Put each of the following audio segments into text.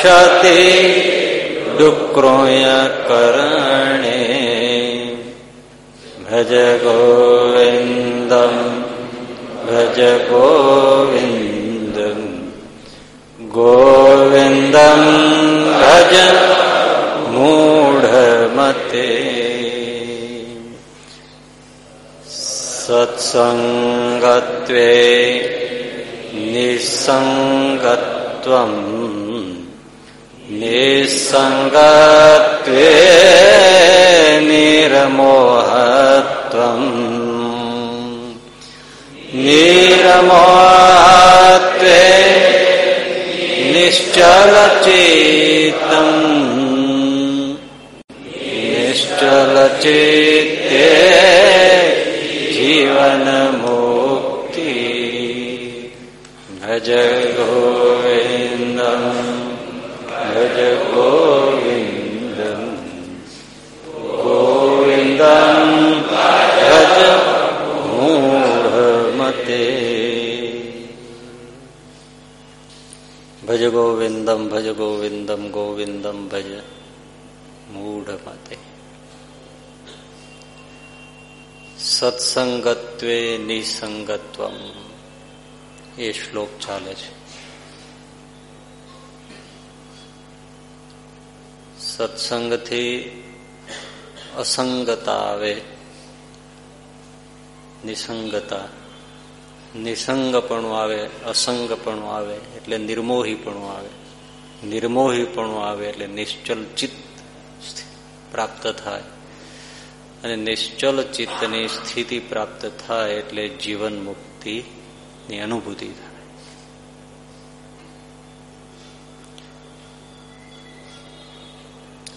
નહીં રક્ષતિ ડુક્રોય કરણે ભજ ગોવિંદમ ભજ ગોવિંદમ ગોવિંદમ ભજ મૂઢમતે સત્સંગત્વે નિસંગત્વમ નિસંગત્વે નિરમોહત્વમ નિરમોહત્વે નિશ્ચલચેતમ નિશ્ચલચેતે જીવન મુક્તિ ભજ ગોવિંદમ ભજ ગોવિંદમ ગોવિંદમ ભજ મૂઢમતે સત્સંગત્વે નિસંગત્વમ એ શ્લોક ચાલે છે સત્સંગથી અસંગતા આવે નિસંગતા નિસંગપણું આવે, અસંગપણું આવે, એટલે નિર્મોહીપણું આવે. નિર્મોહીપણું આવે એટલે નિશ્ચલ ચિત્ત પ્રાપ્ત થાય. અને નિશ્ચલ ચિત્તની સ્થિતિ પ્રાપ્ત થાય એટલે જીવન મુક્તિની અનુભૂતિ થાય.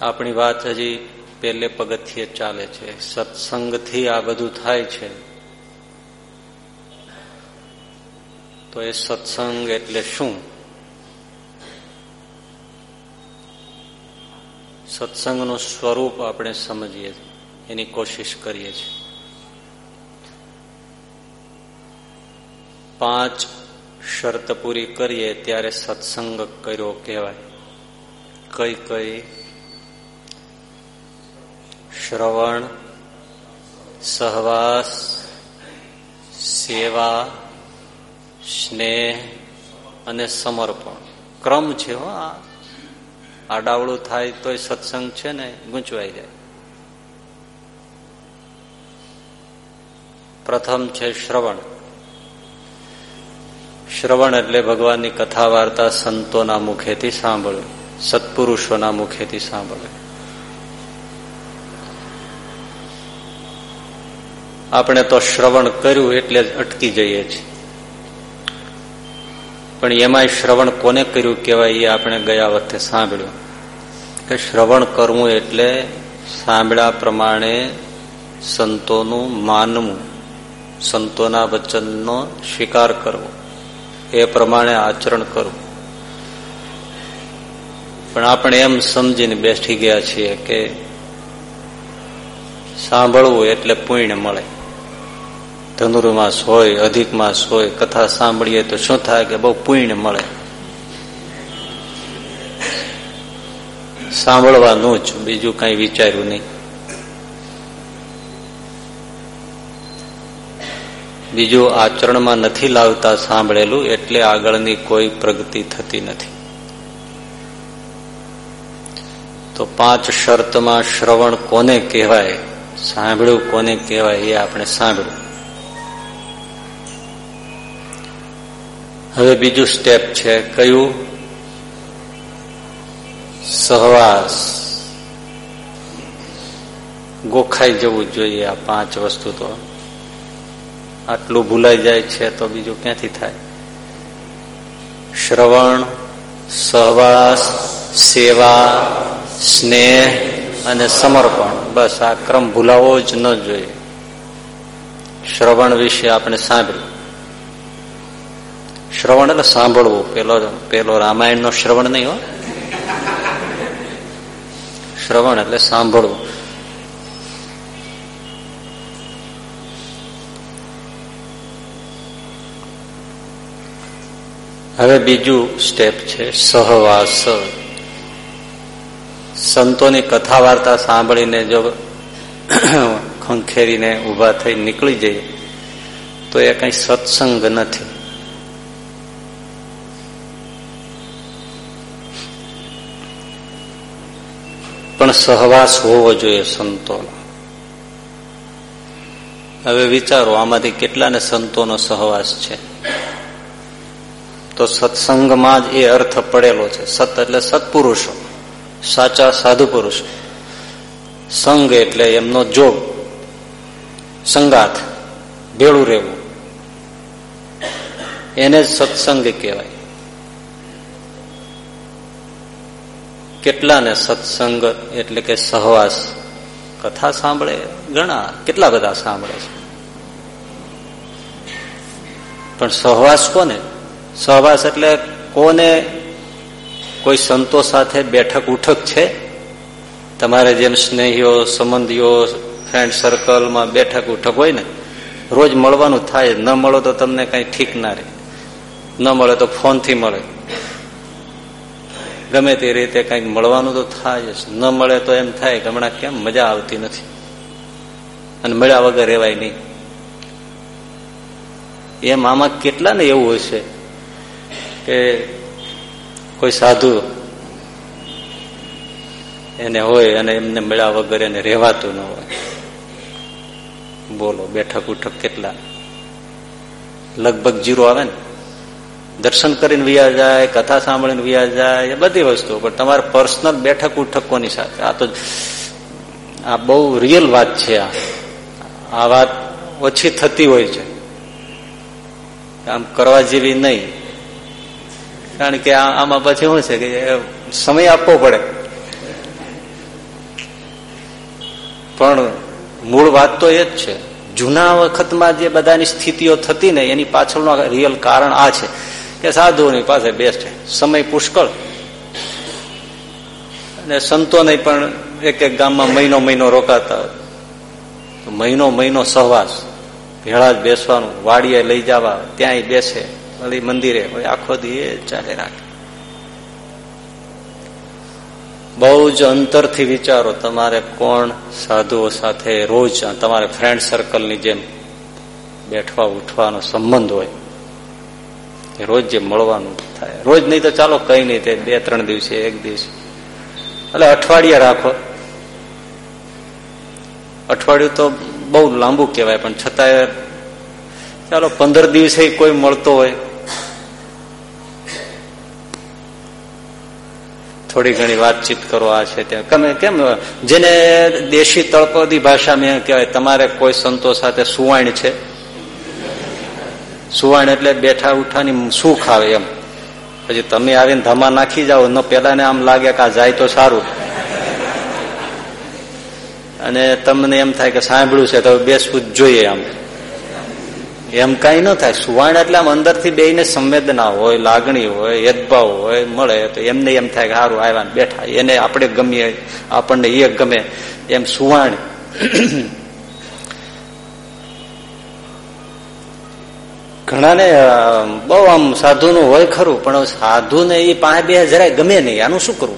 આપણી વાત હજી પહેલે પગથિયે ચાલે છે. સત્સંગથી આ બધું થાય છે. તો એ સત્સંગ એટલે શું? સત્સંગનું સ્વરૂપ આપણે સમજીએ એની કોશિશ કરીએ છીએ. પાંચ શરત પૂરી કરીએ ત્યારે સત્સંગ કર્યો કહેવાય. કઈ કઈ? શ્રવણ, સહવાસ, સેવા સ્નેહ અને સમર્પણ. ક્રમ છે હો આ. આડાવડું થાય તોય સત્સંગ છે ને ગૂંચવાઈ જાય. પ્રથમ છે શ્રવણ. શ્રવણ એટલે ભગવાનની કથા વાર્તા સંતોના મુખેથી સાંભળવી, સત્પુરુષોના મુખેથી સાંભળવી. આપણે તો શ્રવણ કર્યું એટલે જ અટકી જઈએ છીએ. પણ એમાંય શ્રવણ કોને કર્યું કહેવાય એ આપણે ગયા વખતે સાંભળ્યું કે શ્રવણ કરવું એટલે સાંભળ્યા પ્રમાણે સંતોનું માનવું, સંતોના વચનનો સ્વીકાર કરવો, એ પ્રમાણે આચરણ કરવું. પણ આપણે એમ સમજીને બેઠી ગયા છીએ કે સાંભળવું એટલે પુણ્ય મળે. ધનુર્માસ હોય અધિક માસ હોય કથા સાંભળીએ તો શું થાય કે બહુ પુણ્ય મળે? સાંભળવાનું જ, બીજું કઈ વિચાર્યું નહીં. બીજું આચરણમાં નથી લાવતા સાંભળેલું, એટલે આગળની કોઈ પ્રગતિ થતી નથી. તો પાંચ શરતમાં શ્રવણ કોને કહેવાય? સાંભળ્યું કોને કહેવાય એ આપણે સાંભળ્યું. હવે બીજું સ્ટેપ છે, કયું? સહવાસ. ગોખાઈ જવું જોઈએ આ પાંચ વસ્તુ તો. આટલું ભૂલાઈ જાય છે તો બીજું ક્યાંથી થાય? શ્રવણ, સહવાસ, સેવા, સ્નેહ અને સમર્પણ. બસ આ ક્રમ ભૂલાવો જ ન જોઈએ. શ્રવણ વિશે આપણે સાંભળ્યું. શ્રવણ એટલે સાંભળવું. પેલો પેલો રામાયણ નો શ્રવણ નહીં હો. શ્રવણ એટલે સાંભળવું. હવે બીજું સ્ટેપ છે સહવાસ. સંતોની કથા વાર્તા સાંભળીને જો ખંખેરીને ઊભા થઈ નીકળી જઈએ, તો એ કઈ સત્સંગ નથી. પણ સહવાસ હોવો જોઈએ સંતોનો. હવે વિચારો, આમાંથી કેટલાને સંતોનો સહવાસ છે? તો સત્સંગમાં જ એ અર્થ પડેલો છે. સત એટલે સત્પુરુષો. સાચા સાધુ પુરુષો સંગ એટલે એમનો જોગ. સંગાથ. ભેળું રહેવું. એને જ સત્સંગ કહેવાય. કેટલાને સત્સંગ એટલે કે સહવાસ? કથા સાંભળે ઘણા, કેટલા બધા સાંભળે છે? પણ સહવાસ કોને? સહવાસ એટલે કોને કોઈ સંતો સાથે બેઠક ઉઠક છે? તમારે જેમ સ્નેહીઓ, સંબંધીઓ ફ્રેન્ડ સર્કલમાં બેઠક ઉઠક હોય ને, રોજ મળવાનું થાય. ન મળો તો તમને કઈ ઠીક ના રહે. ન મળે તો ફોનથી મળે. ગમે તે રીતે કંઈક મળવાનું તો થાય ન મળે તો એમ થાય કે હમણાં કેમ મજા આવતી નથી. અને મળ્યા વગર રહેવાય નહીં. એમ આમાં કેટલા ને એવું છે કે કોઈ સાધુ એને હોય અને એમને મળ્યા વગર એને રહેવાતું ન હોય. બોલો બેઠક ઉઠક કેટલા? લગભગ જીરો આવે ને? દર્શન કરીને વ્યા જાય, કથા સાંભળીને વ્યા જાય બધી વસ્તુઓ. પણ તમારે પર્સનલ બેઠક ઉઠક કોની સાથે. આ તો આ બહુ રિયલ વાત છે આ. આ વાત ઓછી થતી હોય છે. આમ કરવા જેવી નહીં. કારણ કે આમાં પછી શું છે કે સમય આપવો પડે. પણ મૂળ વાત તો એ જ છે. જૂના વખતમાં જે બધાની સ્થિતિઓ થતી ને એની પાછળનું રિયલ કારણ આ છે. કે સાધુઓની પાસે બેસ્ટ સમય પુષ્કળ. અને સંતોને પણ એક એક ગામમાં મહિનો મહિનો રોકાતા મહિનો મહિનો સહવાસ. ભેળા જ બેસવાનું. વાડીએ લઈ જવા. ત્યાંય બેસે. વળી મંદિરે. આખો દી ચાલે રાખે. બહુ જ અંતરથી વિચારો તમારે કોણ સાધુઓ સાથે રોજ તમારે ફ્રેન્ડ સર્કલની જેમ બેઠવા ઉઠવાનો સંબંધ હોય. રોજ જે મળવાનું થાય. રોજ નહીં તો ચાલો કઈ નહીં, તે બે ત્રણ દિવસે, એક દિવસે. એટલે અઠવાડિયા રાખો. અઠવાડિયું તો બહુ લાંબુ કહેવાય, પણ છતાંય ચાલો પંદર દિવસે કોઈ મળતો હોય. થોડી ઘણી વાતચીત કરો, આ છે ત્યાં. તમે કેમ, જેને દેશી તળપદી ભાષા મેં કહેવાય, તમારે કોઈ સંતો સાથે સુવાણ છે? સુવાણ એટલે બેઠા ઉઠાની સુખ આવે એમ. પછી તમે આવીને ધમા નાખી જાઓ, ન પેલા ને આમ લાગે કે આ જાય તો સારું. અને તમને એમ થાય કે સાંભળ્યું છે તો બેસવું જ જોઈએ આમ. એમ કઈ ન થાય. સુવાણ એટલે આમ અંદરથી બે ને સંવેદના હોય, લાગણી હોય યદભાવ હોય, મળે તો એમને એમ થાય કે સારું આવ્યા બેઠા. એને આપણે ગમીએ, આપણને એ ગમે. એમ સુવાણ ઘણાને બહુ આમ સાધુનું હોય ખરું, પણ સાધુને એ પાસે બે જરાય ગમે નહીં, આનું શું કરવું?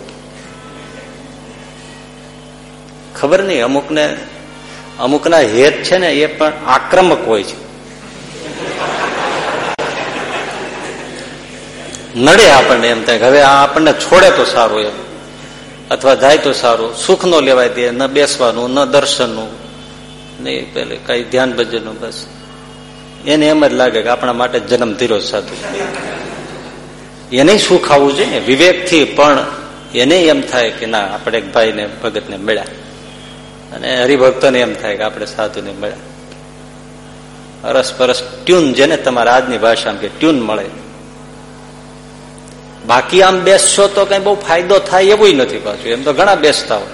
ખબર નહીં, અમુકને, અમુકના હેત છે ને, એ પણ આક્રમક હોય છે. નડે આપણને એમ થાય હવે આ આપણને છોડે તો સારું એમ. અથવા જાય તો સારું. સુખ નો લેવાય દે, ન બેસવાનું, ન દર્શનનું. નહીં પેલે કઈ ધ્યાન ભજનનું, બસ. એને એમ જ લાગે કે આપણા માટે જન્મ ધીરો સાધુ. એને શું ખાવું જોઈએ વિવેકથી પણ એને એમ થાય કે ના, આપણે એક ભાઈને, ભગતને મળ્યા. અને હરિભક્તોને એમ થાય કે આપણે સાધુને મળ્યા. અરસ પરસ ટ્યુન જેને તમારા આજની ભાષામાં કે ટ્યુન મળે. બાકી આમ બેસશો તો કઈ બહુ ફાયદો થાય એવું નથી પાછું. એમ તો ઘણા બેસતા હોય.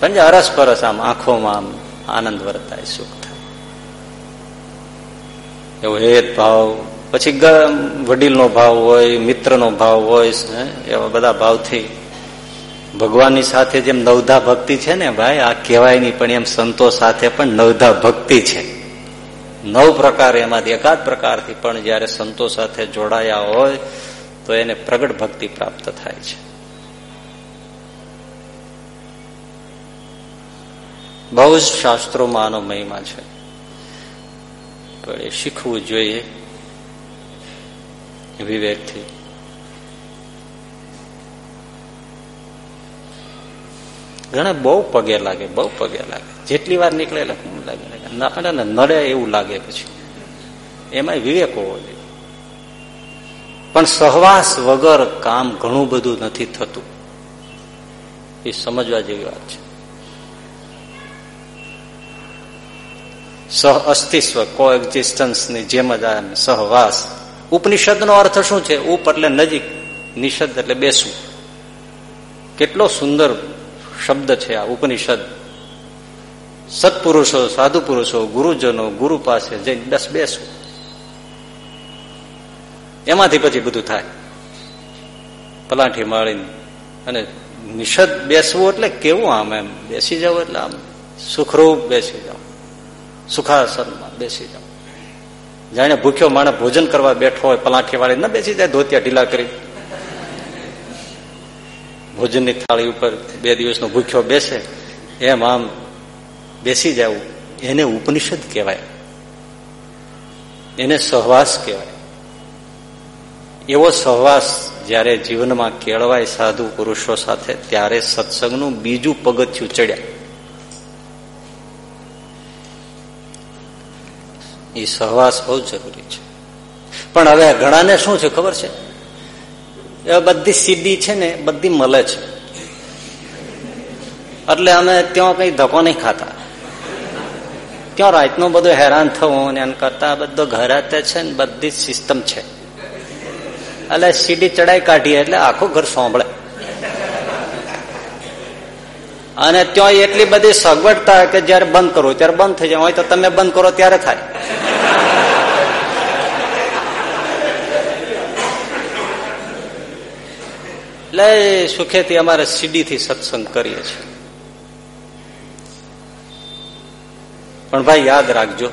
પણ અરસ પરસ આમ આંખોમાં આમ આનંદ વર્તાય, સુખ થાય. એવો હેત ભાવ. પછી વડીલનો ભાવ હોય, મિત્રનો ભાવ હોય એવા બધા ભાવથી ભગવાનની સાથે જેમ નવધા ભક્તિ છે ને ભાઈ, આ કહેવાય નહીં, પણ એમ સંતો સાથે પણ નવધા ભક્તિ છે. નવ પ્રકાર એમાંથી, એકાદ પ્રકારથી પણ જયારે સંતો સાથે જોડાયા હોય, તો એને પ્રગટ ભક્તિ પ્રાપ્ત થાય છે. બહુ જ શાસ્ત્રોમાં આનો મહિમા છે. પણ એ શીખવું જોઈએ વિવેકથી ઘણા બહુ પગે લાગે, બહુ પગે લાગે. જેટલી વાર નીકળે લાગે. નડે એવું લાગે પછી. એમાં વિવેક હોવો જોઈએ. પણ સહવાસ વગર કામ ઘણું બધું નથી થતું. એ સમજવા જેવી વાત છે. સહ અસ્તિત્વ કો એક્ઝિસ્ટન્સની જેમ જ આ સહવાસ. ઉપનિષદનો અર્થ શું છે? ઉપ એટલે નજીક, નિષદ એટલે બેસવું. કેટલો સુંદર શબ્દ છે આ ઉપનિષદ. સત્પુરુષો સાધુ પુરુષો ગુરુજનો, ગુરુ પાસે જઈને બસ બેસવું. એમાંથી પછી બધું થાય. પલાઠી માળીને. અને નિષદ બેસવું એટલે કેવું આમ એમ? બેસી જાવ એટલે આમ સુખરૂપ બેસી જાવ સુખાસનમાં બેસી જાવ જાણે ભૂખ્યો માણસ ભોજન કરવા બેઠો હોય પલાઠી વાળી ન બેસી જાય, ધોતિયા ઢીલા કરી. ભોજનની થાળી ઉપર બે દિવસનો ભૂખ્યો બેસે, એમ આમ બેસી જવું. એને ઉપનિષદ કહેવાય. એને સહવાસ કહેવાય. એવો સહવાસ જયારે જીવનમાં કેળવાય સાધુ પુરુષો સાથે, ત્યારે સત્સંગનું બીજું પગથિયું ચડ્યા. એ સહવાસ બહુ જરૂરી છે. પણ હવે ઘણાને શું છે ખબર છે? એ બધી સીડી છે ને, બધી મળે છે. એટલે અમે ત્યાં કઈ ધક્કો નહીં ખાતા. ત્યાં રાતનું બધું હેરાન થવું એમ કરતા બધો ઘરાતે છે ને, બધી સિસ્ટમ છે. એટલે સીડી ચડાઈ કાઢીએ એટલે આખું ઘર સાંભળે. અને ત્યાં એટલી બધી સગવડતા કે જયારે બંધ કરવું ત્યારે બંધ થઈ જાય. હોય તો તમે બંધ કરો, ત્યારે થાય. એટલે સુખેથી અમારે સીડીથી સત્સંગ કરીએ છીએ. પણ ભાઈ યાદ રાખજો,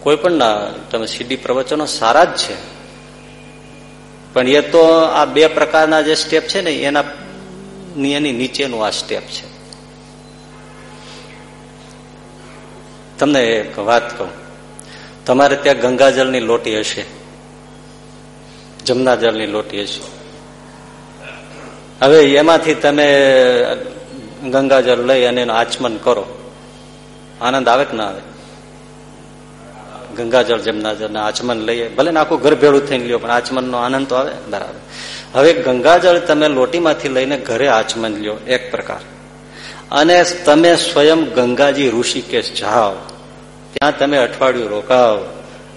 કોઈ પણ ના, તમે સીડી પ્રવચનો સારા જ છે. પણ એ તો આ બે પ્રકારના જે સ્ટેપ છે ને, એના એની નીચેનું આ સ્ટેપ છે. તમને એક વાત કહું, તમારે ત્યાં ગંગાજળની લોટી હશે. જમના જળની લોટી હશે હવે એમાંથી તમે ગંગાજળ લઈ અને એનું આચમન કરો. આનંદ આવે કે ના આવે? ગંગાજળ જમનાજળ આચમન લઈએ. ભલે ને આખું ઘર ભેળું થઈને લ્યો, પણ આચમન નો આનંદ તો આવે, બરાબર. હવે ગંગાજળ તમે લોટીમાંથી લઈને ઘરે આચમન લ્યો, એક પ્રકાર. અને તમે સ્વયં ગંગાજી ઋષિકેશ જાઓ. ત્યાં તમે અઠવાડિયું રોકાવ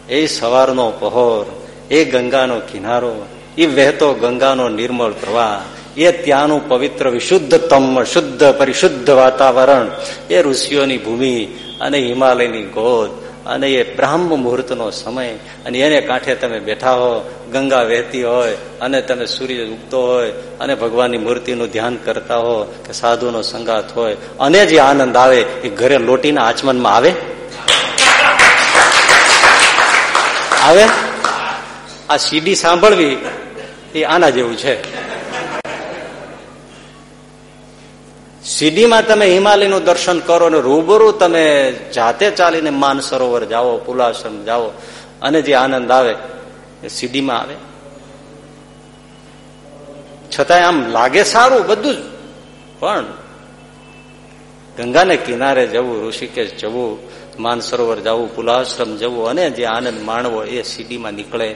એ સવારનો પહોર એ ગંગાનો કિનારો એ વહેતો ગંગાનો નિર્મળ પ્રવાહ, એ ત્યાંનું પવિત્ર વિશુદ્ધ તમ, શુદ્ધ પરિશુદ્ધ વાતાવરણ, એ ઋષિઓની ભૂમિ અને હિમાલયની ગોદ અને એ બ્રાહ્મ મુહૂર્તનો સમય અને એને કાંઠે તમે બેઠા હો, ગંગા વહેતી હોય અને તમે સૂર્ય ઉગતો હોય અને ભગવાનની મૂર્તિનું ધ્યાન કરતા હો કે સાધુનો સંગાત હોય, અને જે આનંદ આવે એ ઘરે લોટીના આચમનમાં આવે? આવે? આ સીડી સાંભળવી એ આના જેવું છે. સીડીમાં તમે હિમાલયનું દર્શન કરો અને રૂબરૂ તમે જાતે ચાલીને માન સરોવર જાઓ પુલાશ્રમ જાઓ, અને જે આનંદ આવે એ સીડીમાં આવે. છતાંય આમ લાગે સારું બધું જ. પણ ગંગાને કિનારે જવું, ઋષિકેશ જવું માન સરોવર જવું પુલાશ્રમ જવું અને જે આનંદ માણવો એ સીડીમાં નીકળે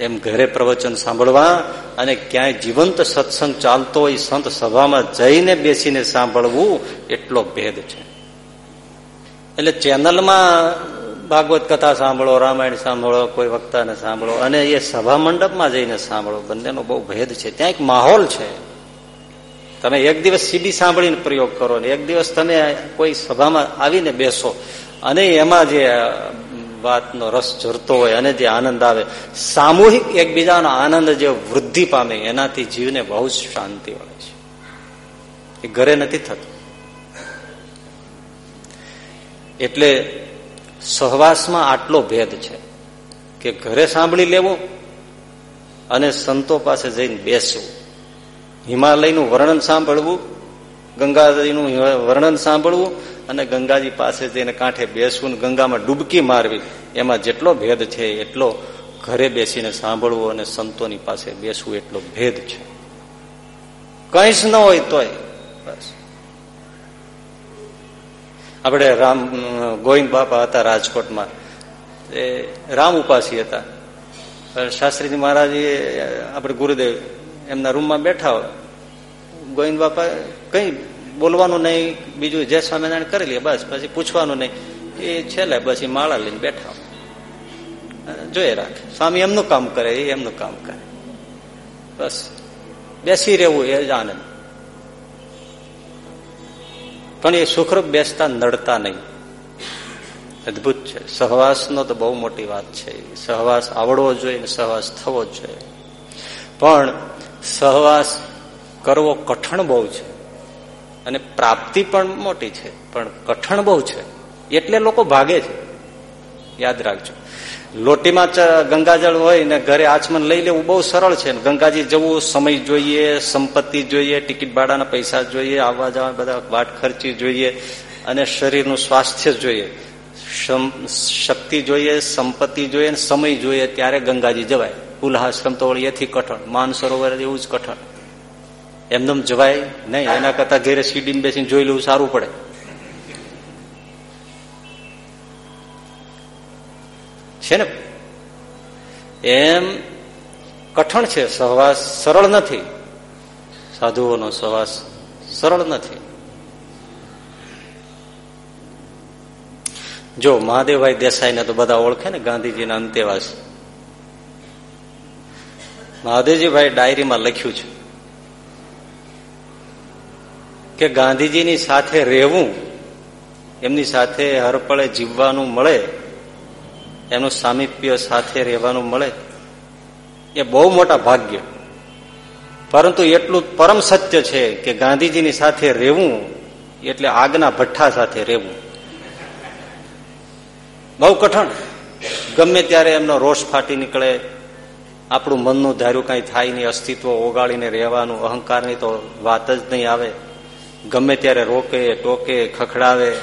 એમ ઘરે પ્રવચન સાંભળવા અને ક્યાંય જીવંત સત્સંગ ચાલતો હોય સંત સભામાં જઈને બેસીને સાંભળવું એટલો ભેદ છે. એટલે ચેનલમાં ભાગવત કથા સાંભળો, રામાયણ સાંભળો, કોઈ વક્તાને સાંભળો અને એ સભા મંડપમાં જઈને સાંભળો, બંનેનો બહુ ભેદ છે. ત્યાં એક માહોલ છે. તમે એક દિવસ સીડી સાંભળીને પ્રયોગ કરો ને એક દિવસ તમે કોઈ સભામાં આવીને બેસો. અને એમાં જે વાતનો રસ ઝરતો હોય અને જે આનંદ આવે, સામૂહિક એકબીજાનો આનંદ જે વૃદ્ધિ પામે, એનાથી જીવને બહુ જ શાંતિ મળે છે. એ ઘરે નથી થતું. એટલે સહવાસમાં આટલો ભેદ છે કે ઘરે સાંભળી લેવો અને સંતો પાસે જઈને બેસવું. હિમાલયનું વર્ણન સાંભળવું, ગંગાજીનું વર્ણન સાંભળવું અને ગંગાજી પાસે જઈને કાંઠે બેસવું ગંગામાં ડૂબકી મારવી, એમાં જેટલો ભેદ છે એટલો ઘરે બેસીને સાંભળવું અને સંતોની પાસે બેસવું એટલો ભેદ છે. કઈ જ ન હોય તોય, બસ. આપણે રામ, ગોવિંદ બાપા હતા રાજકોટમાં. એ રામ ઉપાસી હતા. શાસ્ત્રીજી મહારાજ, આપણે ગુરુદેવ એમના રૂમમાં બેઠા હોય. ગોવિંદ બાપા કઈ બોલવાનું નહીં, બીજું જે સ્વામિનારાયણ કરી લે, બસ. પછી પૂછવાનું નહીં. એ છેલ્લે બસ એ માળા લઈને બેઠા જોઈએ રાખે. સ્વામી એમનું કામ કરે, એ એમનું કામ કરે. બસ. બેસી રહેવું એ જ આનંદ. પણ એ સુખરૂપ બેસતા નડતા નહીં. અદભુત છે. સહવાસનો તો બહુ મોટી વાત છે. સહવાસ આવડવો જોઈએ સહવાસ થવો જોઈએ. પણ સહવાસ કરવો કઠણ બહુ છે. અને પ્રાપ્તિ પણ મોટી છે, પણ કઠણ બહુ છે. એટલે લોકો ભાગે છે. યાદ રાખજો. લોટીમાં ગંગાજળ હોય ને ઘરે આચમન લઈ લેવું બહુ સરળ છે. ગંગાજી જવું, સમય જોઈએ, સંપત્તિ જોઈએ, ટિકિટ ભાડાના પૈસા જોઈએ, આવવા જવા બધા વાટ ખર્ચી જોઈએ અને શરીરનું સ્વાસ્થ્ય જોઈએ. શક્તિ જોઈએ, સંપત્તિ જોઈએ સમય જોઈએ ત્યારે ગંગાજી જવાય. ઉલ્હાશ્રમ તો વળી એથી કઠણ. માન સરોવર એવું જ કઠણ. એમનેમ જવાય નહીં. એના કરતા ઘેરે સીડીને બેસીને જોઈ લેવું સારું પડે. છે ને? એમ કઠણ છે. સહવાસ સરળ નથી. સાધુઓનો સહવાસ સરળ નથી. જો મહાદેવભાઈ દેસાઈને તો બધા ઓળખે ને ગાંધીજીના અંતેવાસ. મહાદેવજીભાઈ ડાયરીમાં લખ્યું છે. કે ગાંધીજીની સાથે રહેવું, એમની સાથે હરપળે જીવવાનું મળે, એનું સામીપ્ય સાથે રહેવાનું મળે, એ બહુ મોટા ભાગ્ય. પરંતુ એટલું પરમ સત્ય છે કે ગાંધીજીની સાથે રહેવું, એટલે આગના ભઠ્ઠા સાથે રહેવું. બહુ કઠણ. ગમે ત્યારે એમનો રોષ ફાટી નીકળે, આપણું મનનું ધાર્યું કઈ થાય નહીં, અસ્તિત્વ ઓગાળીને રહેવાનું, અહંકારની તો વાત જ નહીં આવે. ગમે ત્યારે રોકે, ટોકે, ખખડાવે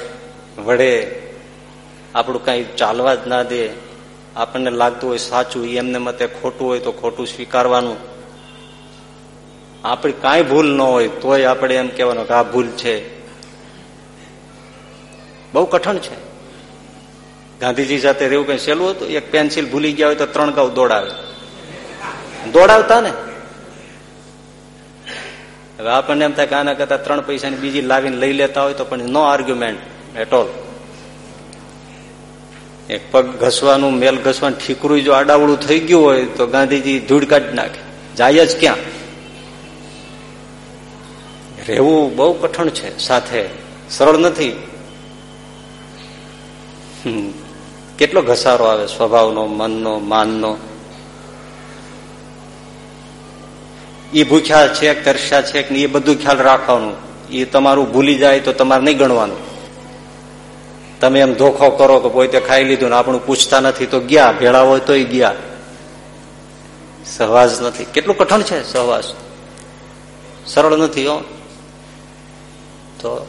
વડે આપણું કઈ ચાલવા જ ના દે. આપણને લાગતું હોય સાચું એમને મતે ખોટું હોય તો ખોટું સ્વીકારવાનું. આપણી કાંઈ ભૂલ ન હોય તોય આપણે એમ કહેવાનું કે આ ભૂલ છે. બહુ કઠણ છે. ગાંધીજી સાથે રહેવું કઈ સહેલું હતું? એક પેન્સિલ ભૂલી ગયા હોય તો ત્રણ ગાઉ દોડાવે. દોડાવતા ને? હવે આપણને એમ થાય કે આના કરતા ત્રણ પૈસાની બીજી લાવીને લઈ લેતા હોય તો પણ નો આર્ગ્યુમેન્ટ એટ ઓલ એક પગ ઘસવાનું, મેલ ઘસવાનું, ઠીકરું જો આડાવડું થઈ ગયું હોય તો ગાંધીજી ધૂળ કાઢી નાખે. જાય જ ક્યાં? રહેવું બહુ કઠણ છે. સાથે સરળ નથી. કેટલો ઘસારો આવે સ્વભાવનો, મનનો, માનનો. એ ભૂખ્યા છે તરસ્યા છે કે એ બધું ખ્યાલ રાખવાનું. એ તમારું ભૂલી જાય તો તમારે નહીં ગણવાનું. તમે એમ ધોખો કરો કે પોતે ખાઈ લીધું ને આપણું પૂછતા નથી તો ગયા, ભેળા હોય તો ગયા. સહવાસ નથી. કેટલું કઠણ છે સહવાસ. સરળ નથી હો. તો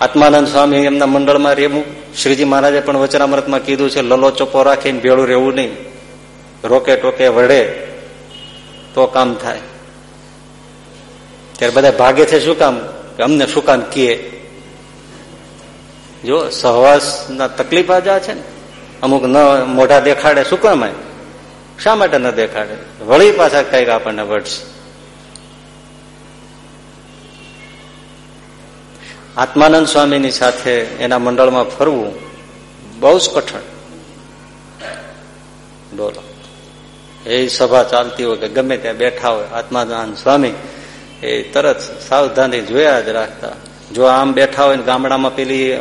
આત્માનંદ સ્વામી એમના મંડળમાં રહેવું. શ્રીજી મહારાજે પણ વચનામૃતમાં કીધું છે, લલો ચોપો રાખીને ભેળું રહેવું નહીં. રોકે ટોકે વડે તો કામ થાય. ત્યારે બધા ભાગે છે શું કામ? અમને શું કામ કીએ? જો સહવાસ ના તકલીફ આ છે ને, અમુક ન મોઢા દેખાડે શું કામ શા માટે ન દેખાડે? વળી પાછા કંઈક આપણને વળશે. આત્માનંદ સ્વામીની સાથે એના મંડળમાં ફરવું બહુ જ કઠણ. બોલો. એ સભા ચાલતી હોય કે ગમે ત્યાં બેઠા હોય આત્માદાન સ્વામી, એ તરત સાવધાની જોયા જ રાખતા. જો આમ બેઠા હોય ને ગામડામાં પેલી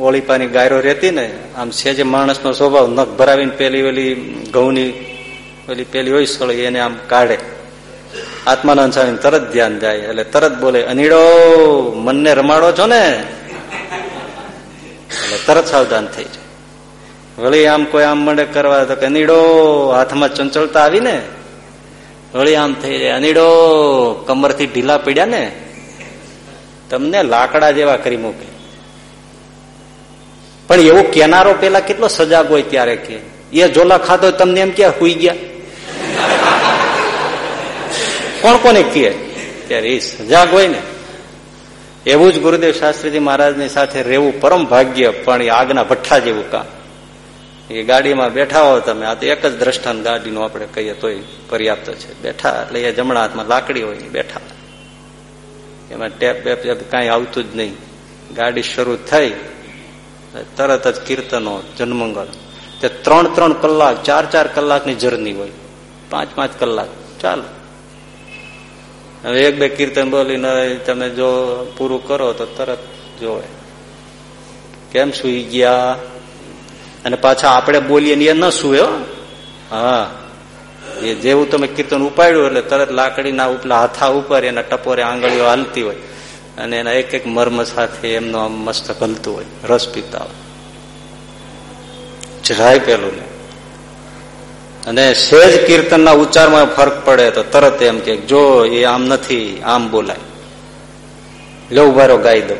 ઓળીપાની ગાયરો રહેતી ને, આમ સેજે માણસનો સ્વભાવ નખ ભરાવીને પેલી ઓલી ઘઉંની ઓલી પેલી હોય સળી, એને આમ કાઢે. આત્માનંદ સ્વામી તરત ધ્યાન જાય, એટલે તરત બોલે, અનીડો, મનને રમાડો છો ને? એટલે તરત સાવધાન થઈ જાય. વળી આમ કોઈ આમ મળે કરવા તો કે અનીડો હાથમાં ચંચળતા આવી ને વળી આમ થઈ જાય અનીડો કમરથી ઢીલા પડ્યા ને, તમને લાકડા જેવા કરી મૂકે. પણ એવો કેનારો પેલા કેટલો સજાગ હોય ત્યારે કે, એ જોલા ખાધો તમને એમ ક્યાં હુઈ ગયા. કોણ કોને કહે? ત્યારે એ સજાગ હોય ને. એવું જ ગુરુદેવ શાસ્ત્રીજી મહારાજની સાથે રહેવું પરમ ભાગ્ય, પણ એ આગના ભઠ્ઠા જેવું કામ. એ ગાડીમાં બેઠા હો તમે. આ તો એક જ દ્રષ્ટાંત ગાડીનું આપણે કહીએ તોય પર્યાપ્ત છે. બેઠા એટલે એ જમણા હાથમાં લાકડી હોય બેઠા. એમાં ટેપ બેપ કાંઈ આવતું જ નહીં. ગાડી શરૂ થઈ, તરત જ કીર્તનો, જન્મંગળ. તે ત્રણ ત્રણ કલાક, ચાર ચાર કલાકની જર્ની હોય. પાંચ પાંચ કલાક. ચાલો. હવે એક બે કીર્તન બોલીને તમે જો પૂરું કરો તો તરત જોવે. કેમ સુઈ ગયા? અને પાછા આપણે બોલીએ ને એ ન સુવે, હા. એ જેવું તમે કીર્તન ઉપાડ્યું એટલે તરત લાકડીના ઉપલા હાથા ઉપર એના ટપોરે આંગળીઓ હાલતી હોય અને એના એક એક મર્મ સાથે એમનો આમ મસ્તક હલતું હોય. રસ પીતા હોય. જરાય પેલું ને અને સહેજ કીર્તનના ઉચ્ચારમાં ફરક પડે તો તરત એમ કે જો એ આમ નથી, આમ બોલાય. લો ઉભારો ગાઈ દો.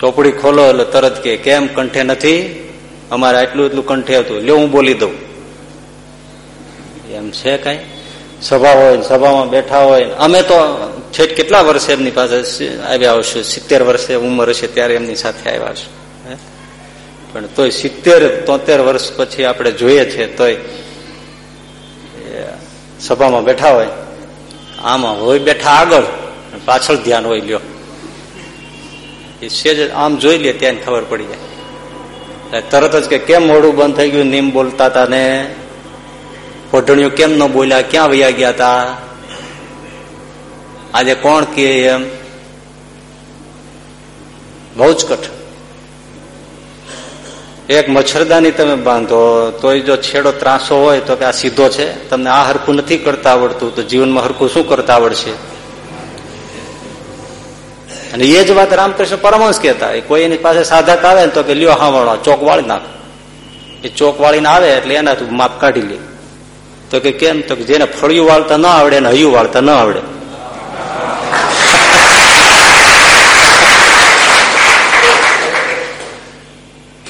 ચોપડી ખોલો એટલે તરત કે કેમ કંઠે નથી? અમારે આટલું એટલું કંઠે હતું. લે હું બોલી દઉં. એમ છે કઈ? સભા હોય સભામાં બેઠા હોય અમે તો છેટ કેટલા વર્ષે એમની પાસે આવ્યા આવશું સિત્તેર વર્ષે ઉંમર હશે ત્યારે એમની સાથે આવ્યા છું પણ તોય સિત્તેર, તોતેર વર્ષ પછી આપણે જોઈએ છે તોય સભામાં બેઠા હોય. આમાં હોય, બેઠા આગળ. પાછળ ધ્યાન હોય, લ્યો. એ સેજ આમ જોઈ લે ત્યાં ખબર પડી જાય. તરત જ કે કેમ મોડું બંધ થઈ ગયું? નીમ બોલતા હતા ને. ઓઢણીઓ કેમ ન બોલ્યા? ક્યાં વૈયા ગયા હતા આજે કોણ કે એમ? બહુ જ કઠ એક મચ્છરદાની તમે બાંધો, તોય જો છેડો ત્રાસો હોય તો કે આ સીધો છે. તમને આ હરખું નથી કરતા આવડતું. તો જીવનમાં હરખું શું કરતા આવડશે? અને એ જ વાત રામકૃષ્ણ પરમહંસ કહેતા. કોઈ એની પાસે સાધક આવે ને તો કે, લ્યો, હા ચોક વાળી નાખ. એ ચોક વાળીને આવે એટલે એના માપ કાઢી લે. તો કે કેમ? તો કે જેને ફળિયું વાળતા ન આવડે ને હૈયું વાળતા ન આવડે.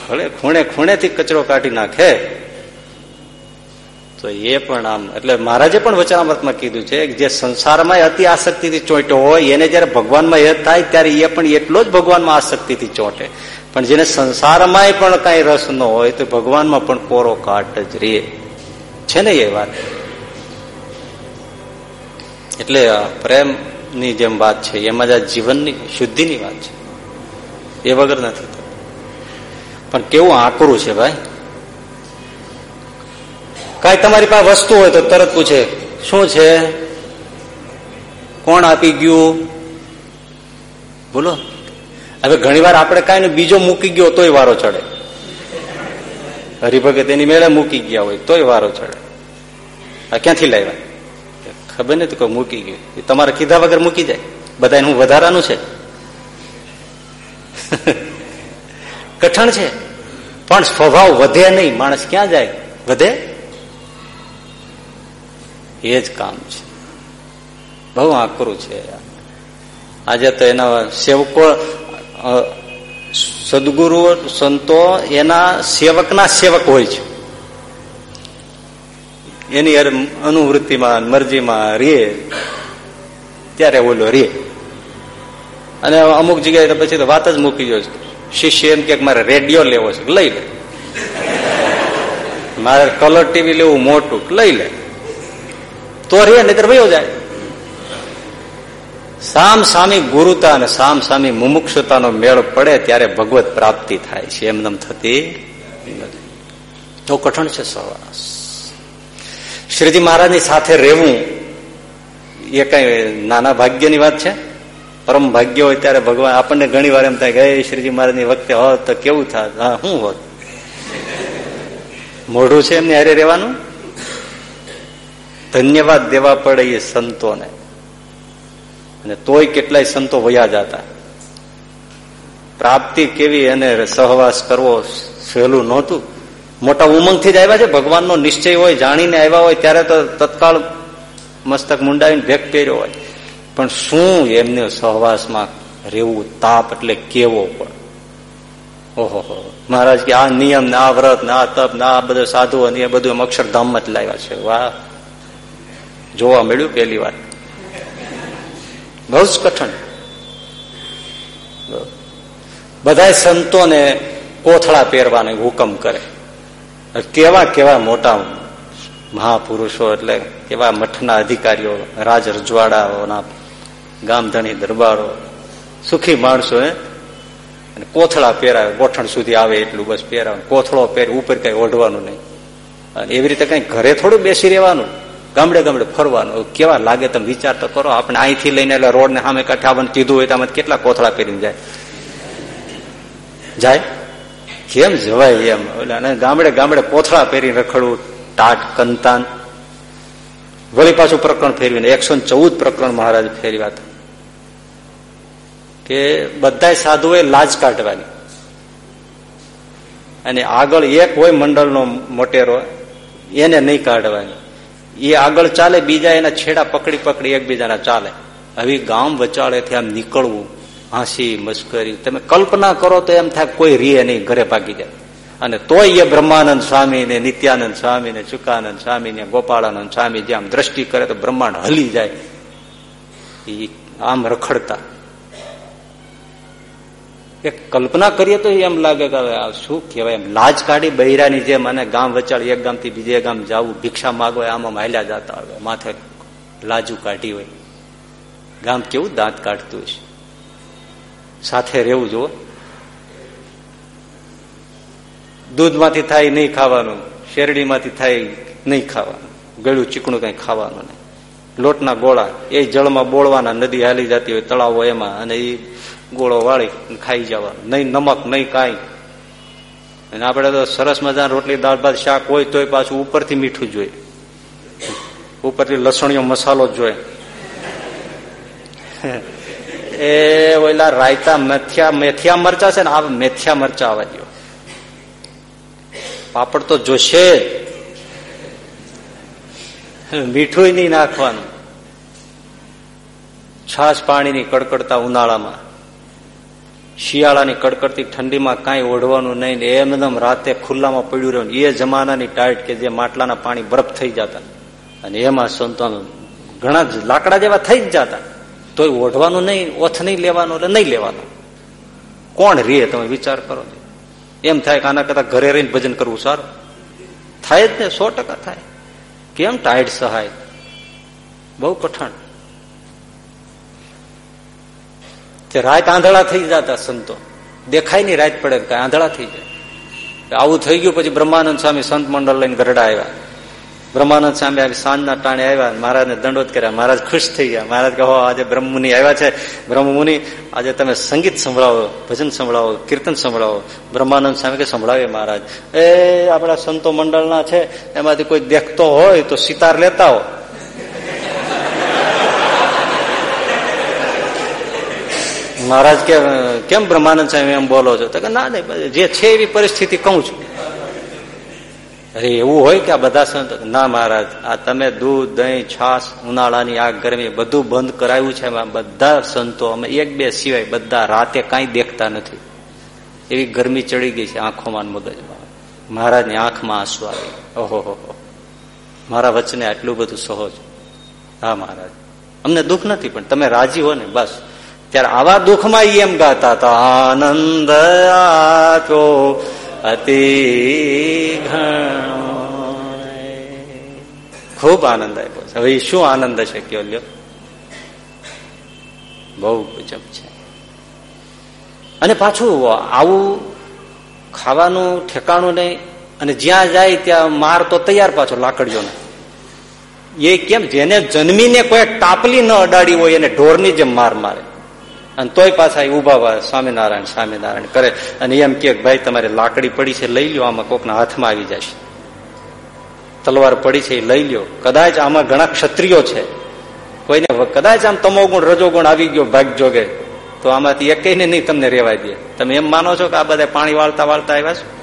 ફળે ખૂણે ખૂણેથી કચરો કાઢી નાખે તો એ પણ આમ, એટલે મહારાજે પણ વચનામૃતમાં કીધું છે જે સંસારમાં અતિ આસક્તિથી ચોંટ્યો હોય, એને જયારે ભગવાનમાં એ થાય ત્યારે એ પણ એટલો જ ભગવાનમાં આસક્તિથી ચોંટે. પણ જેને સંસારમાં પણ કઈ રસ ન હોય, તો ભગવાનમાં પણ કોરો કાટ જ રે. છે ને એ વાત? એટલે પ્રેમની જેમ વાત છે, એમાં જ જીવનની શુદ્ધિની વાત છે. એ વગર નથી પણ કેવું આકરું છે ભાઈ? કઈ તમારી પાસે વસ્તુ હોય તો તરત પૂછે, શું છે? કોણ આપી ગયું? બોલો. હવે ઘણી વાર આપણે કઈ ને બીજો મૂકી ગયો તોય વારો ચડે. હરિભગત એની મેળે મૂકી ગયા હોય તોય વારો ચડે. આ ક્યાંથી લાવ્યા? ખબર નથી કોઈ મૂકી ગયું. તમારે કીધા વગર મૂકી જાય. બધા હું વધારાનું છે. કઠણ છે. પણ સ્વભાવ વધે નહીં. માણસ ક્યાં જાય? વધે? એ જ કામ છે. બહુ આકરું છે આજે તો એના સેવકો સદગુરુ સંતો એના સેવકના સેવક હોય છે. એની અનુવૃત્તિમાં, મરજીમાં રે. ત્યારે ઓલો રે. અને અમુક જગ્યાએ પછી તો વાત જ મૂકી ગયો છે. શિષ્ય એમ કે મારે રેડિયો લેવો છે, લઈ લે. મારે કલર ટીવી લેવું મોટું, લઈ લે. તો રે, નહીતર વયો જાય. સામ સામી ગુરુતા અને સામ સામી મુમુક્ષતાનો મેળ પડે ત્યારે ભગવત પ્રાપ્તિ થાય છે. એમનેમ થતી તો કઠણ છે સહવાસ. શ્રીજી મહારાજની સાથે રહેવું એ કઈ નાના ભાગ્યની વાત છે? પરમ ભાગ્ય હોય ત્યારે ભગવાન આપણને ઘણી વાર એમ થાય કે શ્રીજી મહારાજની વખતે હોત તો કેવું થાત? હા શું હોત. મોઢું છે એમને હારે રહેવાનું? ધન્યવાદ દેવા પડે એ સંતોને. અને તોય કેટલાય સંતો વયા જતા. પ્રાપ્તિ કેવી અને સહવાસ કરવો સહેલું નહોતું. મોટા ઉમંગથી જ આવ્યા છે. ભગવાનનો નિશ્ચય હોય, જાણીને આવ્યા હોય, ત્યારે તો તત્કાળ મસ્તક મુંડાવીને ભેગ પહેર્યો હોય. પણ શું એમને સહવાસમાં રહેવું? તાપ એટલે કેવો પણ. ઓહો મહારાજ કે આ નિયમ ને આ વ્રત ને આ તપ ને આ બધું સાધુ અને એ બધું અક્ષરધામમાં જ લાવ્યા છે. વાહ. જોવા મળ્યું પેલી વાર બહુ જ કઠણ બધા સંતોને કોથળા પહેરવાનો હુકમ કરે. કેવા કેવા મોટા મહાપુરુષો એટલે કેવા મઠના અધિકારીઓ, રાજ રજવાડાઓના ગામધણી દરબારો, સુખી માણસો હે કોથળા પહેરાવે, ગોઠણ સુધી આવે એટલું બસ પહેરાવે. કોથળો પહેર ઉપર કઈ ઓઢવાનું નહીં. અને એવી રીતે કઈ ઘરે થોડું બેસી રહેવાનું. ગામડે ગામડે ફરવાનું. કેવા લાગે તમે વિચાર તો કરો. આપણે અહીંથી લઈને એટલે રોડ ને સામે કાંઠે કીધું હોય તો આમાં કેટલા કોથળા પહેરીને જાય? જાય? કેમ જવાય એમ? અને ગામડે ગામડે કોથળા પહેરી રખડવું. ટાટ, કંતાન. વળી પાછું પ્રકરણ ફેરવીને, એકસો ચૌદ પ્રકરણ મહારાજ ફેરવ્યા હતા. કે બધા સાધુએ લાજ કાઢવાની. અને આગળ એક હોય મંડળનો મોટેરો, એને નહીં કાઢવાની. એ આગળ ચાલે, બીજા એના છેડા પકડી પકડી એકબીજાના ચાલે. હવે ગામ વચાળેથી આમ નીકળવું, હાંસી, મસ્કરી, તમે કલ્પના કરો તો એમ થાય કોઈ રીએ નહીં, ઘરે ભાગી જાય. અને તોય એ બ્રહ્માનંદ સ્વામી ને નિત્યાનંદ સ્વામી ને ચુકાનંદ સ્વામી ને ગોપાળાનંદ સ્વામી જે આમ દ્રષ્ટિ કરે તો બ્રહ્માંડ હલી જાય. આમ રખડતા. એક કલ્પના કરીએ તો એમ લાગે કે શું કહેવાય એમ. લાજ કાઢી બૈરાની જેમ અને ગામ વચાળી એક ગામથી બીજે ગામ જવું, ભિક્ષા માગો, આમાં હાલ્યા જતા આવે માથે લાજુ કાઢી હોય. ગામ કેવું દાંત કાઢતું છે સાથે રહેવું જુઓ. દૂધમાંથી થાય નહીં ખાવાનું, શેરડીમાંથી થાય નહીં ખાવાનું, ગળ્યું ચીકણું કઈ ખાવાનું નહીં. લોટના ગોળા, એ જળમાં બોળવાના, નદી હાલી જતી હોય, તળાવો એમાં, અને એ ગોળો વાળી ખાઈ જવાનું નહીં નમક, નહીં કાંઈ. અને આપણે તો સરસ મજા રોટલી, દાળ, ભાત, શાક હોય તોય પાછું ઉપરથી મીઠું જોઈએ ઉપરથી લસણીયો મસાલો જોઈએ એ ઓલા રાયતા મેથિયા મેથિયા મરચા છે ને, આ મેથિયા મરચા આવવા દો પાપડ તો જોશે મીઠું નહીં નાખવાનું. છાશ પાણીની કડકડતા ઉનાળામાં. શિયાળાની કડકડતી ઠંડીમાં કાંઈ ઓઢવાનું નહીં ને એમદમ રાતે ખુલ્લામાં પડ્યું રહ્યું એ જમાનાની ટાઈટ કે જે માટલાના પાણી બરફ થઈ જતા. અને એમાં સંતો ઘણા જ લાકડા જેવા થઈ જ જતા. તોય ઓઢવાનું નહીં, ઓથ નહીં લેવાનું એટલે નહીં લેવાનું. કોણ રે તમે વિચાર કરો એમ થાય કે આના કરતા ઘરે રહીને ભજન કરવું સારું. થાય જ ને, સો થાય. કેમ ટાઈટ સહાય? બહુ કઠણ. રાત આંધળા થઈ જતા સંતો. દેખાય નહીં રાત પડે કઈ, આંધળા થઈ જાય. આવું થઈ ગયું પછી બ્રહ્માનંદ સ્વામી સંત મંડળ લઈને ગરડા આવ્યા. બ્રહ્માનંદ સ્વામી આવી સાંજના ટાણે આવ્યા, મહારાજને દંડોત કર્યા. મહારાજ ખુશ થઈ ગયા. મહારાજ કહો, આજે બ્રહ્મમુનિ આવ્યા છે. બ્રહ્મમુનિ, આજે તમે સંગીત સંભળાવો, ભજન સંભળાવો, કીર્તન સંભળાવો. બ્રહ્માનંદ સ્વામી કે સંભળાવે મહારાજ. એ આપણા સંતો મંડળના છે. એમાંથી કોઈ દેખતો હોય તો સિતાર લેતા હો મહારાજ કે, કેમ બ્રહ્માનંદ સાહેબ એમ બોલો છો? તો કે, ના નહીં જે છે એવી પરિસ્થિતિ કહું છું. અરે, એવું હોય કે આ બધા સંતો? ના, મહારાજ, આ તમે દૂધ, દહીં છાસ ઉનાળાની આગ ગરમી બધું બંધ કરાયું છે. બધા સંતો, અમે એક બે સિવાય બધા રાતે કાંઈ દેખતા નથી. એવી ગરમી ચડી ગઈ છે આંખોમાં મગજમાં મહારાજની આંખમાં આંસુ આવી ઓહો મારા વચને આટલું બધું સહજ. હા, મહારાજ. અમને દુઃખ નથી, પણ તમે રાજી હો ને, બસ. ત્યારે આવા દુઃખમાં એમ ગાતા હતા, આનંદ આપ્યો અતિ ખૂબ આનંદ આપ્યો હવે શું આનંદ છે કયો લ્યો? બહુ ગજબ છે. અને પાછું આવું ખાવાનું, ઠેકાણું નહીં, અને જ્યાં જાય ત્યાં માર તો તૈયાર પાછો લાકડીઓને. એ કેમ, જેને જન્મીને કોઈ ટાપલી ન અડાડી હોય, એને ઢોરની જેમ માર મારે. અને તોય પાછા ઊભા સ્વામિનારાયણ સ્વામિનારાયણ કરે. અને એમ કે ભાઈ, તમારે લાકડી પડી છે, લઈ લ્યો, આમાં કોકના હાથમાં આવી જશે. તલવાર પડી છે, એ લઈ લ્યો. કદાચ આમાં ઘણા ક્ષત્રિયો છે. કોઈને કદાચ આમ તમોગુણ રજોગુણ આવી ગયો, ભાગ જોગે, તો આમાંથી એક ને નહીં તમને રેવા દે. તમે એમ માનો છો કે આ બધા પાણી વાળતા વાળતા આવ્યા છો?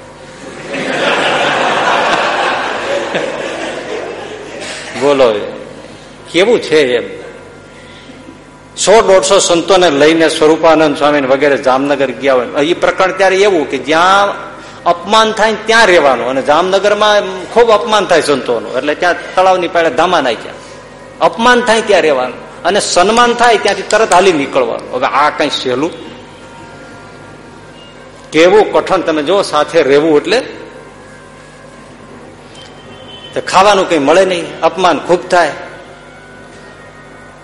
બોલો કેવું છે એમ? સો દોઢસો સંતોને લઈને સ્વરૂપાનંદ સ્વામી વગેરે જામનગર ગયા હોય. એ પ્રકરણ ત્યારે એવું કે જ્યાં અપમાન થાય ત્યાં રહેવાનું. અને જામનગરમાં ખૂબ અપમાન થાય સંતોનું. એટલે ત્યાં તળાવની પાડે ધામા નાખ્યા. અપમાન થાય ત્યાં રહેવાનું. અને સન્માન થાય ત્યાંથી તરત હાલી નીકળવાનું. હવે આ કઈ સહેલું? કેવું કઠણ? તમે જો સાથે રહેવું એટલે ખાવાનું કઈ મળે નહીં. અપમાન ખૂબ થાય.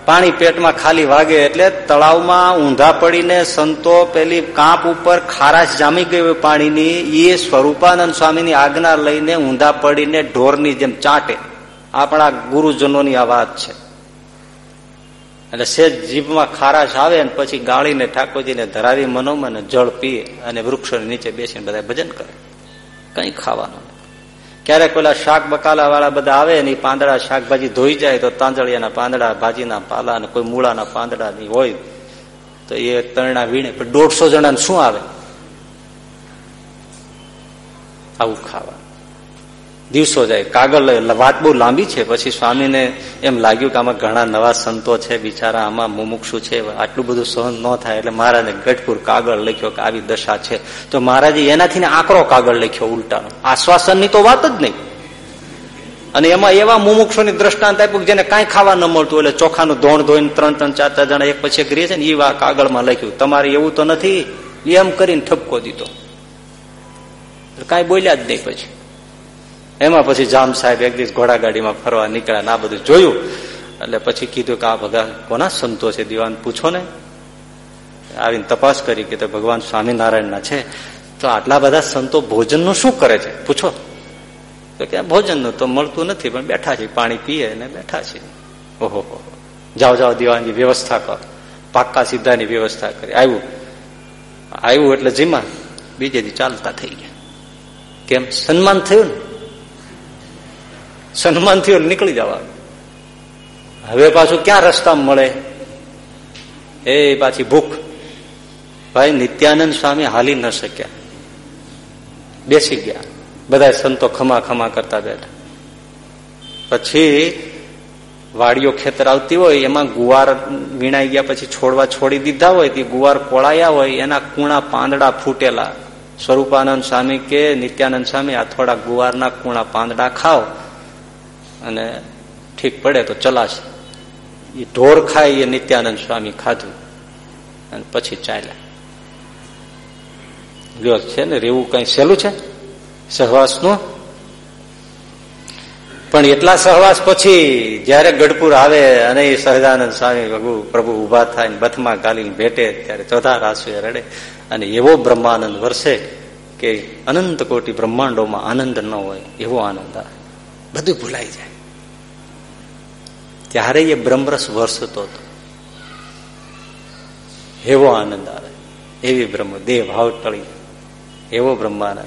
પાણી પેટમાં ખાલી વાગે એટલે તળાવમાં ઊંધા પડીને સંતો પેલી કાંપ ઉપર ખારાશ જામી ગઈ પાણીની એ સ્વરૂપાનંદ સ્વામીની આજ્ઞા લઈને ઊંધા પડીને ઢોરની જેમ ચાટે. આપણા ગુરુજનોની આ વાત છે. એટલે સેજ જીભમાં ખારાશ આવે અને પછી ગાળીને ઠાકોરજીને ધરાવી મનોમન, જળ પીએ અને વૃક્ષોની નીચે બેસીને બધા ભજન કરે. કઈ ખાવાનું ક્યારેક પેલા શાક બકાલા વાળા બધા આવે ને પાંદડા શાકભાજી ધોઈ જાય તો તાંજળિયાના પાંદડા, ભાજીના પાલા ને કોઈ મૂળાના પાંદડા ની હોય. તો એ તરણા વીણે. પણ દોઢસો જણા શું આવે? આવું ખાવા. દિવસો જાય. કાગળ વાત બહુ લાંબી છે. પછી સ્વામીને એમ લાગ્યું કે આમાં ઘણા નવા સંતો છે, બિચારા આમાં મુમુક્ષુ છે. આટલું બધું સહન ન થાય એટલે મહારાજે ગઢપુર કાગળ લખ્યો કે આવી દશા છે. તો મહારાજે એનાથી આકરો કાગળ લખ્યો ઉલટાનો. આશ્વાસનની તો વાત જ નહીં. અને એમાં એવા મુમુક્ષોની દ્રષ્ટાંત આપ્યું જેને કાંઈ ખાવા ન મળતું એટલે ચોખાનું ધોણ ધોઈને ત્રણ ત્રણ, ચાર ચાર જણા એક પછી એક રહે છે ને એ કાગળમાં લખ્યું. તમારે એવું તો નથી. એમ કરીને ઠપકો દીધો. કાંઈ બોલ્યા જ નહીં પછી. એમાં પછી જામ સાહેબ એક દિવસ ઘોડાગાડીમાં ફરવા નીકળ્યા આ બધું જોયું. એટલે પછી કીધું કે આ ભગવાન કોના સંતો છે? દિવાન પૂછો ને. આવીને તપાસ કરી કે ભગવાન સ્વામિનારાયણના છે. તો આટલા બધા સંતો ભોજનનું શું કરે છે? પૂછો. તો કે ભોજનનું તો મળતું નથી, પણ બેઠા છે, પાણી પીએ અને બેઠા છે. ઓહો જાઓ જાઓ, દિવાનજી, વ્યવસ્થા કર. પાક્કા સીધાની વ્યવસ્થા કરી. આવ્યું. આવ્યું એટલે જીમા. બીજે દી ચાલતા થઈ ગયા. કેમ? સન્માન થયું ને. સન્માન થયું નીકળી જવાનું. હવે પાછું ક્યાં રસ્તા મળે? એ પાછી ભૂખ. ભાઈ, નિત્યાનંદ સ્વામી હાલી ન શક્યા. બેસી ગયા. બધા સંતો ખમા ખમા કરતા બેઠા. પછી વાડીઓ ખેતર આવતી હોય, એમાં ગુવાર વીણાઈ ગયા પછી છોડવા છોડી દીધા હોય, તે ગુવાર કોળાયા હોય, એના કુણા પાંદડા ફૂટેલા. સ્વરૂપાનંદ સ્વામી કે, નિત્યાનંદ સ્વામી, આ થોડા ગુવારના કુણા પાંદડા ખાઓ. અને ઠીક પડે તો ચલાશે. એ ઢોર ખાય એ નિત્યાનંદ સ્વામી ખાધું અને પછી ચાલ્યા. લ્યો, છે ને, રેવું કઈ સહેલું છે? સહવાસનું? પણ એટલા સહવાસ પછી જયારે ગઢપુર આવે અને એ સહજાનંદ સ્વામી પ્રભુ પ્રભુ ઊભા થાય ને બથમાં ગાલીને ભેટે, ત્યારે ચોથા રાસુએ રડે. અને એવો બ્રહ્માનંદ વરસે કે અનંત કોટી બ્રહ્માંડોમાં આનંદ ન હોય, એવો આનંદ આવે. બધું ભૂલાઈ જાય. ત્યારે એ બ્રહ્મરસ વરસતો હતો એવો આનંદ આવે. એવી બ્રહ્મ, દેહ ભાવ ટળી. એવો બ્રહ્માનંદ.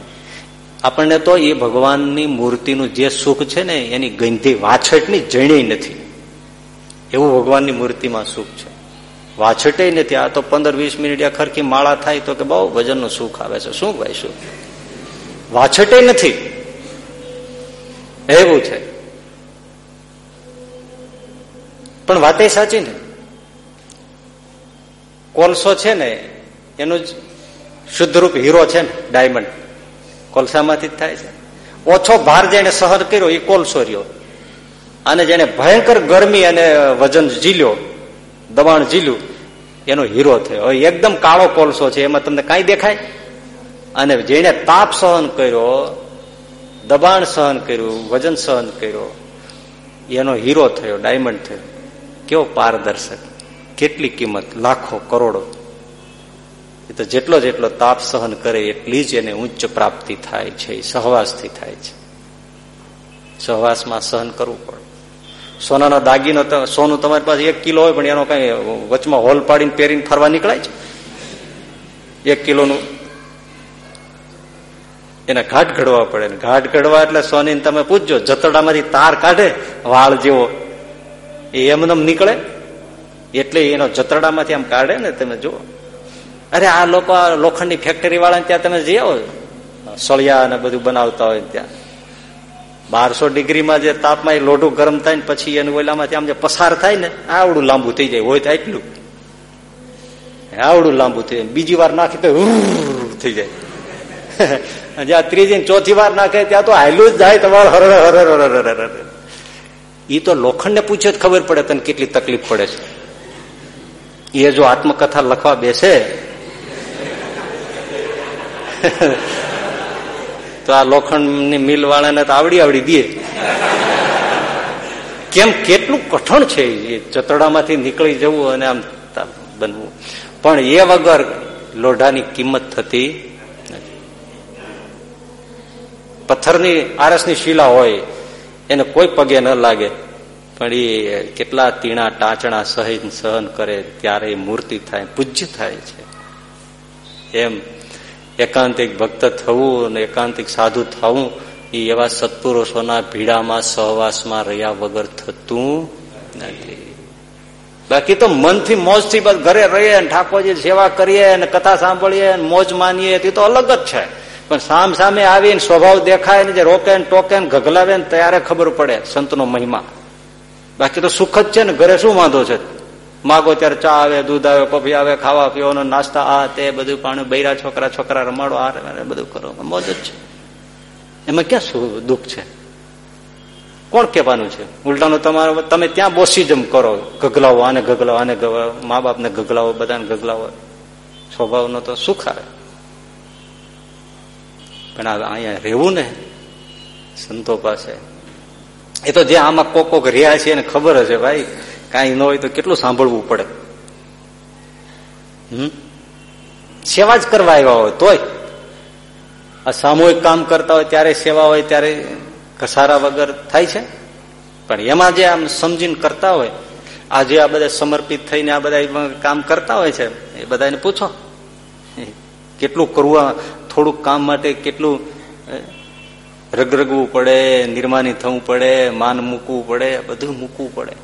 આપણને તો એ ભગવાનની મૂર્તિનું જે સુખ છે ને, એની ગંધી વાછટની જણી નથી. એવું ભગવાનની મૂર્તિમાં સુખ છે. વાછટે નથી. આ તો પંદર વીસ મિનિટ ખરખી માળા થાય તો કે બહુ ભજનનું સુખ આવે છે. શું ભાઈ, શું? વાછટે નથી. એવું છે. પણ વાત સાચી ને? કોલસો છે ને, એનું જ શુદ્ધ રૂપ હીરો છે ને, ડાયમંડ. કોલસામાંથી જ થાય છે. ઓછો ભાર જેને સહન કર્યો, એ કોલસો રહ્યો. અને જેને ભયંકર ગરમી અને વજન ઝીલ્યો, દબાણ ઝીલ્યું, એનો હીરો થયો. એકદમ કાળો કોલસો છે, એમાં તમને કઈ દેખાય? અને જેને તાપ સહન કર્યો, દબાણ સહન કર્યું, વજન સહન કર્યો, એનો હીરો થયો, ડાયમંડ થયો. કેવો પારદર્શક, કેટલી કિંમત, લાખો, કરોડો. એ તો જેટલો જેટલો તાપ સહન કરે એટલી જ એને ઉચ્ચ પ્રાપ્તિ થાય છે સહવાસથી થાય છે. સહવાસમાં સહન કરવું પડે. સોનાના દાગીનો સોનું તમારી પાસે એક કિલો હોય, પણ એનો કઈ વચમાં હોલ પાડીને પહેરીને ફરવા નીકળાય છે? એક કિલોનું. એને ઘાટ ઘડવા પડે. ઘાટ ઘડવા એટલે સોની તમે પૂછજો જતરડામાંથી તાર કાઢે, વાળ જેવો. એ એમનેમ નીકળે? એટલે એનો જતરડામાંથી આમ કાઢે ને તમે જુઓ. અરે આ લોકો લોખંડની ફેક્ટરી વાળા ત્યાં તમે જઈ સળિયા અને બધું બનાવતા હોય ત્યાં. બારસો ડિગ્રીમાં જે તાપમાં એ લોઢું ગરમ થાય ને પછી એનું ઓલામાંથી આમ જે પસાર થાય ને આવડું લાંબુ થઈ જાય. હોય તો એટલું આવડું લાંબુ થઈ જાય. બીજી વાર નાખી તો થઈ જાય. જ્યાં ત્રીજી ચોથી વાર નાખે ત્યાં તો હાયલું જ જાય તમારે હર હર હર હર એ તો લોખંડને પૂછે જ ખબર પડે તને કેટલી તકલીફ પડે છે. એ જો આત્મકથા લખવા બેસે, તો આ લોખંડની મિલ વાળાને તો આવડી આવડી દે કેમ કેટલું કઠણ છે એ ચતડામાંથી નીકળી જવું અને આમ બનવું. પણ એ વગર લોઢાની કિંમત થતી પથ્થરની આરસની શિલા હોય એને કોઈ પગે ન લાગે. પણ એ કેટલા તીણા ટાંચણા સહિત સહન કરે ત્યારે મૂર્તિ થાય, પૂજ્ય થાય છે. એમ એકાંતિક ભક્ત થવું અને એકાંતિક સાધુ થવું, એ એવા સત્પુરુષોના ભીડામાં સહવાસમાં રહ્યા વગર થતું નથી. બાકી તો મનથી મોજથી ઘરે રહીએ ઠાકોરજી સેવા કરીએ અને કથા સાંભળીએ મોજ માનીએ તે તો અલગ જ છે. પણ સામ સામે આવીને સ્વભાવ દેખાય ને જે રોકે ને ટોકે ને ને ત્યારે ખબર પડે સંતનો મહિમા. બાકી તો સુખ જ છે ને, ઘરે શું વાંધો છે? માગો ત્યારે ચા આવે, દૂધ આવે, કોફી આવે, ખાવા, પીવાનો નાસ્તા, આ તે બધું પાણી, બૈરા છોકરા છોકરા રમાડો, આ બધું કરો. મોજ જ છે. એમાં ક્યાં શું દુઃખ છે? કોણ કહેવાનું છે? ઉલટાનું તમારે, તમે ત્યાં બોસીજમ કરો. ગગલાવો, આને ગગલાવો, આને મા બાપને ગગલાવો, બધાને ગગલાવો. સ્વભાવનો તો સુખ આવે. પણ અહીંયા રહેવું ને સંતો પાસે. એ તો જે આમાં કોક કોક રહ્યા છે એને ખબર હશે, ભાઈ, કાંઈ ન હોય તો કેટલું સાંભળવું પડે? હમ? સેવા જ કરવા આવ્યા હોય તોય. આ સામૂહિક કામ કરતા હોય, ત્યારે સેવા હોય, ત્યારે ઘસારા વગર થાય છે. પણ એમાં જે આમ સમજીને કરતા હોય આજે આ બધા સમર્પિત થઈને આ બધા કામ કરતા હોય છે, એ બધાને પૂછો. કેટલું કરવું થોડુંક કામ માટે કેટલું રગરગવું પડે, નિર્માની થવું પડે, માન મૂકવું પડે બધું મૂકવું પડે.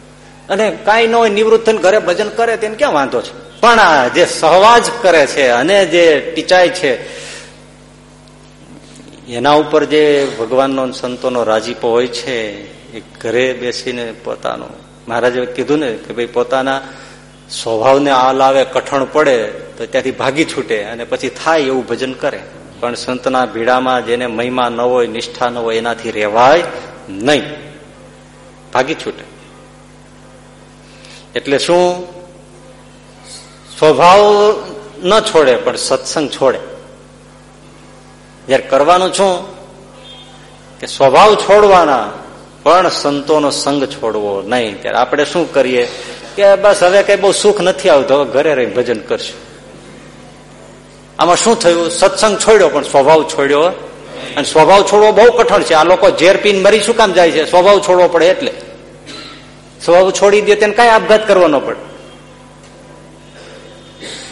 અને કાંઈ ન હોય, નિવૃત્ત ઘરે ભજન કરે તેને ક્યાં વાંધો છે? પણ જે સહવાજ કરે છે અને જે ટીચાય છે, એના ઉપર જે ભગવાનનો સંતોનો રાજીપો હોય છે, એ ઘરે બેસીને પોતાનો, મહારાજે કીધું ને કે ભાઈ પોતાના સ્વભાવને આ લાવે કઠણ પડે, તો ત્યાંથી ભાગી છૂટે અને પછી થાય એવું ભજન કરે. પણ સંતના ભીડામાં જેને મહિમા ન હોય, નિષ્ઠા ન હોય, એનાથી રહેવાય નહીં. ભાગી છૂટે. એટલે શું? સ્વભાવ ન છોડે, પણ સત્સંગ છોડે. જયારે કરવાનું છું કે સ્વભાવ છોડવાના, પણ સંતોનો સંગ છોડવો નહીં. ત્યારે આપણે શું કરીએ? કે બસ હવે કઈ બહુ સુખ નથી આવતો. ઘરે રહી ભજન કરશું. આમાં શું થયું? સત્સંગ છોડ્યો, પણ સ્વભાવ છોડ્યો અને સ્વભાવ છોડવો બહુ કઠણ છે. આ લોકો ઝેર પીને મરી શું કામ જાય છે? સ્વભાવ છોડવો પડે એટલે. સ્વભાવ છોડી દે તેને કઈ આપઘાત કરવાનો પડે.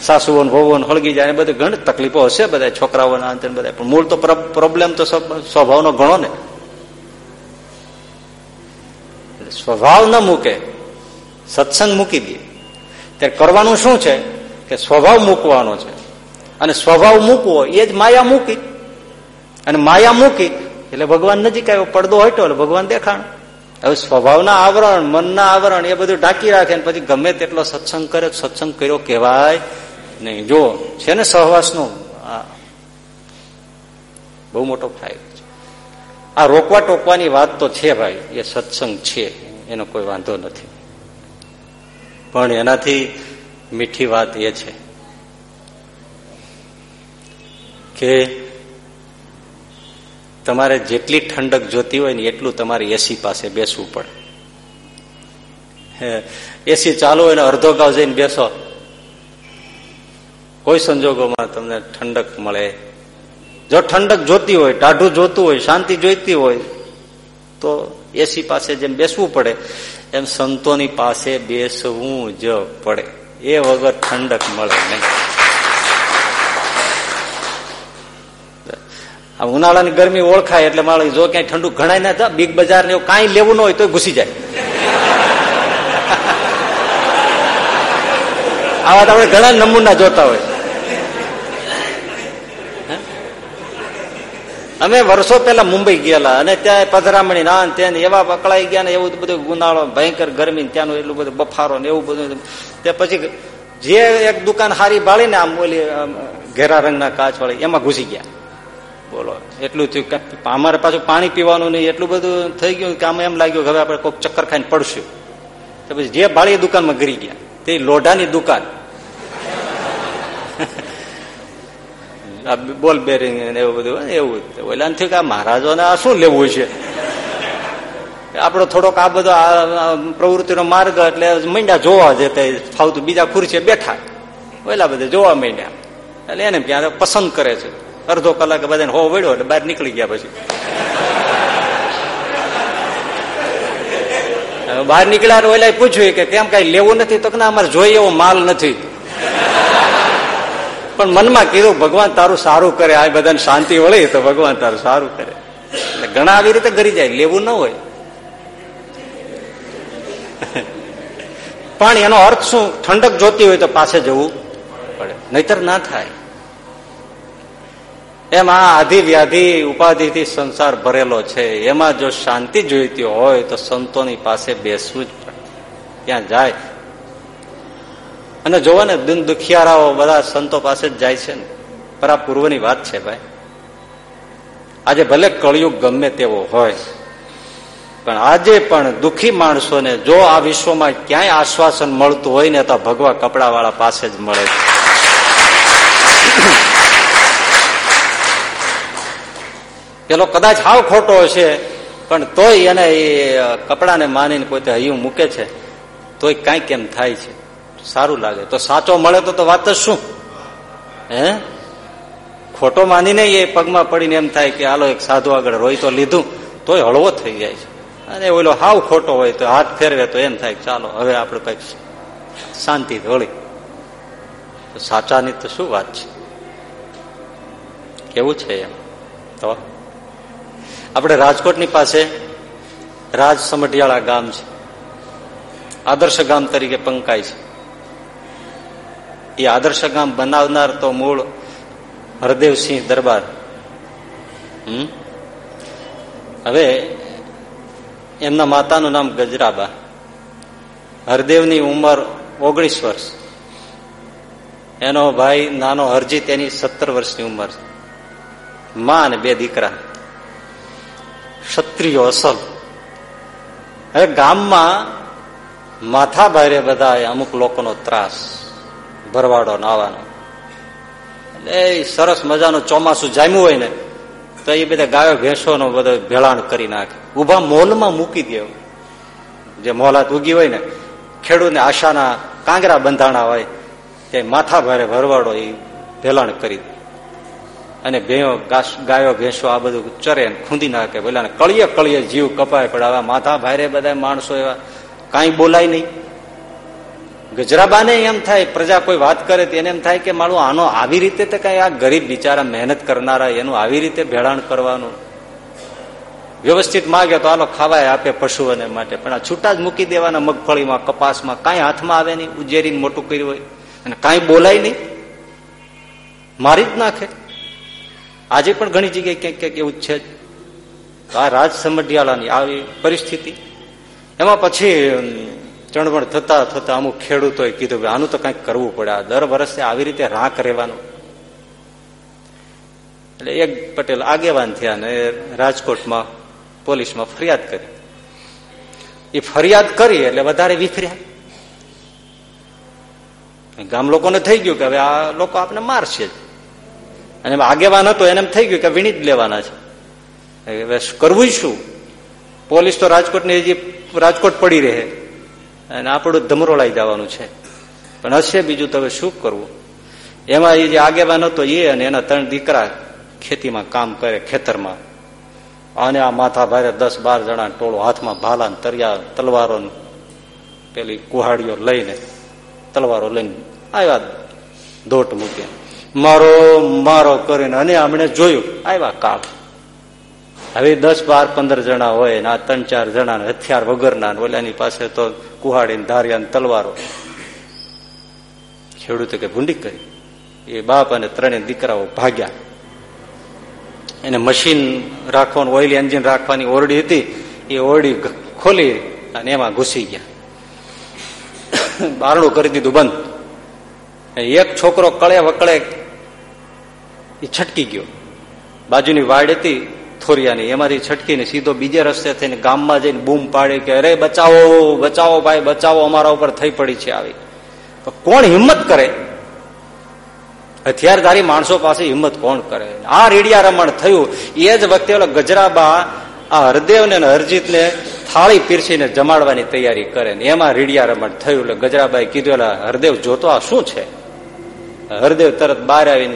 સાસુઓ ભોવો હળગી જાય, બધી ઘણી તકલીફો હશે બધા છોકરાઓના અંતે બધા પણ મૂળ તો પ્રોબ્લેમ તો સ્વભાવનો ઘણો ને. સ્વભાવ ન મૂકે. સત્સંગ મૂકી દે. ત્યારે કરવાનું શું છે? કે સ્વભાવ મૂકવાનો છે. અને સ્વભાવ મૂકવો એ જ માયા મૂકી. અને માયા મૂકી, એટલે ભગવાન નજીક આવ્યો, પડદો હટ્યો, એટલે ભગવાન દેખાણ. હવે સ્વભાવના આવરણ, મનના આવરણ, એ બધું ઢાંકી રાખે ને પછી ગમે તેટલો સત્સંગ કરે, સત્સંગ કર્યો કહેવાય નહીં. જો છે ને સહવાસનો? બહુ મોટો ફાયદો છે. આ રોકવા ટોકવાની વાત તો છે ભાઈ, એ સત્સંગ છે, એનો કોઈ વાંધો નથી. પણ એનાથી મીઠી વાત એ છે. કે તમારે જેટલી ઠંડક જોતી હોય ને એટલું તમારે એસી પાસે બેસવું પડે. એસી ચાલુ હોય ને અડધો ગાવ જઈને બેસો. કોઈ સંજોગોમાં તમને ઠંડક મળે. જો ઠંડક જોતી હોય, ટાઢું જોતું હોય, શાંતિ જોઈતી હોય, તો એસી પાસે જેમ બેસવું પડે, એમ સંતોની પાસે બેસવું જ પડે. એ વગર ઠંડક મળે નહીં. આ ઉનાળાની ગરમી ઓળખાય એટલે મારે જો ક્યાંય ઠંડુ ઘણાય ના બિગ બજાર ને કાંઈ લેવું ન હોય તો ઘૂસી જાય. આવા તો આપણે ઘણા નમૂના જોતા હોય. અમે વર્ષો પહેલા મુંબઈ ગયેલા અને ત્યાં પધરામણી ના ત્યાં એવા પકડાઈ ગયા ને એવું બધું ગુનાળો ભયંકર ગરમી ત્યાંનું એટલું બધું બફારો ને એવું બધું. તે પછી જે એક દુકાન હારી બાળીને આમ બોલી ઘેરા રંગના કાચ વાળી, એમાં ઘૂસી ગયા. બોલો, એટલું થયું કે અમારે પાછું પાણી પીવાનું નહીં, એટલું બધું થઈ ગયું કે આમ એમ લાગ્યું હવે આપણે કોઈક ચક્કર ખાઈને પડશું. તો પછી જે બાળી દુકાનમાં ગરી ગયા, તે લોઢાની દુકાન. બોલ બેરિંગ એવું બધું એવું ઓલા થયું કે આ મહારાજોને આ શું લેવું છે? આપડો થોડોક આ બધો પ્રવૃત્તિનો માર્ગ એટલે માંડ્યા જોવા જતા ફાવતું બીજા ખુરશીએ બેઠા. ઓલા બધા જોવા માંડ્યા એટલે એને ત્યાં પસંદ કરે છે. અડધો કલાક બધાને હો વળ્યો એટલે બહાર નીકળી ગયા પછી. બહાર નીકળ્યા ઓલા પૂછ્યું કે કેમ કઈ લેવું નથી? તો ના, અમારે જોઈએ એવો માલ નથી. પણ મનમાં કીધું, ભગવાન તારું સારું કરે. આ બધાને શાંતિ વળી તો ભગવાન તારું સારું કરે. એટલે ઘણા આવી રીતે ઘરી જાય. લેવું ન હોય. પણ એનો અર્થ શું? ઠંડક જોતી હોય તો પાસે જવું પડે. નહીતર ના થાય. એમ આ આધિ વ્યાધિ ઉપાધિથી સંસાર ભરેલો છે. એમાં જો શાંતિ જોઈતી હોય તો સંતોની પાસે બેસવું જ પડે. ત્યાં જાય? અને જોવો ને દિન દુખિયારાઓ બધા સંતો પાસે જ જાય છે ને. પર આ પૂર્વની વાત છે ભાઈ. આજે ભલે કળિયુગ ગમે તેવો હોય, પણ આજે પણ દુખી માણસોને જો આ વિશ્વમાં ક્યાંય આશ્વાસન મળતું હોય ને, તો ભગવા કપડા વાળા પાસે જ મળે છે. પેલો કદાચ હાવ ખોટો હશે, પણ તોય એને એ કપડાને માનીને પોતે હૈયું મૂકે છે, તોય કાંઈ કેમ થાય છે? સારું લાગે. તો સાચો મળે તો વાત જ શું? હે? ખોટો માનીને એ પગમાં પડીને એમ થાય કે આલો એક સાધુ આગળ રોઈ તો લીધું, તોય હળવો થઈ જાય છે. અને ઓલો હાવ ખોટો હોય તો હાથ ફેરવે તો એમ થાય ચાલો હવે આપણે કંઈક શાંતિ ધોળી. સાચાની તો શું વાત છે? કેવું છે એમ? તો આપણે રાજકોટની પાસે રાજ સમઢિયાળા ગામ છે. આદર્શ ગામ તરીકે પંકાય છે. એ આદર્શ ગામ બનાવનાર તો મૂળ હરદેવસિંહ દરબાર. હવે એમના માતાનું નામ ગજરાબા. હરદેવની ઉંમર ઓગણીસ વર્ષ. એનો ભાઈ નાનો હરજીત એની સત્તર વર્ષની ઉંમરમાં અને બે દીકરા. ક્ષત્રિયો અસલ. હવે ગામમાં માથા ભારે બધા અમુક લોકોનો ત્રાસ, ભરવાડો, નાવાનો. એટલે સરસ મજાનું ચોમાસું જામ્યું હોય ને, તો એ બધા ગાયો, ભેંસોનો બધો ભેળાણ કરી નાખે. ઊભા મોલમાં મૂકી દે. જે મોલાત ઉગી હોય ને, ખેડૂતને આશાના કાંગરા બંધાણા હોય, તે માથા ભારે ભરવાડો એ ભેલાણ કરી દે. અને ભેંયો ગાયો, ભેંસો આ બધું ચરે ખૂંદી નાખે. પેલા કળીએ કળીએ જીવ કપાય પણ આવા માથા ભારે બધા માણસો એવા. કાંઈ બોલાય નહીં. ગજરાબાને એમ થાય, પ્રજા કોઈ વાત કરે તો એને એમ થાય કે મારું આનો આવી રીતે તો કઈ આ ગરીબ બિચારા મહેનત કરનારા એનું આવી રીતે ભેળાણ કરવાનું. વ્યવસ્થિત માગે તો આલો ખાવાય આપે પશુઓને માટે. પણ આ છૂટા જ મૂકી દેવાના મગફળીમાં, કપાસમાં કાંઈ હાથમાં આવે નહીં. ઉજેરીને મોટું કર્યું હોય. અને કાંઈ બોલાય નહીં. મારી જ નાખે. આજે પણ ઘણી જગ્યાએ ક્યાંક ક્યાંક એવું છે. આ રાજ સમઢિયાળાની આવી પરિસ્થિતિ. એમાં પછી ચણવણ થતા થતા અમુક ખેડૂતોએ કીધું કે આનું તો કંઈક કરવું પડે. આ દર વર્ષે આવી રીતે રાખ રહેવાનું. એટલે એક પટેલ આગેવાન થયા ને રાજકોટમાં, પોલીસમાં ફરિયાદ કરી. એ ફરિયાદ કરી એટલે વધારે વિફર્યા ગામ લોકોને થઈ ગયું કે હવે આ લોકો આપણે મારશે અને આગેવાન હતો, એને થઈ ગયું કે વીણી જ લેવાના છે. હવે કરવું શું? પોલીસ તો રાજકોટની હજી રાજકોટ પડી રહે. અને આપણું ધમરોળાઈ જવાનું છે. પણ હશે બીજું તો શું કરવું? એમાં એ જે આગેવાન હતો એ અને એના ત્રણ દીકરા ખેતીમાં કામ કરે ખેતરમાં. અને આ માથા ભારે દસ બાર જણા ટોળો હાથમાં ભાલા તરિયા, તલવારો પેલી કુહાડીઓ લઈને તલવારો લઈને આવ્યા દોટ મૂકે. મારો મારો કરીને અને આમણે જોયું. આવ્યા કાળ. હવે દસ, બાર, પંદર જણા હોય ને આ ત્રણ, ચાર જણા હથિયાર વગરના ઓલાની પાસે તો કુહાડી ધારિયા તલવારો. ખેડૂતે કે ભૂંડી કરી. એ બાપ અને ત્રણેય દીકરાઓ ભાગ્યા. એને મશીન રાખવાનું, ઓઇલ એન્જિન રાખવાની ઓરડી હતી. એ ઓરડી ખોલી અને એમાં ઘૂસી ગયા. બારણું કરી દીધું બંધ. એક છોકરો કળે વકળે એ છટકી ગયો. બાજુની વાડ હતી થોરિયાની, એમાંથી છટકીને સીધો બીજે રસ્તે થઈને ગામમાં જઈને બૂમ પાડી કે, અરે, બચાવો બચાવો ભાઈ, બચાવો, અમારા ઉપર થઈ પડી છે આવી. કોણ હિંમત કરે? હથિયારધારી માણસો પાસે હિંમત કોણ કરે? આ રેડિયા રમણ થયું. એ જ વખતે ઓલા ગજરાબા આ હરદેવને હરજીતને થાળી પીરસીને જમાડવાની તૈયારી કરે ને એમાં રીડિયા રમણ થયું. એટલે ગજરાબાએ કીધું એટલે હરદેવ, જોતો આ શું છે? હરદેવ તરત બહાર આવીને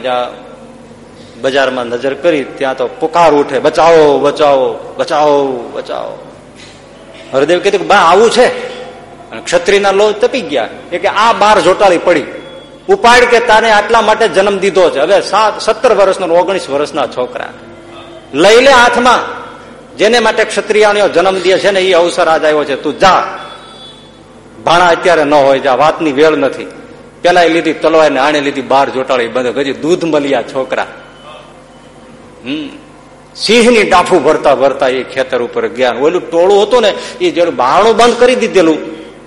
બજારમાં નજર કરી, ત્યાં તો પુકાર ઉઠે, બચાવો બચાવો બચાવો બચાવો. હરદેવ કીધું બા, આવું છે. ક્ષત્રિયના લો તપી ગયા એ કે, આ બાર જોટાળી પડી. ઉપાડ કે તારે આટલા માટે જન્મ દીધો છે. હવે સાત, સત્તર વર્ષનો ઓગણીસ વર્ષના છોકરા. લઈ લે હાથમાં. જેને માટે ક્ષત્રિયાણીઓ જન્મ દે છે ને એ અવસર આજ આવ્યો છે, તું જા. ભાણા અત્યારે ન હોય, જા, વાતની વેળ નથી. પેલા એ લીધી તલવાર ને આણે લીધી બાર જોટાળી, બંધ હજી દૂધ મળ્યા છોકરા. સિંહની ડાફું ભરતા ભરતા એ ખેતર ઉપર ગયા. ઓલું ટોળું હતું ને, એ જેનું બારણું બંધ કરી દીધેલું.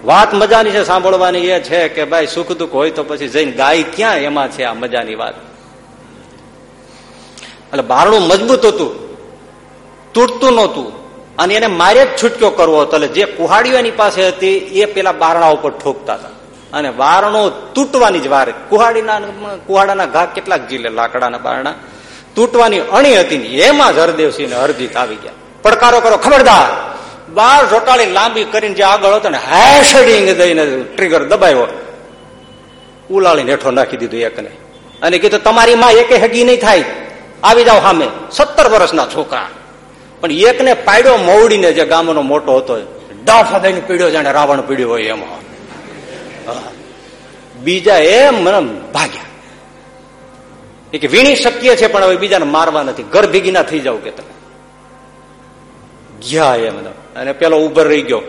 વાત મજાની છે, સાંભળવાની એ છે કે ભાઈ સુખ દુઃખ હોય તો પછી જઈને ગાય ક્યાં એમાં છે આ મજાની વાત? એટલે બારણું મજબૂત હતું. તૂટતું નહોતું. અને એને મારે જ છૂટક્યો કરવો હતો. એટલે જે કુહાડીઓ એની પાસે હતી, એ પેલા બારણા ઉપર ઠોકતા હતા. અને બારણો તૂટવાની જ વાર. કુહાડીના, કુહાડાના ઘા કેટલાક જીલે લાકડાના બારણા. તૂટવાની અણી હતી ને એમાં જ હરદેવસિંહ હરજીત આવી ગયા. પડકારો કરો ખબરદાર, બાર જોટાળી લાંબી કરીને જે આગળ હતો ને હેશડિંગ દઈને ટ્રિગર દબાયો ઉલાળીને હેઠો નાખી દીધું એકને. અને કીધું, તમારી માં એકે હગી નહીં થાય. આવી જાઓ સામે સત્તર વર્ષના છોકરા. પણ એકને પાડ્યો મવડીને જે ગામનો મોટો હતો. ડાફ દઈને પીડ્યો, જાણે રાવણ પીડ્યો હોય એમાં. બીજા એમ ભાગ્યા. એ કે વીણી શક્ય છે, પણ હવે બીજાને મારવા નથી. ઘર ભેગી ના થઈ જાવ કે તમે. ગયા એમ અને પેલો ઉભર રહી ગયો.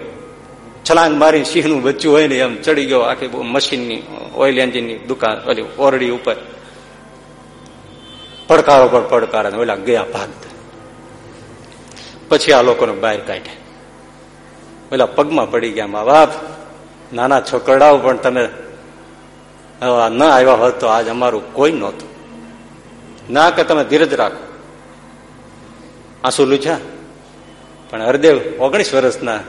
છલાંગ મારી સિંહનું બચ્ચું હોય ને એમ ચડી ગયો. આખી મશીનની, ઓઇલ એન્જિનની દુકાન, ઓલી ઓરડી ઉપર. પડકારો પર પડકાર ઓલા ગયા ભાગ પછી આ લોકોને બહાર કાઢે. ઓલા પગમાં પડી ગયા, મા બાપ, નાના છોકરાઓ પણ તમે ન આવ્યા હોત તો આજ અમારું કોઈ નહોતું. ના કે તમે ધીરજ રાખો. આંસુ લૂછા પણ હરદેવ ઓગણીસ વર્ષના.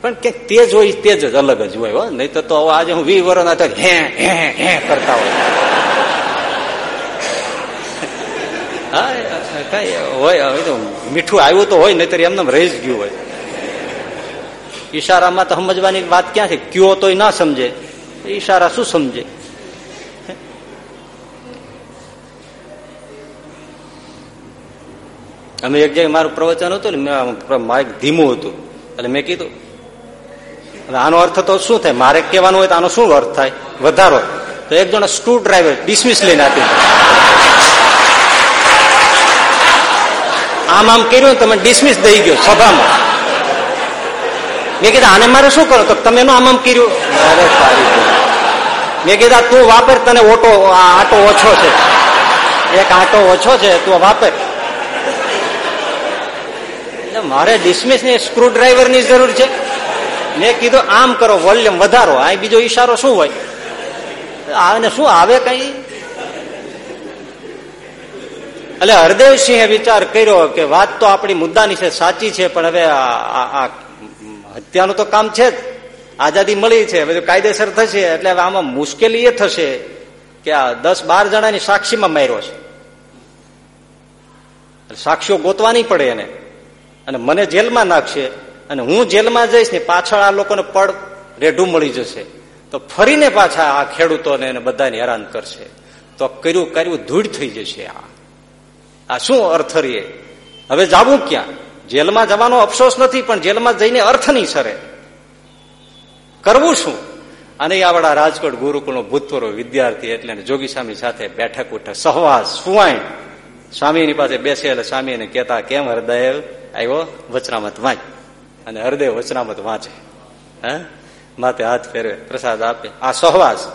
પણ કે તેજ હોય, તેજ જ અલગ જ હોય નહીં તો આજે હું વી વર્ષના હે હે હે કરતા હોય. હા કઈ હોય મીઠું આવ્યું તો હોય, નહીતર એમને રહી જ ગયું હોય. ઈશારામાં તો સમજવાની વાત ક્યાં છે? કયો તોય ના સમજે. ઈશારા શું સમજે? અમે એક જગ્યાએ મારું પ્રવચન હતું ને માઇક ધીમું હતું. એટલે મેં કીધું આનો અર્થ તો શું થાય? મારે કહેવાનું હોય તો આનો શું અર્થ થાય? વધારો. તો એક જણા સ્ક્રૂ ડ્રાઈવર ડિસમિસ લઈને આપી આમ આમ કર્યું તમે ડિસમિસ દઈ ગયો સભામાં. મેં કીધું, આને મારે શું કરો? તો તમે એનું આમ આમ કર્યું. મેં કીધા તું વાપર, તને ઓટો આટો ઓછો છે. એક આટો ઓછો છે, તું વાપર. મારે ડિસમિસની સ્ક્રૂ ડ્રાઈવરની જરૂર છે. મેં કીધું, આમ કરો વોલ્યુમ વધારો. આ બીજો ઈશારો શું હોય? આને શું આવે કઈ? એટલે હરદેવસિંહે વિચાર કર્યો કે વાત તો આપણી મુદ્દાની છે, સાચી છે, પણ હવે આ હત્યાનું તો કામ છે જ. આઝાદી મળી છે બધું કાયદેસર થશે. એટલે હવે આમાં મુશ્કેલી એ થશે કે આ દસ બાર જણાની સાક્ષીમાં માર્યો છે. સાક્ષીઓ ગોતવાની પડે એને. અને મને જેલમાં નાખશે અને હું જેલમાં જઈશ ને પાછળ આ લોકોને પડ રેઢું મળી જશે. તો ફરીને પાછા આ ખેડૂતોને એને બધાને હેરાન કરશે. તો કર્યું કર્યું ધૂળ થઈ જશે આ. આ શું અર્થ રીએ હવે જાવું ક્યાં? જેલમાં જવાનો અફસોસ નથી, પણ જેલમાં જઈને અર્થ નહીં સરે. કરવું શું? અને આપણા રાજકોટ ગુરુકુળનો ભૂતપૂર્વ વિદ્યાર્થી એટલે જોગી સ્વામી સાથે બેઠક ઉઠે. સહવાસ, સુવાય. સ્વામીની પાસે બેસે એટલે સ્વામીને કહેતા, કેમ હરદેવ આવ્યો વચનામત વાંચ અને હરદેવ વચનામત વાંચે હે? માથે હાથ ફેરવે, પ્રસાદ આપે. આ સહવાસ.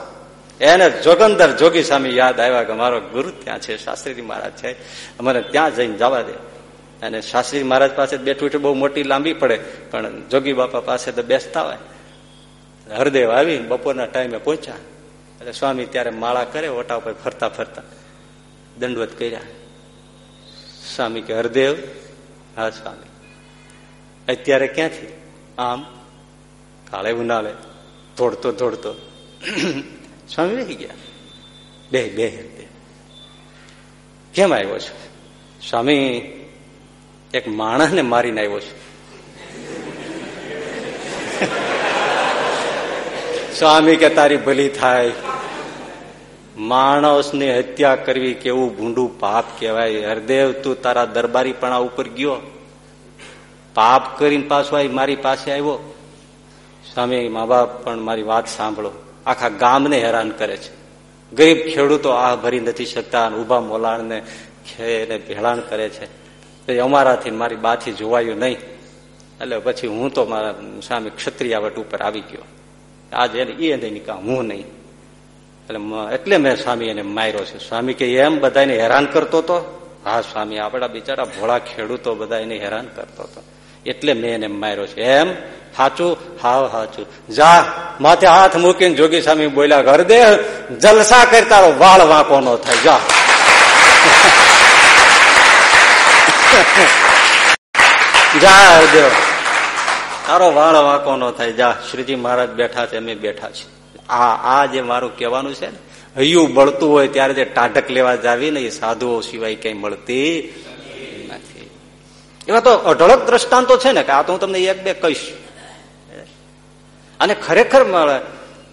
એને જોગંદર જોગી સ્વામી યાદ આવ્યા કે મારો ગુરુ ત્યાં છે, શાસ્ત્રીજી મહારાજ છે. મને ત્યાં જઈને જવા દે. અને શાસ્ત્રી મહારાજ પાસે બેઠું છે બહુ મોટી લાંબી પડે. પણ જોગી બાપા પાસે તો બેસતા હોય. હરદેવ આવી બપોરના ટાઈમે પહોંચ્યા. એટલે સ્વામી ત્યારે માળા કરે, ઓટા ઉપર ફરતા ફરતા દંડવત કર્યા. સ્વામી કે હરદેવ હા સ્વામી અત્યારે ક્યાંથી? આમ કાળે ઉનાળે દોડતો દોડતો સ્વામી રહી ગયા. બે બે હરદેવ કેમ આવ્યો છું? સ્વામી, એક માણસને મારીને આવ્યો છું. સ્વામી કે તારી ભલી થાય. માણસની હત્યા કરવી કેવું ભૂંડું પાપ કહેવાય? હરદેવ, તું તારા દરબારીપણા ઉપર ગયો. પાપ કરીને પાછો આવી મારી પાસે આવ્યો. સ્વામી મા બાપ પણ મારી વાત સાંભળો. આખા ગામને હેરાન કરે છે. ગરીબ ખેડૂતો આ ભરી નથી શકતા ઊભા મોલાણને ખેને ભેળાણ કરે છે. અમારાથી મારી બાથી જોવાયું નહીં. એટલે પછી હું તો મારા સ્વામી ક્ષત્રિયાવટ ઉપર આવી ગયો. આજે એને એ નહીં કામ હું નહીં. એટલે એટલે મેં સ્વામી એને માર્યો છે. સ્વામી કે એમ બધાને હેરાન કરતો હતો હા, સ્વામી, આપણા બિચારા ભોળા ખેડૂતો બધા એને હેરાન કરતો હતો એટલે મેં એને માર્યો છે. એમ? હાચું? હાવ હાચું. જા, માથે હાથ મૂકીને જોગી સ્વામી બોલ્યા ઘર દે જલસા તારો વાળ વાંકો નો થાય. જા. જા દેવ તારો વાળ વાંકો નો થાય. જા, શ્રીજી મહારાજ બેઠા છે, અમે બેઠા છીએ. આ આ જે મારું કહેવાનું છે ને, હૈયું બળતું હોય ત્યારે જે ટાઢક લેવા જાવી ને એ સાધુઓ સિવાય કઈ મળતી નથી. એવા તો અઢળક દ્રષ્ટાંતો છે ને કે આ તો હું તમને એક બે કહીશ. અને ખરેખર મળે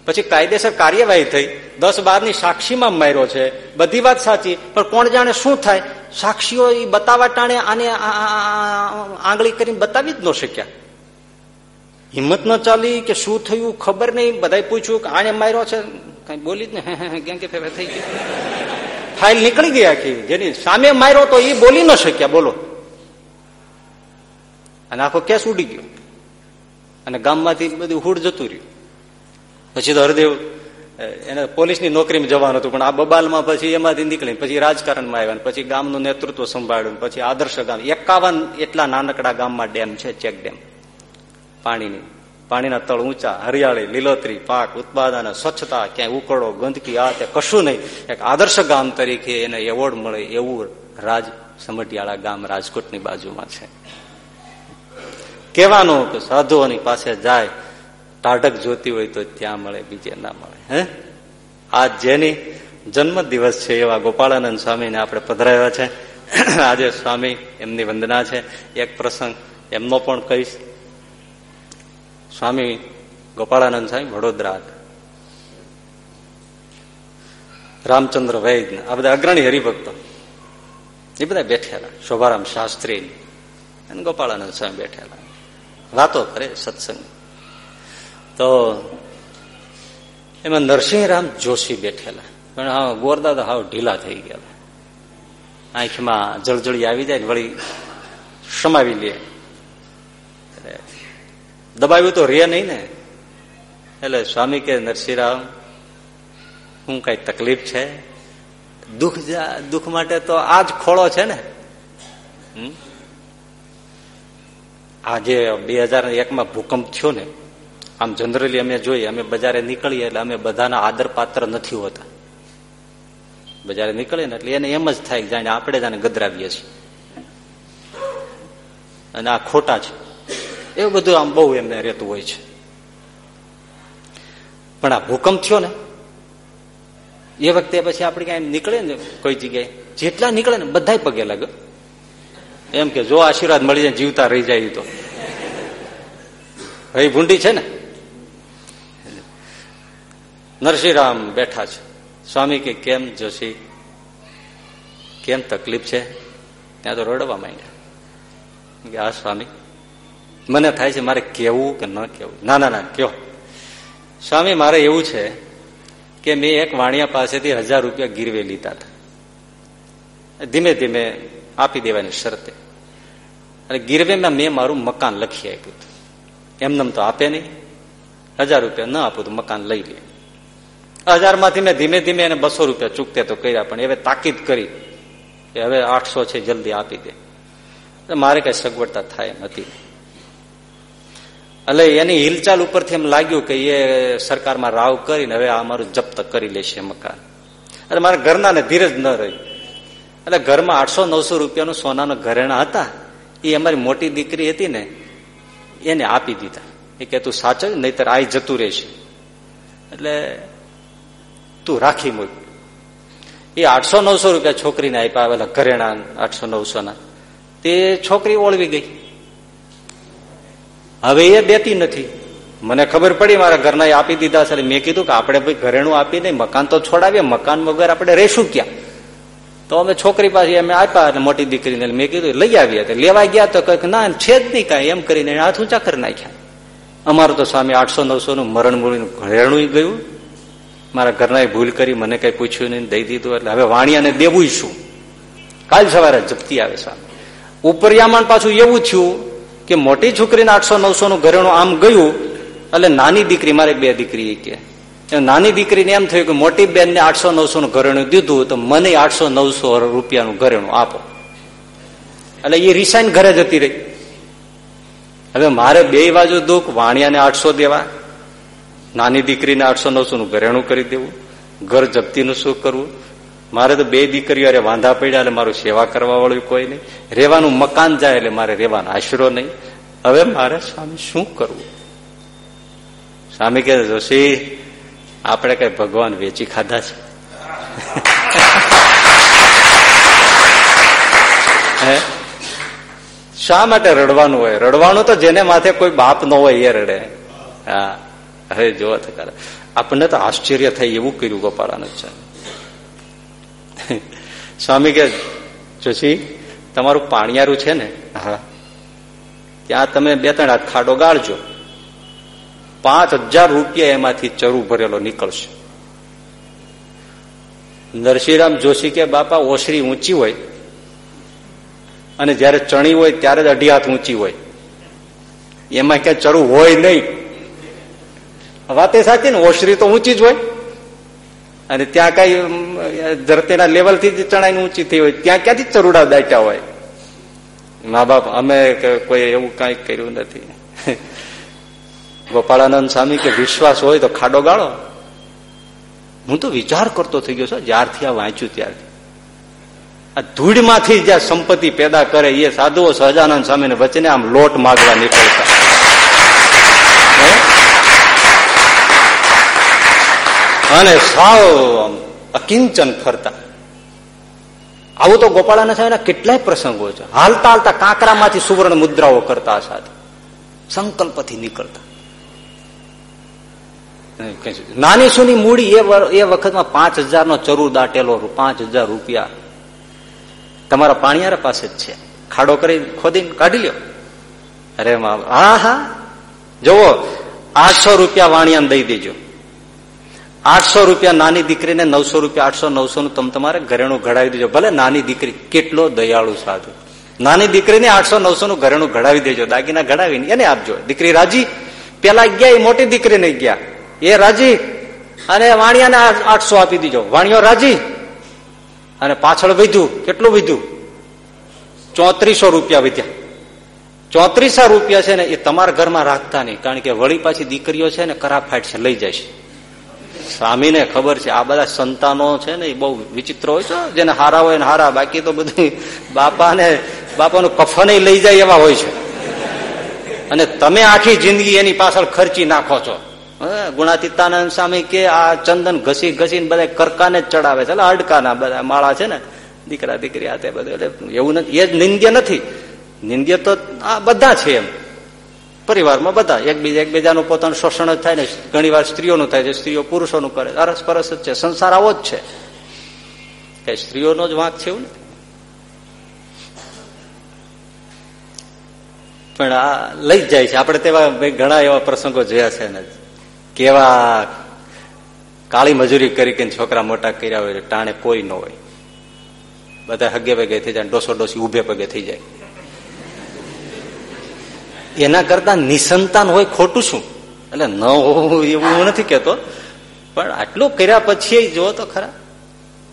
પછી કાયદેસર કાર્યવાહી થઈ. દસ બારની સાક્ષીમાં માર્યો છે. બધી વાત સાચી, પણ કોણ જાણે શું થાય? સાક્ષીઓ એ બતાવવા ટાણે આને આંગળી કરીને બતાવી જ ન શક્યા. હિંમત ન ચાલી કે શું થયું ખબર નહીં. બધા પૂછ્યું કે આને માર્યો છે? કઈ બોલી જ ને. કેમ કે થઈ ગયું. ફાઇલ નીકળી ગઈ આખી. જેની સામે માર્યો તો એ બોલી ન શક્યા. બોલો. અને આખો કેસ ઉડી ગયો. અને ગામમાંથી બધું હુડ જતું રહ્યું. પછી તો હરદેવ એને પોલીસની નોકરીમાં જવાનું હતું, પણ આ બબાલમાં પછી એમાંથી નીકળી પછી રાજકારણમાં આવ્યા પછી ગામનું નેતૃત્વ સંભાળ્યું પછી આદર્શ ગામ. એકાવન એટલા નાનકડા ગામમાં ડેમ છે ચેક ડેમ પાણીની. પાણીના તળ ઊંચા, હરિયાળી, લીલોતરી, પાક ઉત્પાદન સ્વચ્છતા, ક્યાંય ઉકળો ગંદકી, આ તે કશું નહીં. એક આદર્શ ગામ તરીકે એને એવોર્ડ મળે એવું રાજ સમટિયાળા ગામ રાજકોટની બાજુમાં છે. કહેવાનું કે સાધુઓની પાસે જાય, ટાઢક જોતી હોય તો ત્યાં મળે, બીજે ના મળે. હે? આ જેની જન્મ દિવસ છે એવા ગોપાળાનંદ સ્વામીને આપણે પધરાવ્યા છે. આજે સ્વામી એમની વંદના છે. એક પ્રસંગ એમનો પણ કહીશ. સ્વામી ગોપાળાનંદ સ્વામી વડોદરા રામચંદ્ર વૈદ, આ બધા અગ્રણી હરિભક્તો. એ બધા બેઠેલા, શોભારામ શાસ્ત્રી અને ગોપાળાનંદ સ્વામી બેઠેલા. વાતો કરે સત્સંગ. તો એમાં નરસિંહરામ જોશી બેઠેલા. પણ હા ગોરદાદા હાવ ઢીલા થઈ ગયા આંખમાં જળજળી આવી જાય વળી સમાવી લે. દબાવ્યું તો રે નહીં ને. એટલે સ્વામી કે નરસિંહરામ હું કઈ તકલીફ છે? દુઃખ દુઃખ માટે તો આ જ ખોળો છે ને. આજે બે હજાર એકમાં ભૂકંપ થયો ને, આમ જનરલી અમે જોઈએ, અમે બજારે નીકળીએ એટલે અમે બધાના આદર પાત્ર નથી હોતા. બજારે નીકળીએ ને એટલે એને એમ જ થાય જાણે આપણે જાણે ગદરાવીએ છીએ. અને આ ખોટા છે. એવું બધું આમ બહુ એમને રહેતું હોય છે. પણ આ ભૂકંપ થયો ને, એ વખતે પછી આપણે ક્યાંય નીકળે ને કોઈ જગ્યાએ, જેટલા નીકળે ને બધા પગે લાગે. એમ કે જો આશીર્વાદ મળી જાય જીવતા રહી જાય તો. ભાઈ ભૂંડી છે ને. નરસિંહરામ બેઠા છે. સ્વામી કે, કેમ જોશી? કેમ તકલીફ છે? ત્યાં તો રડવા માંડ્યા. કે આ સ્વામી. મને થાય છે મારે કેવું કે ન કેવું? ના ના ના, કયો. સ્વામી, મારે એવું છે કે મેં એક વાણિયા પાસેથી હજાર રૂપિયા ગીરવે લીધા હતા. ધીમે ધીમે આપી દેવાની શરતે. અને ગીરવેમાં મેં મારું મકાન લખી આપ્યું હતું. એમને તો આપે નહીં. હજાર રૂપિયા ન આપું તો મકાન લઈ લે. હજારમાંથી મેં ધીમે ધીમે એને બસો રૂપિયા ચૂકતે તો કર્યા, પણ હવે તાકીદ કરી કે હવે આઠસો છે, જલ્દી આપી દે. મારે કઈ સગવડતા થાય એમ હતી એટલે એની હિલચાલ ઉપરથી એમ લાગ્યું કે એ સરકારમાં રાવ કરીને હવે આ મારું જપ્ત કરી લેશે મકાન. એટલે મારા ઘરના ધીરજ ન રહી. એટલે ઘરમાં આઠસો નવસો રૂપિયાનું સોનાના ઘરેણા હતા. એ અમારી મોટી દીકરી હતી ને, એને આપી દીધા. એ કે, તું સાચવ નહીતર આ જતું રહેશે. એટલે તું રાખી મૂક. એ આઠસો નવસો રૂપિયા છોકરીને આપ્યા આવેલા ઘરેણા આઠસો નવસો ના તે છોકરી ઓળવી ગઈ. હવે એ દેતી નથી. મને ખબર પડી, મારા ઘરના આપી દીધા છે. મેં કીધું કે આપણે ભાઈ ઘરેણું આપી નહીં મકાન તો છોડાવીએ, મકાન વગર આપણે રહેશું ક્યાં? તો અમે છોકરી પાસે અમે આપ્યા મોટી દીકરીને મેં કીધું, લઈ આવીએ. લેવા ગયા તો કંઈક, ના છે જ નહીં કાંઈ. એમ કરીને હાથ ઊંચા કરી નાખ્યા. અમારું તો સ્વામી આઠસો નવસો નું મરણ મૂળીનું ઘરેણું ગયું. મારા ઘરના ભૂલ કરી, મને કઈ પૂછ્યું નહીં, દઈ દીધું. એટલે હવે વાણિયાને દેવું શું? કાલ સવારે જપ્તી આવે સ્વામી. ઉપરિયામાં પાછું એવું થયું કે મોટી છોકરીને આઠસો નવસો નું ઘરેણું આમ ગયું, એટલે નાની દીકરી, મારે બે દીકરી કે. નાની દીકરીને એમ થયું કે મોટી બેનને આઠસો નવસો નું ઘરેણું દીધું, તો મને આઠસો નવસો રૂપિયાનું ઘરેણું આપો. એટલે એ રિસાઈન ઘરે જતી રહી. હવે મારે બે બાજુ દુઃખ, વાણિયાને આઠસો દેવા, નાની દીકરીને આઠસો નવસો નું ઘરેણું કરી દેવું, ઘર જપ્તીનું શું કરવું મારે તો બે દીકરીઓ અરે વાંધા પડ્યા એટલે મારું સેવા કરવા વાળું કોઈ નહીં. રહેવાનું મકાન જાય એટલે મારે રહેવાનો આશરો નહીં. હવે મારે સ્વામી શું કરવું? સ્વામી કે જોશી, આપણે કઈ ભગવાન વેચી ખાધા છે? શા માટે રડવાનું હોય? રડવાનું તો જેને માથે કોઈ બાપ ન હોય એ રડે. હા. હવે જોવા તો કરે આપણને તો આશ્ચર્ય થાય એવું કર્યું ગોપાળાનું છે સ્વામી કે, જોશી, તમારું પાણિયારું છે ને? હા. ત્યાં તમે બે ત્રણ હાથ ખાડો ગાળજો. પાંચ હજાર રૂપિયા એમાંથી ચરુ ભરેલો નીકળશે. નરસિંહરામ જોશી કે, બાપા, ઓસરી ઊંચી હોય અને જયારે ચણી હોય ત્યારે જ અઢી હાથ ઊંચી હોય. એમાં ક્યાં ચરું હોય નહીં. વાતે સાચી ને? ઓસરી તો ઊંચી જ હોય. અને ત્યાં કઈ ધરતીના લેવલથી ચણાઈ ઊંચી થઈ હોય, ત્યાં ક્યાંથી ચરુડા દાટ્યા હોય? મા બાપ, અમે કોઈ એવું કઈ કર્યું નથી. ગોપાળાનંદ સ્વામી કે વિશ્વાસ હોય તો ખાડો ગાળો. હું તો વિચાર કરતો થઈ ગયો છું, જ્યારથી આ વાંચ્યું ત્યારથી. આ ધૂળમાંથી જ્યાં સંપત્તિ પેદા કરે એ સાધુઓ સહજાનંદ સ્વામી વચ્ચે આમ લોટ માગવા નીકળતા. અને સાવ અકિંચન ફરતા. આવું તો ગોપાળાના સાહેબ કેટલાય પ્રસંગો છે. હાલતા હાલતા કાંકરામાંથી સુવર્ણ મુદ્રાઓ કરતા સાથે. સંકલ્પથી નીકળતા. નાની સુની મૂડી એ વખતમાં પાંચ હજાર નો ચરુ દાટેલો પાંચ હજાર રૂપિયા. તમારા પાણીયારા પાસે જ છે. ખાડો કરી ખોદીને કાઢી લ્યો. અરે હા હા. જુઓ, આઠસો રૂપિયા વાણિયાને દઈ દેજો. આઠસો રૂપિયા નાની દીકરીને નવસો રૂપિયા, આઠસો નવસો નું તમે તમારે ઘરેણું ઘડાવી દેજો. ભલે નાની દીકરી, કેટલો દયાળુ સાધુ. નાની દીકરીને આઠસો નવસો નું ઘરેણું ઘડાવી દેજો. દાગીના ઘડાવીને એને આપજો. દીકરી રાજી? પેલા ગયા, એ મોટી દીકરીને ગયા. એ રાજી? અને વાણિયાને આઠસો આપી દીજો. વાણિયો રાજી? અને પાછળ વધ્યું. કેટલું વધ્યું? ચોત્રીસો રૂપિયા વધ્યા. ચોત્રીસો રૂપિયા છે ને એ તમારા ઘરમાં રાખતા નહીં. કારણ કે વળી પાછી દીકરીઓ છે ને કરા છે, લઈ જાય છે. સ્વામીને ખબર છે. આ બધા સંતાનો છે ને, એ બહુ વિચિત્ર હોય છે. જેને હારા હોય ને હારા, બાકી તો બધી બાપાને, બાપાનું કફન લઈ જાય એવા હોય છે. અને તમે આખી જિંદગી એની પાછળ ખર્ચી નાખો છો. ગુણાતીતાનંદ સ્વામી કે આ ચંદન ઘસી ઘસીને બધા કરકાને જ ચડાવે છે. હડકાના બધા માળા છે ને. દીકરા દીકરી આ તે બધું. એટલે એવું નથી. એ નિંદ્ય નથી. નિંદ્ય તો આ બધા છે એમ. પરિવારમાં બધા એકબીજા એકબીજાનું પોતાનું શોષણ જ થાય ને ઘણી સ્ત્રીઓનું થાય છે, સ્ત્રીઓ પુરુષોનું કરે અરસ જ છે. સંસાર આવો જ છે. કઈ સ્ત્રીઓનો જ વાંક છે એવું ને પણ આ લઈ જ જાય છે. આપણે તેવા ઘણા એવા પ્રસંગો જોયા છે ને. કેવા કાળી મજૂરી કરી કે છોકરા મોટા કર્યા હોય ટાણે કોઈ ન હોય. બધા હગે પગે થઈ જાય ડોસો ડોસી ઉભે પગે થઈ જાય. એના કરતા નિસંતાન હોય ખોટું શું? એટલે ન હોવું એવું હું નથી કેતો પણ આટલું કર્યા પછી જો તો ખરા.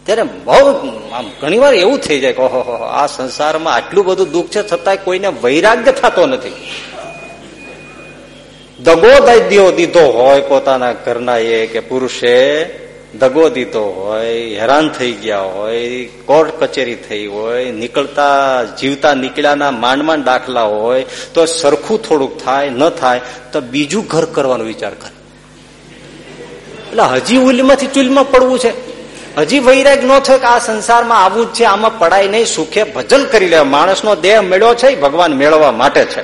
ત્યારે બહુ આમ ઘણી વાર એવું થઈ જાય કે ઓહો આ સંસારમાં આટલું બધું દુઃખ છે છતાંય કોઈને વૈરાગ્ય થતો નથી. દગો દૈદ્યો દીધો હોય પોતાના ઘરના એ કે પુરુષે દગો દીધો હોય, હેરાન થઈ ગયા હોય, કોર્ટ કચેરી થઈ હોય, નીકળતા, જીવતા નીકળ્યાના માંડ દાખલા હોય, તો સરખું થોડુંક થાય, ન થાય, તો બીજું ઘર કરવાનો વિચાર કરે. એટલે હજી ઉલીમાંથી ચૂલમાં પડવું છે. હજી વૈરાગ ન થયો કે આ સંસારમાં આવું જ છે, આમાં પડાય નહીં, સુખે ભજન કરી લેવા માણસનો દેહ મેળ્યો છે, ભગવાન મેળવવા માટે છે.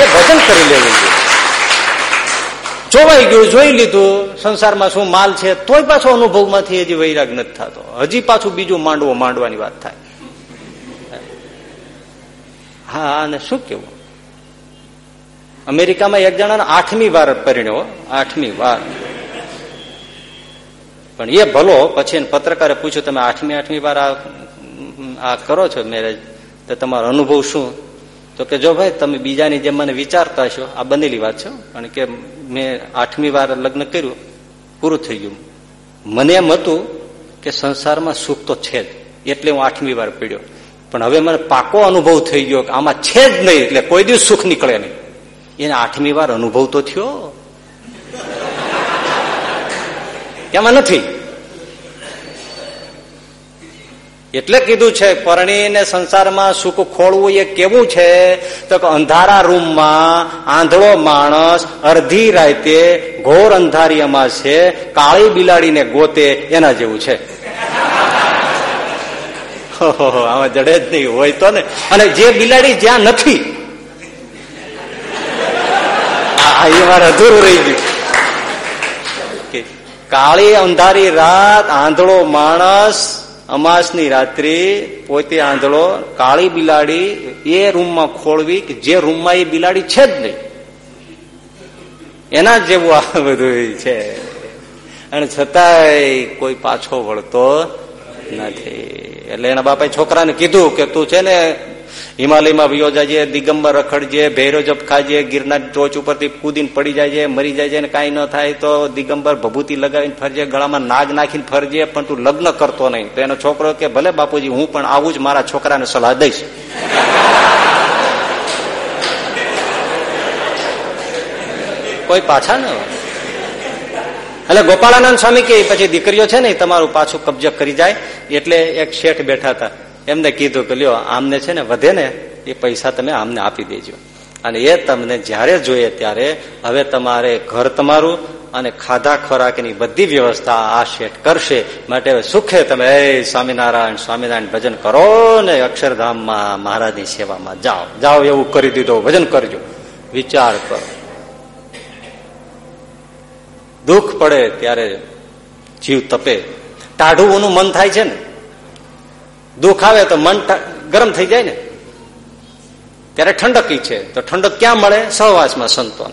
એ ભજન કરી લેવું જોઈએ. જોવાઈ ગયું, જોઈ લીધું, સંસારમાં શું માલ છે, તોય પાછો અનુભવમાંથી હજી વૈરાગ નથી થતો. હજી પાછું બીજું માંડવો માંડવાની વાત થાય. હા, અને શું કેવું? અમેરિકામાં એક જણાને આઠમી વાર પરિણ્યો, આઠમી વાર. પણ એ ભલો, પછી પત્રકારે પૂછ્યું, તમે આઠમી આઠમી વાર આ કરો છો મેરેજ તો તમારો અનુભવ શું? તો કે જો ભાઈ તમે બીજાની જેમ મને વિચારતા છો, આ બનેલી વાત છે કારણ કે મેં આઠમી વાર લગ્ન કર્યું, પૂરું થઈ ગયું. મને એમ હતું કે સંસારમાં સુખ તો છે જ, એટલે હું આઠમી વાર પીડ્યો. પણ હવે મને પાકો અનુભવ થઈ ગયો કે આમાં છે જ નહીં, એટલે કોઈ દિવસ સુખ નીકળે નહીં. એને આઠમી વાર અનુભવ તો થયો. એમાં નથી. એટલે કીધું છે, પરણીને સંસારમાં સુખ ખોળવું એ કેવું છે? તો કે અંધારા રૂમમાં આંધળો માણસ અડધી રાતે ઘોર અંધારિયામાં છે, કાળી બિલાડીને ગોતે, એના જેવું છે. આમાં જડે જ નહીં, હોય તો ને. અને જે બિલાડી જ્યાં નથી અધૂરું રહી ગયું. કાળી અંધારી રાત, આંધળો માણસ અમાસની રાત્રિ પોતે આંધળો, કાળી બિલાડી એ રૂમમાં ખોળવી કે જે રૂમમાં એ બિલાડી છે જ નહીં. એના જેવું આ બધું છે. અને છતાંય કોઈ પાછો વળતો નથી. એટલે એના બાપાએ છોકરાને કીધું કે તું છે ને હિમાલયમાં વિયો દિગંબર રખડજે ભેરો ખાજે, ગિરનાર ટોચ ઉપરથી કૂદીને પડી જાય મરી જાય ને કાંઈ ન થાય તો દિગંબર ભભૂતિ લગાવીને ફરજે, ગળામાં નાગ નાખીને ફરજે, પણ તું લગ્ન કરતો નહીં. તો એનો છોકરો કે, ભલે બાપુજી, હું પણ આવું જ મારા છોકરાને સલાહ દઈશ. કોઈ પાછા ન એટલે ગોપાળાનંદ સ્વામી કે, પછી દીકરીઓ છે ને તમારું પાછું કબજે કરી જાય. એટલે એક શેઠ બેઠા હતા. એમને કીધું કે લ્યો, આમને છે ને વધે ને, એ પૈસા તમે આમને આપી દેજો. અને એ તમને જ્યારે જોઈએ ત્યારે હવે તમારે ઘર તમારું અને ખાધા ખોરાકની બધી વ્યવસ્થા આ શેઠ કરશે. માટે સુખે તમે, એ સ્વામિનારાયણ સ્વામિનારાયણ, ભજન કરો ને અક્ષરધામમાં મહારાજની સેવામાં જાઓ. જાઓ એવું કરી દીધો, ભજન કરજો. વિચાર કરો. દુઃખ પડે ત્યારે જીવ તપે. ટાઢું મન થાય છે ને? દુઃખ આવે તો મન ગરમ થઈ જાય ને? ત્યારે ઠંડકી છે. તો ઠંડક ક્યાં મળે? સહવાસમાં સંતોન.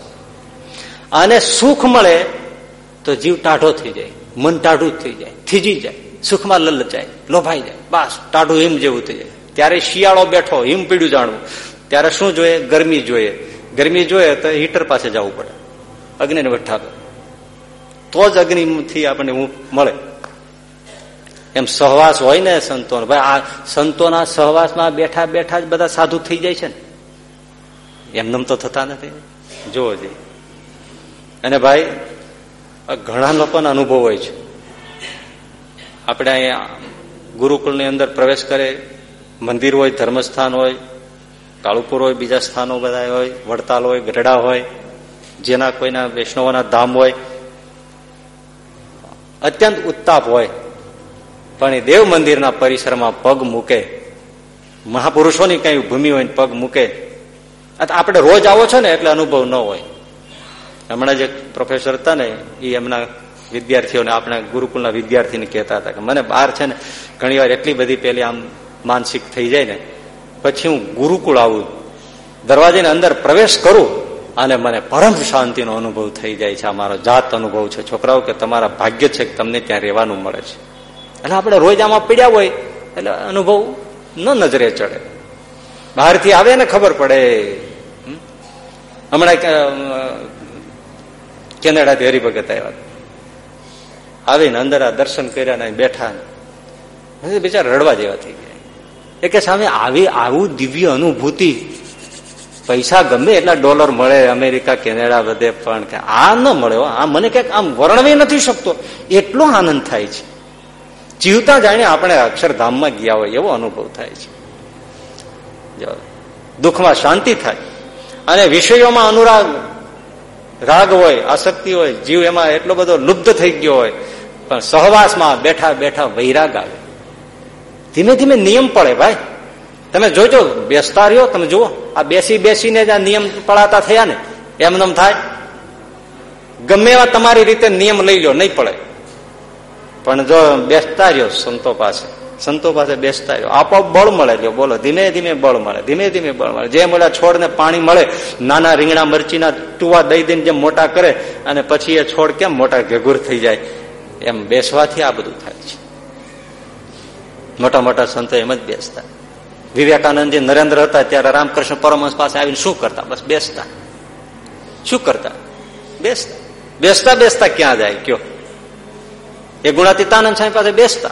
અને સુખ મળે તો જીવ ટાઢો થઈ જાય. મન ટાઢું થઈ જાય. થીજી જાય. સુખમાં લલચાય. લોભાઈ જાય. બસ, ટાઢું હિમ જેવું થઈ જાય. ત્યારે શિયાળો બેઠો, હિમ પીડ્યું જાણવું. ત્યારે શું જોઈએ? ગરમી જોઈએ. ગરમી જોઈએ તો હીટર પાસે જવું પડે. અગ્નિને વઠાવે. તો જ અગ્નિથી આપણને મળે. એમ સહવાસ હોય ને સંતો ભાઈ, આ સંતોના સહવાસમાં બેઠા બેઠા જ બધા સાધુ થઈ જાય છે ને? એમનેમ તો થતા નથી. જોવો જોઈએ અને ભાઈ ઘણા લોકોના અનુભવ હોય છે. આપણે અહીંયા ગુરુકુળની અંદર પ્રવેશ કરે, મંદિર હોય, ધર્મસ્થાન હોય, કાળુપુર હોય, બીજા સ્થાનો બધા હોય, વડતાલ હોય, ગઢડા હોય, જેના કોઈના વૈષ્ણવના ધામ હોય, અત્યંત ઉત્તાપ હોય. પણ એ દેવ મંદિરના પરિસરમાં પગ મૂકે. મહાપુરુષોની કઈ ભૂમિ હોય પગ મૂકે. આપણે રોજ આવો છો ને એટલે અનુભવ ન હોય. હમણાં જે પ્રોફેસર હતા ને, એ એમના વિદ્યાર્થીઓને, આપણે ગુરુકુલના વિદ્યાર્થીને કહેતા હતા કે મને બહાર છે ને ઘણી એટલી બધી પેલી આમ માનસિક થઈ જાય ને, પછી હું ગુરુકુળ આવું. દરવાજાને અંદર પ્રવેશ કરું અને મને પરમ શાંતિનો અનુભવ થઈ જાય છે. આ મારો જાત અનુભવ છે. છોકરાઓ, કે તમારા ભાગ્ય છે કે તમને ત્યાં રહેવાનું મળે છે. એટલે આપણે રોજ આમાં પીડ્યા હોય, એટલે અનુભવ ન નજરે ચડે. બહારથી આવે ને ખબર પડે. હમણાં કેનેડાથી હરિભગત આવ્યા. આવીને અંદર આ દર્શન કર્યા ને બેઠા બિચારા રડવા જેવા થઈ ગયા. એ કે સામે આવી, આવું દિવ્ય અનુભૂતિ. પૈસા ગમે એટલા ડોલર મળે, અમેરિકા, કેનેડા, બધે પણ આ ન મળે આ મને ક્યાંક આમ વર્ણવી નથી શકતો. એટલો આનંદ થાય છે. જીવતા જાણે આપણે અક્ષરધામમાં ગયા હોય એવો અનુભવ થાય છે. દુઃખમાં શાંતિ થાય અને વિષયોમાં અનુરાગ, રાગ હોય, આસક્તિ હોય, જીવ એમાં એટલો બધો લુપ્ત થઈ ગયો હોય, પણ સહવાસમાં બેઠા બેઠા વૈરાગ આવે. ધીમે ધીમે નિયમ પડે ભાઈ. તમે જોજો, બેસતા રહ્યો, તમે જુઓ. આ બેસી બેસીને જ આ નિયમ પડાતા થયા ને એમનેમ થાય. ગમે એવા તમારી રીતે નિયમ લઈ લો નહીં પડે. પણ જો બેસતા રહ્યો સંતો પાસે સંતો પાસે બેસતા રહ્યો આપોઆપ બળ મળે લ્યો બોલો, ધીમે ધીમે બળ મળે, ધીમે ધીમે બળ મળે. જેમ ઓલા છોડને પાણી મળે, નાના રીંગણા મરચીના ટુવા દઈ દઈને જેમ મોટા કરે, અને પછી એ છોડ કેમ મોટા ઘેઘુર થઈ જાય? એમ બેસવાથી આ બધું થાય છે. મોટા મોટા સંતો એમ જ બેસતા. વિવેકાનંદજી નરેન્દ્ર હતા ત્યારે રામકૃષ્ણ પરમહંસ પાસે આવીને શું કરતા? બસ બેસતા. શું કરતા? બેસતા. બેસતા બેસતા ક્યાં જાય? કયો? એ ગુણાતીતાનંદ સ્વામી પાસે બેસતા.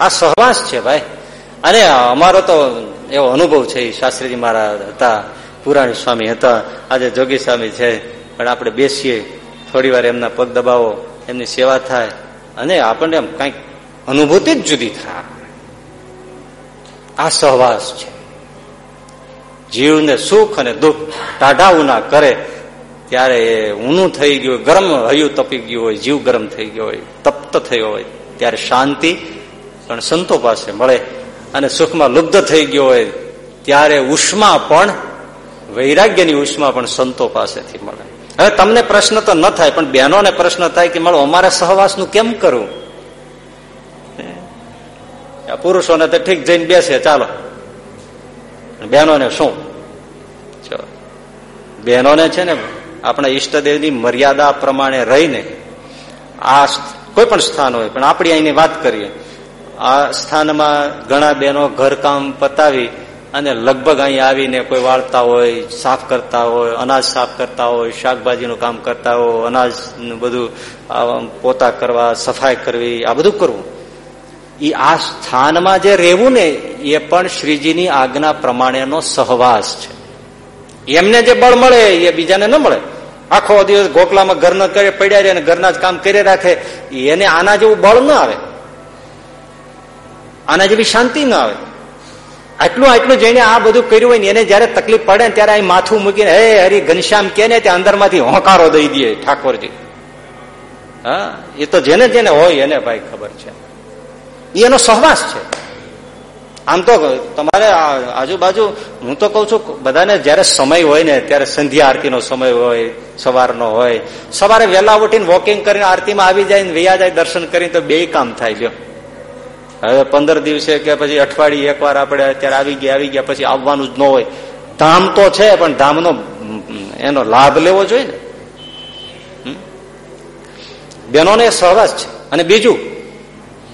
આ સહવાસ છે ભાઈ. અને અમારો તો એવો અનુભવ છે શાસ્ત્રીજી મારા હતા, પુરાણી સ્વામી હતા, આજે જોગી સ્વામી છે. પણ આપણે બેસીએ થોડી એમના પગ દબાવો, એમની સેવા થાય. અને આપણને એમ કંઈક અનુભૂતિ જ જુદી થાય. આ સહવાસ છે. જીવને સુખ અને દુઃખ ટાઢાવું ઉના કરે ત્યારે એ ઊનું થઈ ગયું ગરમ હયું તપી ગયું હોય, જીવ ગરમ થઈ ગયો હોય, તપ્ત થયો હોય, ત્યારે શાંતિ, પણ સંતો પાસે મળે અને સુખમાં લુબ્ધ થઈ ગયો હોય, ત્યારે ઉષ્મા પણ, વૈરાગ્યની ઉષ્મા પણ સંતો પાસેથી મળે. હવે તમને પ્રશ્ન તો ન થાય, પણ બહેનોને પ્રશ્ન થાય કે મળો અમારે સહવાસનું કેમ કરવું પુરુષોને તો ઠીક જઈને બેસે, ચાલો. બહેનોને શું? બહેનોને છે ને આપણા ઈષ્ટદેવની મર્યાદા પ્રમાણે રહીને આ કોઈ પણ સ્થાન હોય, પણ આપણી અહીંની વાત કરીએ. આ સ્થાનમાં ઘણા બહેનો ઘરકામ પતાવી અને લગભગ અહીં આવીને કોઈ વાળતા હોય, સાફ કરતા હોય, અનાજ સાફ કરતા હોય, શાકભાજીનું કામ કરતા હોય અનાજનું બધું પોતા કરવા, સફાઈ કરવી, આ બધું કરવું. એ આ સ્થાનમાં જે રહેવું ને, એ પણ શ્રીજીની આજ્ઞા પ્રમાણેનો સહવાસ છે. એમને જે બળ મળે, એ બીજાને ન મળે. આખો દિવસ ગોકલામાં ઘરના કરે, પડ્યા રહે અને ઘરના જ કામ કરી રાખે, એને આના જેવું બળ ન આવે. આના જેવી શાંતિ ન આવે. આટલું આટલું જઈને આ બધું કર્યું હોય ને એને જયારે તકલીફ પડે ને ત્યારે અહીં માથું મૂકીને, હે, હરી, ઘનશ્યામ, કે ને ત્યાં અંદરમાંથી હોંકારો દઈ દે, ઠાકોરજી. હા, એ તો જેને જેને હોય એને ભાઈ ખબર છે. એનો સહવાસ છે. આમ તો તમારે આજુબાજુ, હું તો કઉ છું, બધાને જયારે સમય હોય ને, ત્યારે સંધ્યા આરતીનો સમય હોય, સવારનો હોય, સવારે વહેલા ઉઠીને વોકિંગ કરીને આરતીમાં આવી જાય ને, વૈયા જાય દર્શન કરીને તો બે કામ થાય, લ્યો. હવે પંદર દિવસે કે પછી અઠવાડિયે એકવાર આપણે અત્યારે આવી ગયા આવી ગયા, પછી આવવાનું જ ન હોય. ધામ તો છે, પણ ધામનો એનો લાભ લેવો જોઈએ ને. બહેનોને સહવાસ છે. અને બીજું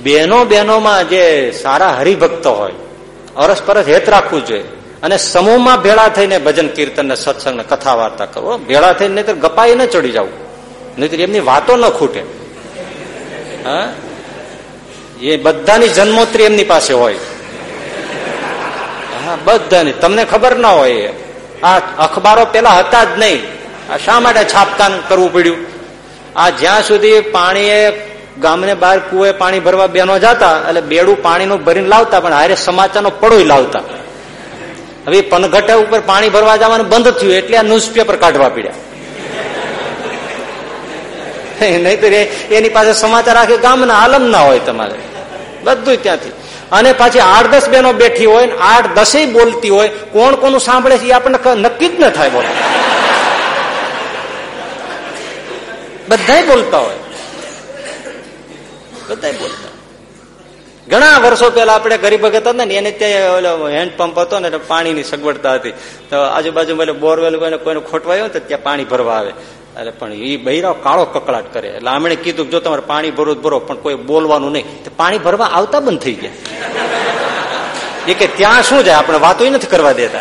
બહેનો બહેનોમાં જે સારા હરિભક્તો હોય, અરસપરસ હેત રાખવું જોઈએ. અને સમૂહમાં ભેળા થઈને ભજન, કીર્તન ને સત્સંગ કથા વાર્તા કરવો ભેળા થઈને નહીં ગપાઈ ન ચડી જવું નહીં એમની વાતો ન ખૂટે. હા? એ બધાની જન્મોત્રી એમની પાસે હોય. હા, બધાની. તમને ખબર ના હોય આ અખબારો પેલા હતા જ નહીં. આ શા માટે છાપકાન કરવું પડ્યું? આ જ્યાં સુધી પાણીએ ગામને બહાર કુએ પાણી ભરવા બેનો જતા, એટલે બેડું પાણીનું ભરીને લાવતા, પણ હારે સમાચારનો પડોય લાવતા. હવે પનઘટા ઉપર પાણી ભરવા જવાનું બંધ થયું, એટલે આ ન્યૂઝપેપર કાઢવા પડ્યા. નહીતર એની પાસે સમાચાર આખે ગામના આલમ ના હોય તમારે. બધું ત્યાંથી. અને પાછી આઠ દસ બેનો બેઠી હોય આઠ દસે બોલતી હોય, કોણ કોનું સાંભળે છે એ આપણને નક્કી જ ન થાય બોલો બધા બોલતા હોય. બધા બોલતા. ઘણા વર્ષો પહેલા આપણે ગરીબ વખત હતા ને, એને ત્યાં ઓલો હેન્ડપંપ હતો ને પાણીની સગવડતા હતી. તો આજુબાજુ બોરવેલ કોઈને ખોટવાયો તો ત્યાં પાણી ભરવા આવે. એટલે પણ એ બૈરાવ કાળો કકડાટ કરે. એટલે આમણે કીધું જો તમારે પાણી ભરો ભરો, પણ કોઈ બોલવાનું નહીં. પાણી ભરવા આવતા બંધ થઈ ગયા. એ કે ત્યાં શું જાય? આપણે વાતો નથી કરવા દેતા.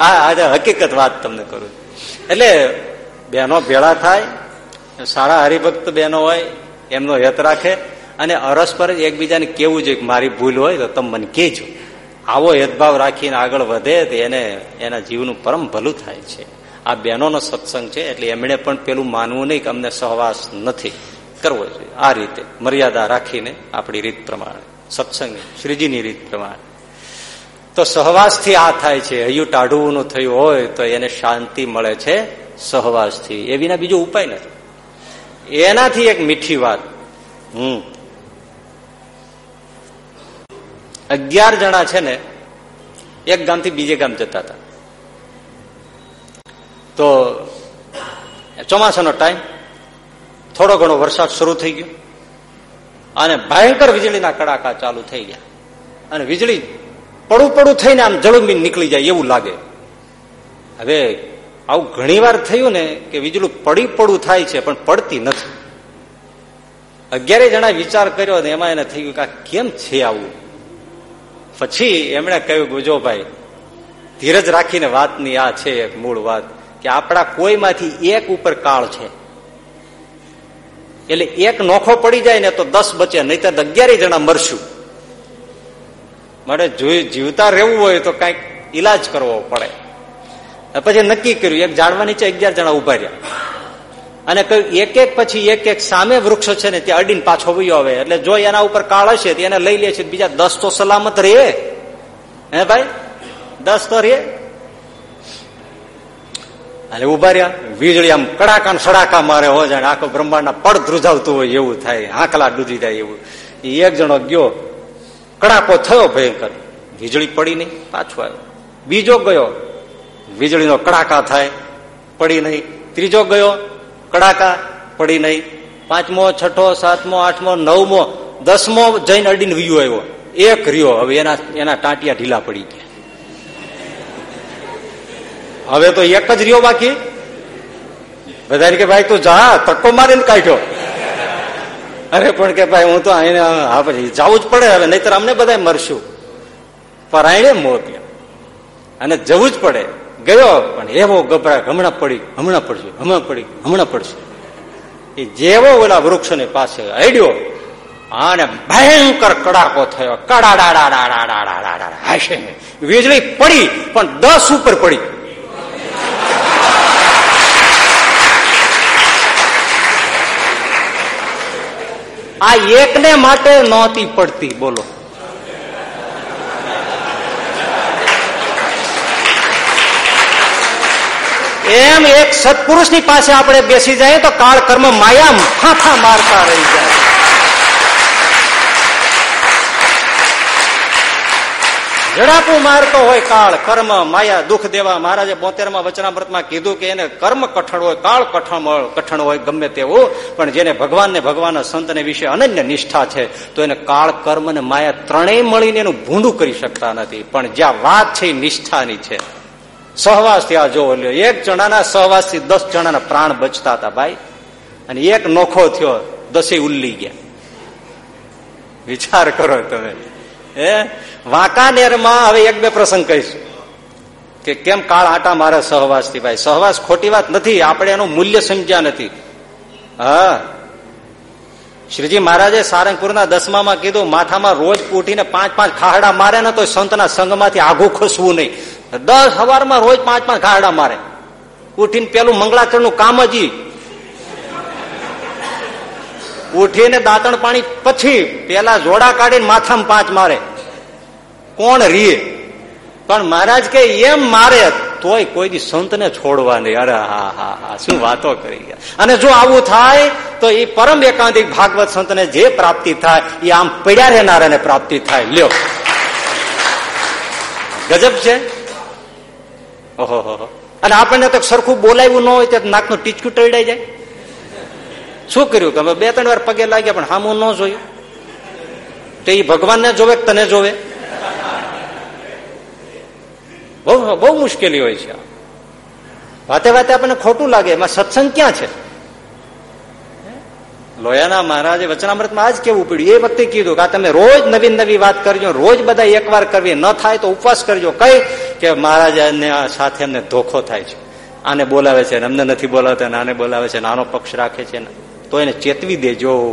હા આજે હકીકત વાત તમને કરું એટલે બહેનો ભેળા થાય, સારા હરિભક્ત બહેનો હોય, એમનો હેત રાખે, અને અરસપર એકબીજાને કેવું જોઈએ મારી ભૂલ હોય તો તમે મને કહેજો. આવો હેદભાવ રાખીને આગળ વધે તો એને, એના જીવનું પરમ ભલું થાય છે. આ બહેનોનો સત્સંગ છે, એટલે એમણે પણ પેલું માનવું નહીં કે અમને સહવાસ નથી કરવો જોઈએ. આ રીતે મર્યાદા રાખીને આપણી રીત પ્રમાણે સત્સંગ શ્રીજીની રીત પ્રમાણે. તો સહવાસથી આ થાય છે. હૈયું ટાઢવું થયું હોય તો એને શાંતિ મળે છે. સહવાસથી. એ વિના બીજો ઉપાય નથી. એનાથી એક મીઠી વાત. હમ. અગિયાર જણા છે ને, એક ગામથી બીજે ગામ જતા હતા. તો ચોમાસાનો ટાઈમ થોડો ઘણો વરસાદ શરૂ થઈ ગયો. અને ભયંકર વીજળીના કડાકા ચાલુ થઈ ગયા. અને વીજળી પડું પડું થઈને આમ જળુંબી નીકળી જાય એવું લાગે. હવે આવું ઘણી વાર થયું ને કે વીજળું પડી પડું થાય છે, પણ પડતી નથી. અગિયારે જણા વિચાર કર્યો ને એમાં એને થઈ ગયું કે કેમ છે આવું? પછી એમણે કહ્યું ગુજોભાઈ ધીરજ રાખીને વાતની આ છે એક મૂળ વાત, કે આપણા કોઈમાંથી એક ઉપર કાળ છે. એટલે એક નોખો પડી જાય ને તો દસ બચે નહીં તો અગિયારે જણા મરશું. મારે જીવતા રહેવું હોય તો કંઈક ઈલાજ કરવો પડે. પછી નક્કી કર્યું, એક ઝાડવા નીચે અગિયાર જણા ઊભા રહ્યા. અને કહ્યું એક એક પછી એક એક સામે વૃક્ષ છે ને, ત્યાં અડીને પાછો વયો આવે. એટલે જો એના ઉપર કાળ હશે તો એને લઈ લે છે બીજા દસ તો સલામત રહે. હે ભાઈ? દસ તો રે અને ઊભા રહ્યા, વીજળી આમ કડાકા સડાકા મારે હોય જાણે, આખો બ્રહ્માંડના પડ ધ્રુજાવતું હોય એવું થાય આંકલા ડૂજી જાય એવું. એક જણો ગયો, કડાકો થયો ભયંકર. વીજળી પડી નહીં, પાછો આવ્યો. બીજો ગયો વીજળીનો કડાકા થાય, પડી નહીં. ત્રીજો ગયો, કડાકા, પડી નહીં. પાંચમો, છઠ્ઠો, સાતમો, આઠમો, નવમો, દસમો જઈને અડીને વ્યુ આવ્યો. એક રહ્યો. હવે એના એના ટાંટિયા ઢીલા પડી ગયા. હવે તો એક જ રહ્યો બાકી. બધા કે, ભાઈ, તું જા, તક્કો મારીને કાઢ્યો. અરે, પણ કે, ભાઈ, હું તો અહીં જવું જ પડે હવે, નહીતર અમને બધા મરશું. પરાયણે મોત અને જવું જ પડે. ગયો, પણ એવો ગભરા હમણાં પડી, હમણાં પડશે, હમણાં પડી, હમણાં પડશે. એ જેવો ઓલા વૃક્ષને પાસે અડ્યો અને ભયંકર કડાકો થયો. કડાડાડાડાડાડાડાડા હશે વીજળી પડી પણ દસ ઉપર પડી આ એકને માટે નહોતી પડતી બોલો એમ એક સત્પુરુષની પાસે આપણે બેસી જાય તો કાળ કર્મ માયા ફાંફા મારતા રહી જાય. જડાપુ મારતો હોય કાળ કર્મ માયા, દુઃખ દેવા. મહારાજે બોતેરમાં વચનામૃતમાં કીધું કે એને કર્મ કઠણ હોય, કાળ કઠણ કઠણ હોય, ગમે તેવું. પણ જેને ભગવાન ને ભગવાનના સંતને વિશે અનન્ય નિષ્ઠા છે, તો એને કાળ કર્મ ને માયા ત્રણેય મળીને એનું ભૂંડું કરી શકતા નથી. પણ જ્યાં વાત છે એ નિષ્ઠાની છે. સહવાસથી આ જોવો લ્યો. એક જણાના સહવાસથી દસ જણાના પ્રાણ બચતા હતા ભાઈ. અને એક નોખો થયો દસે ઉલ્લી ગયા. વિચાર કરો તમે. હે? વાંકાનેરમાં હવે એક બે પ્રસંગ કહીશું. કે કેમ કાળ આટા મારે સહવાસથી ભાઈ? સહવાસ ખોટી વાત નથી, આપણે એનું મૂલ્ય સમજ્યા નથી. હા. શ્રીજી મહારાજે સારંગપુરના દસમામાં કીધું, માથામાં રોજ ઉઠીને પાંચ પાંચ ખાહડા મારે ને તો સંતના સંઘમાંથી આઘું ખસવું નહીં. દસ હવારમાં રોજ પાંચ પાંચ ગાડા મારે. ઉઠીને પેલું મંગળાચરણનું કામ જ ઉઠીને દાંતણ પાણી પછી પેલા જોડા કાઢીને માથામાં પાંચ મારે. કોણ રીએ? પણ મહારાજ કે એમ મારે તોય કોઈ દી સંતને છોડવા નહીં. અરે હા હા હા શું વાતો કરી ગયા. અને જો આવું થાય, તો એ પરમ એકાંતિક ભાગવત સંતને જે પ્રાપ્તિ થાય એ આમ પડ્યા રહેનારાને પ્રાપ્તિ થાય. લ્યો. ગજબ છે? અને આપણને તો સરખું બોલાવ્યું ન હોય તો નાકનું ટીચકું ટળાઈ જાય. શું કર્યું કે બે ત્રણ વાર પગે લાગ્યા પણ હામું ન જોયું? તો એ ભગવાનને જોવે કે તને જોવે? બહુ બહુ મુશ્કેલી હોય છે વાતે વાતે આપણને ખોટું લાગે. એમાં સત્સંગ ક્યાં છે? લોયાના મહારાજે વચનામૃતમાં આજ કેવું પડ્યું? એ વખતે કીધું કે આ તમે રોજ નવી નવી વાત કરજો, રોજ બધા એકવાર કરવી, ન થાય તો ઉપવાસ કરજો. કઈ કે મહારાજાને સાથે અમને ધોખો થાય છે. આને બોલાવે છે અમને નથી બોલાવતા આને બોલાવે છે નાનો પક્ષ રાખે છે તો એને ચેતવી દેજો.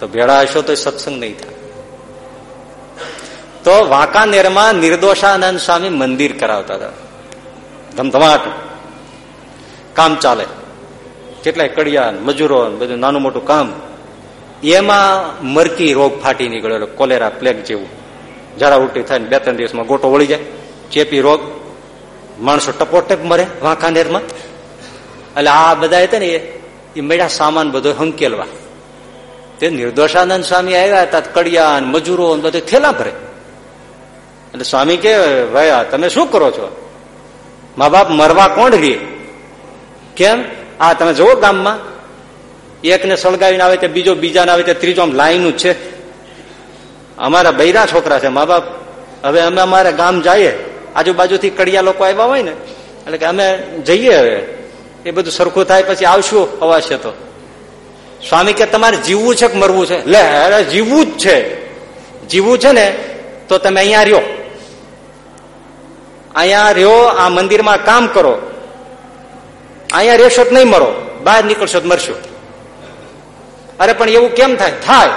તો ભેળા હશો તો સત્સંગ નહીં થાય. તો વાંકાનેરમાં નિર્દોષાનંદ સ્વામી મંદિર કરાવતા હતા. ધમધમાટ. કામ ચાલે. કેટલાય કડિયા મજૂરો બધું નાનું મોટું કામ. એમાં મરકી રોગ ફાટી નીકળેલો, કોલેરા, પ્લેગ જેવું. ઝાડા ઉલટી થાય બે ત્રણ દિવસમાં ગોટો વળી જાય. ચેપી રોગ. માણસો ટપોટપ મરે વાંકાનેરમાં. એટલે આ બધા હતા ને એ મેળા સામાન બધો હંકેલવા. તે નિર્દોષાનંદ સ્વામી આવ્યા હતા કડિયા મજૂરો બધું થેલા ભરે. એટલે સ્વામી કે, ભાઈ તમે શું કરો છો? મા બાપ મરવા કોણ રે કેમ? આ તમે જુઓ ગામમાં. એકને સળગાવીને આવે તે બીજો, બીજાને આવે તે ત્રીજો, આમ લાઈનું છે. અમારા બૈરા છોકરા છે, મા બાપ. હવે અમે અમારે ગામ જઈએ. આજુબાજુથી કડિયા લોકો આવ્યા હોય ને, એટલે કે અમે જઈએ હવે. એ બધું સરખું થાય પછી આવશું અવાશે તો. સ્વામી કે તમારે જીવવું છે કે મરવું છે? લે અરે જીવવું જ છે. જીવવું છે ને, તો તમે અહીંયા રહ્યો. અહીંયા રહ્યો, આ મંદિરમાં કામ કરો. અહીંયા રહેશો નહીં મરો, બહાર નીકળશો તો મરશો. અરે, પણ એવું કેમ થાય? થાય.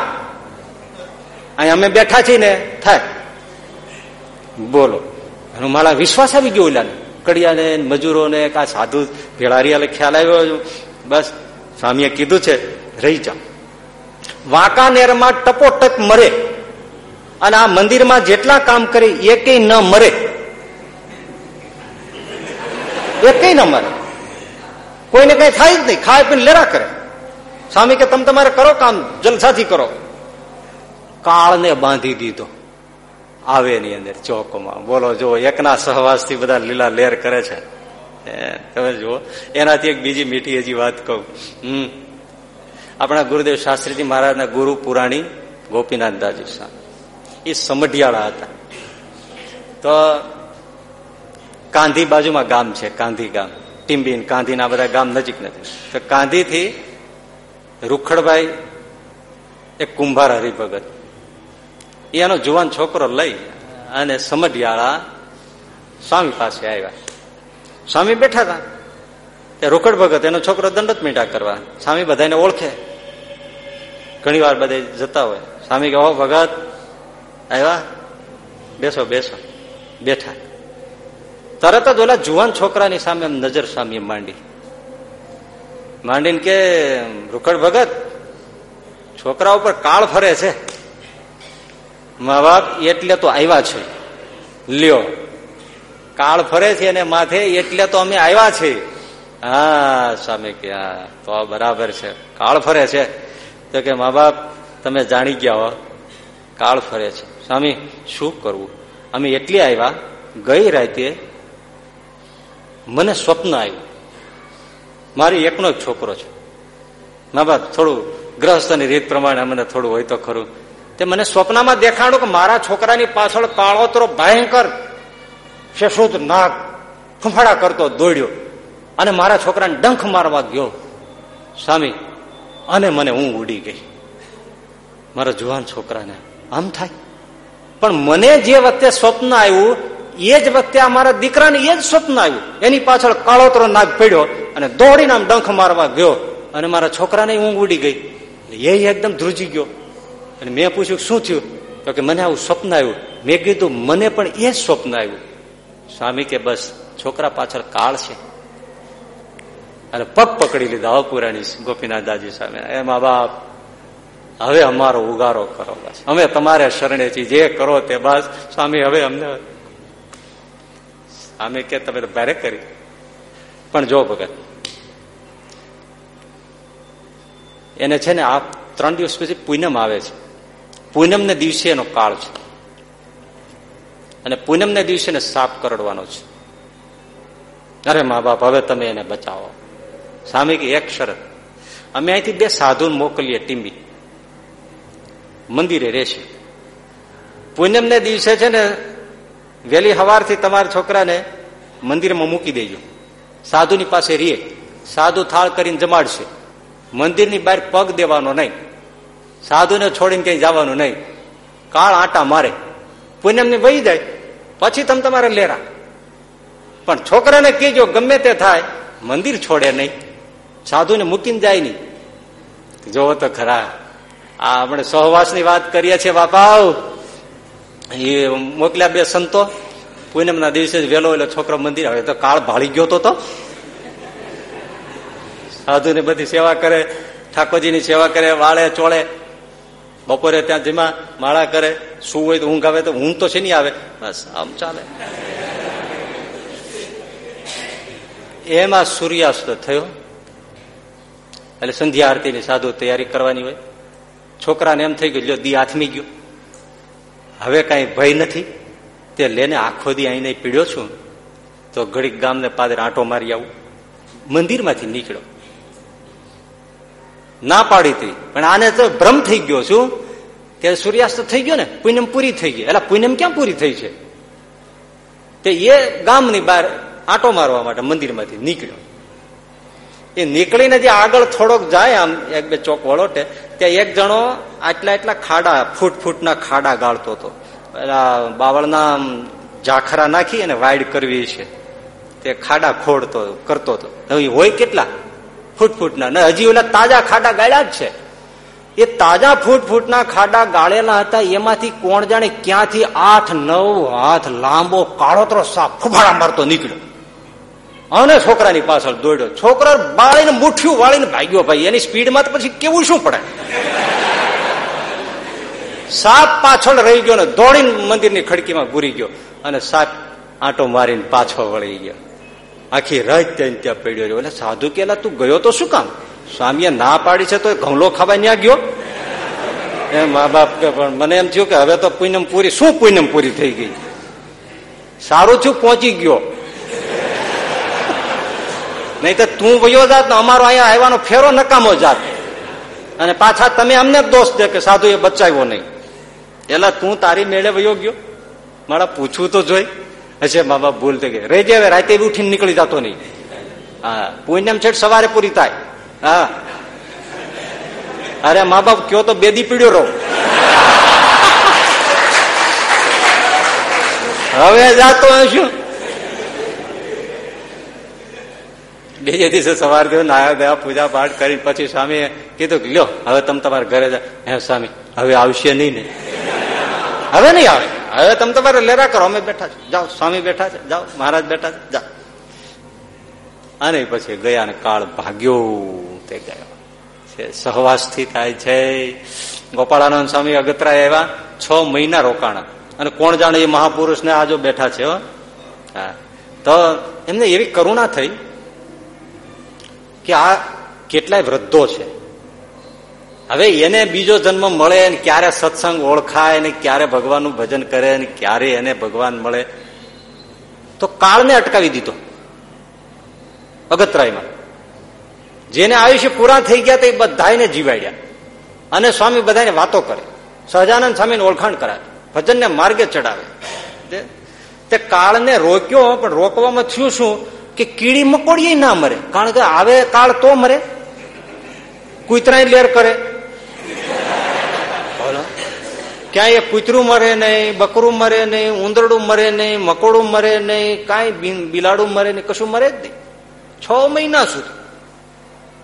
અહીંયા અમે બેઠા છીએ ને, થાય. બોલો. એનું મારા વિશ્વાસ આવી ગયો ઓલાને. કડિયાને મજૂરોને, કા સાધુ ભેળારિયાને ખ્યાલ આવ્યો બસ, સ્વામીએ કીધું છે, રહી જાઓ. વાંકાનેરમાં ટપોટક મરે અને આ મંદિરમાં જેટલા કામ કરે એ કઈ ન મરે. એકેય ન મરે. કોઈને કઈ થાય જ નહીં. ખાય પીને લેરા કરે. સ્વામી કે, તમે તમારે કરો કામ, જલસાથી કરો. કાળને બાંધી દીધો. આવે ની અંદર ચોકમાં. બોલો જો એકના સહવાસથી બધા લીલા લેર કરે છે. તમે જુઓ. એનાથી એક બીજી મીઠી હજી વાત કહું. હમ. આપણા ગુરુદેવ શાસ્ત્રીજી મહારાજના ગુરુ પુરાણી ગોપીનાથ દાજી સ્વામી. એ સમઢિયાળા હતા. તો કાંધી બાજુમાં ગામ છે, કાંધી ગામ. ટીમ્બીન કાંધીના બધા ગામ નજીક નથી. તો કાંધીથી રૂખડભાઈ એક કુંભાર હરિભગત. એનો જુવાન છોકરો લઈ અને સમઢિયાળા સ્વામી પાસે આવ્યા. સ્વામી બેઠા હતા. તે રોકડ ભગત, એનો છોકરો દંડત મીઠા કરવા. સ્વામી બધાને ઓળખે. ઘણી વાર બધે જતા હોય. સ્વામી કે ઓ ભગત, આવ્યા? બેસો બેસો. બેઠા. તરત જ ઓલા જુવાન છોકરાની સામે નજર સામે માંડી. માંડીને કે રૂખડ ભગત, છોકરા ઉપર કાળ ફરે છે. મા બાપ એટલે તો આવ્યા છે. લ્યો, કાળ ફરે છે અને માથે એટલે તો અમે આવ્યા છીએ હા સ્વામી કે, હા, તો બરાબર છે. કાળ ફરે છે. તો કે, મા બાપ, તમે જાણી ગયા હો, કાળ ફરે છે. સ્વામી શું કરવું? અમે એટલી આવ્યા ગઈ રાતે મને સ્વપ્ન આવ્યું. મારી એકનો જ છોકરો છે. મા બાપ થોડું ગ્રહસ્થની રીત પ્રમાણે અમને થોડું હોય તો ખરું. તે મને સ્વપ્નમાં દેખાડું કે મારા છોકરાની પાછળ કાળોતરો ભયંકર શેષુદ નાગ ફૂંફાડા કરતો દોડ્યો અને મારા છોકરાને ડંખ મારવા ગયો. સ્વામી અને મને હું ઉડી ગઈ. મારા જુવાન છોકરાને આમ થાય? પણ મને જે વખતે સ્વપ્ન આવ્યું એ જ વખતે અમારા મારા દીકરાને એ જ સ્વપ્ન આવ્યું. એની પાછળ કાળોતરો નાગ પડ્યો અને દોડીને આમ ડંખ મારવા ગયો. અને મારા છોકરાને ઊંઘ ઉડી ગઈ. એ એકદમ ધ્રુજી ગયો. અને મેં પૂછ્યું, શું થયું? તો કે, મને આવું સ્વપ્ન આવ્યું. મેં કીધું, મને પણ એ જ સ્વપ્ન આવ્યું. સ્વામી કે, બસ, છોકરા પાછળ કાળ છે. અને પગ પકડી લીધા, અપુરાણી ગોપીનાથ દાદી સામે. એ મા બાપ, હવે અમારો ઉગારો કરો બસ. અમે તમારે શરણે છીએ જે કરો તે બસ. સ્વામી, હવે અમને અમે કે તમે તો કરી. પણ જો ભગત, એને છે ને આ ત્રણ દિવસ પછી પૂનમ આવે છે. પૂનમ ને દિવસે એનો કાળ છે. અને પૂનમ ને દિવસે એને સાફ કરડવાનો છે. અરે મા બાપ હવે તમે એને બચાવો. સામે કે એક શરત, અમે અહીંથી બે સાધુ મોકલીએ ટીમી મંદિરે રહેશે. પૂનમ ને દિવસે છે ને વહેલી હવારથી તમારા છોકરાને મંદિરમાં મૂકી દેજો. સાધુની પાસે રીએ. સાધુ થાળ કરીને જમાડશે. મંદિરની બહાર પગ દેવાનો નહીં. સાધુને છોડીને ક્યાંય જવાનું નહીં. કાળ આટા મારે. પૂનમને વહી જાય. પછી તમે તમારે લેરા. પણ છોકરાને કહેજો, ગમે તે થાય, મંદિર છોડે નહીં. સાધુને મૂકીને જાય નહીં. જોવો તો ખરા. આ આપણે સહવાસની વાત કરીએ છીએ બાપા એ મોકલ્યા બે સંતો. પૂનમના દિવસે જ વેલો એટલે છોકરો મંદિર આવે. તો કાળ ભાળી ગયો તો સાધુને બધી સેવા કરે, ઠાકોરજીની સેવા કરે, વાળે, ચોળે. બપોરે ત્યાં જેમાં, માળા કરે. શું હોય તો ઊંઘ આવે તો ઊંઘ તો છે નહીં આવે? બસ, આમ ચાલે. એમાં સૂર્યાસ્ત થયો. એટલે સંધ્યા આરતીની સાધુ તૈયારી કરવાની હોય. છોકરાને એમ થઈ ગયું દી હાથમી ગયો. હવે કઈ ભય નથી? તે લેને આખો દી અહીં પીડ્યો છું. તો ઘડીક ગામને પાદર આંટો મારી આવું. મંદિરમાંથી નીકળ્યો. ના પાડી હતી, પણ આને તો ભ્રમ થઈ ગયો છું. ત્યારે સૂર્યાસ્ત થઈ ગયો ને પૂનમ પૂરી થઈ ગઈ. એટલે પૂનમ ક્યાં પૂરી થઈ છે? તે એ ગામની બહાર આંટો મારવા માટે મંદિરમાંથી નીકળ્યો. એ નીકળીને જે આગળ થોડોક જાય આમ, એક બે ચોક વળોટે, ત્યાં એક જણો આટલા એટલા ખાડા, ફૂટ ફૂટના ખાડા ગાળતો હતો. પેલા બાવળના જાખરા નાખી અને વાઇડ કરવી છે. તે ખાડા ખોડતો, કરતો હતો. હવે હોય કેટલા? ફૂટ ફૂટના. ને હજી ઓલા તાજા ખાડા ગાળ્યા જ છે. એ તાજા ફૂટ ફૂટના ખાડા ગાળેલા હતા, એમાંથી કોણ જાણે ક્યાંથી આઠ નવ હાથ લાંબો કાળોતરો સાપ ફુફાડા મારતો નીકળ્યો. અને છોકરાની પાછળ દોડ્યો. છોકરા બાળીને મુઠ્યું વાળીને ભાગ્યો ભાઈ. એની સ્પીડમાં તો પછી કેવું શું પડે? સાપ પાછળ રહી ગયો ને દોડીને મંદિરની ખડકીમાં ઘૂરી ગયો અને સાપ આંટો મારીને પાછો વળી ગયો. આખી રાત ત્યાં ત્યાં પડ્યો એટલે સાધુ કેલા તું ગયો તો શું કામ? સ્વામીએ ના પાડી છે તો ઘઉલો ખાવા ત્યાં ગયો? એ મા બાપ કે, પણ મને એમ થયું કે હવે તો પૂનમ પૂરી શું પૂનમ પૂરી થઈ ગઈ? સારું થયું, પહોંચી ગયો. નહીં તો તું વયો જાત ને અમારો અહીંયા આવવાનો ફેરો નકામો જાત. અને પાછા તમે અમને જ દોષ દે કે સાધુ એ બચાવ્યો નહીં. એટલે તું તારી મેળે વયો ગયો? મારા પૂછવું તો જોઈ. હશે મા બાપ ભૂલ થઈ ગઈ. રહી જાય રાતે ઉઠીને નીકળી જતો નહીં. હા પુણ્યમ છેટ સવારે પૂરી થાય. હા. અરે, મા બાપ, કયો તો બેદી પીડ્યો રહો. હવે જાતો શું? બીજે દિવસે સવાર થયો નાયા ગયા પૂજા પાઠ કરી, પછી સ્વામી કીધું કે, લ્યો, હવે તમે તમારા ઘરે હે સ્વામી, હવે આવશે નહીં ને. હવે નહીં આવે. હવે તમે તમારે લેરા કરો, અમે બેઠા છે જાઓ, સ્વામી બેઠા છે. જાઓ, મહારાજ બેઠા છે. જાઓ. અને પછી ગયા ને કાળ ભાગ્યો, તે ગયો. સહવાસથી થાય છે. ગોપાળાનંદ સ્વામી અગતરા એવા છ મહિના રોકાણા. અને કોણ જાણે એ મહાપુરુષને આજો બેઠા છે હા. તો એમને એવી કરુણા થઈ કે આ કેટલાય વૃદ્ધો છે. હવે એને બીજો જન્મ મળે ને ક્યારે સત્સંગ ઓળખાય ને ક્યારે ભગવાનનું ભજન કરે ને ક્યારે એને ભગવાન મળે, તો કાળને અટકાવી દીધો. અગતરાયમાં. જેને આયુષ્ય પૂરા થઈ ગયા તો એ બધાને જીવાડ્યા. અને સ્વામી બધાને વાતો કરે. સહજાનંદ સ્વામીને ઓળખાણ કરાવે. ભજનને માર્ગે ચડાવે. તે કાળને રોક્યો, પણ રોકવામાં થયું શું? કે કીડી મકોડીએ ના મરે. કારણ કે આવે કાળ તો મરે. કૂતરાય લેર કરે. ક્યાંય કૂતરું મરે નહીં, બકરું મરે નહીં, ઉંદરડું મરે નહીં, મકોડું મરે નહીં, કાંઈ બિલાડું મરે નહીં, કશું મરે જ નહીં. છ મહિના સુધી.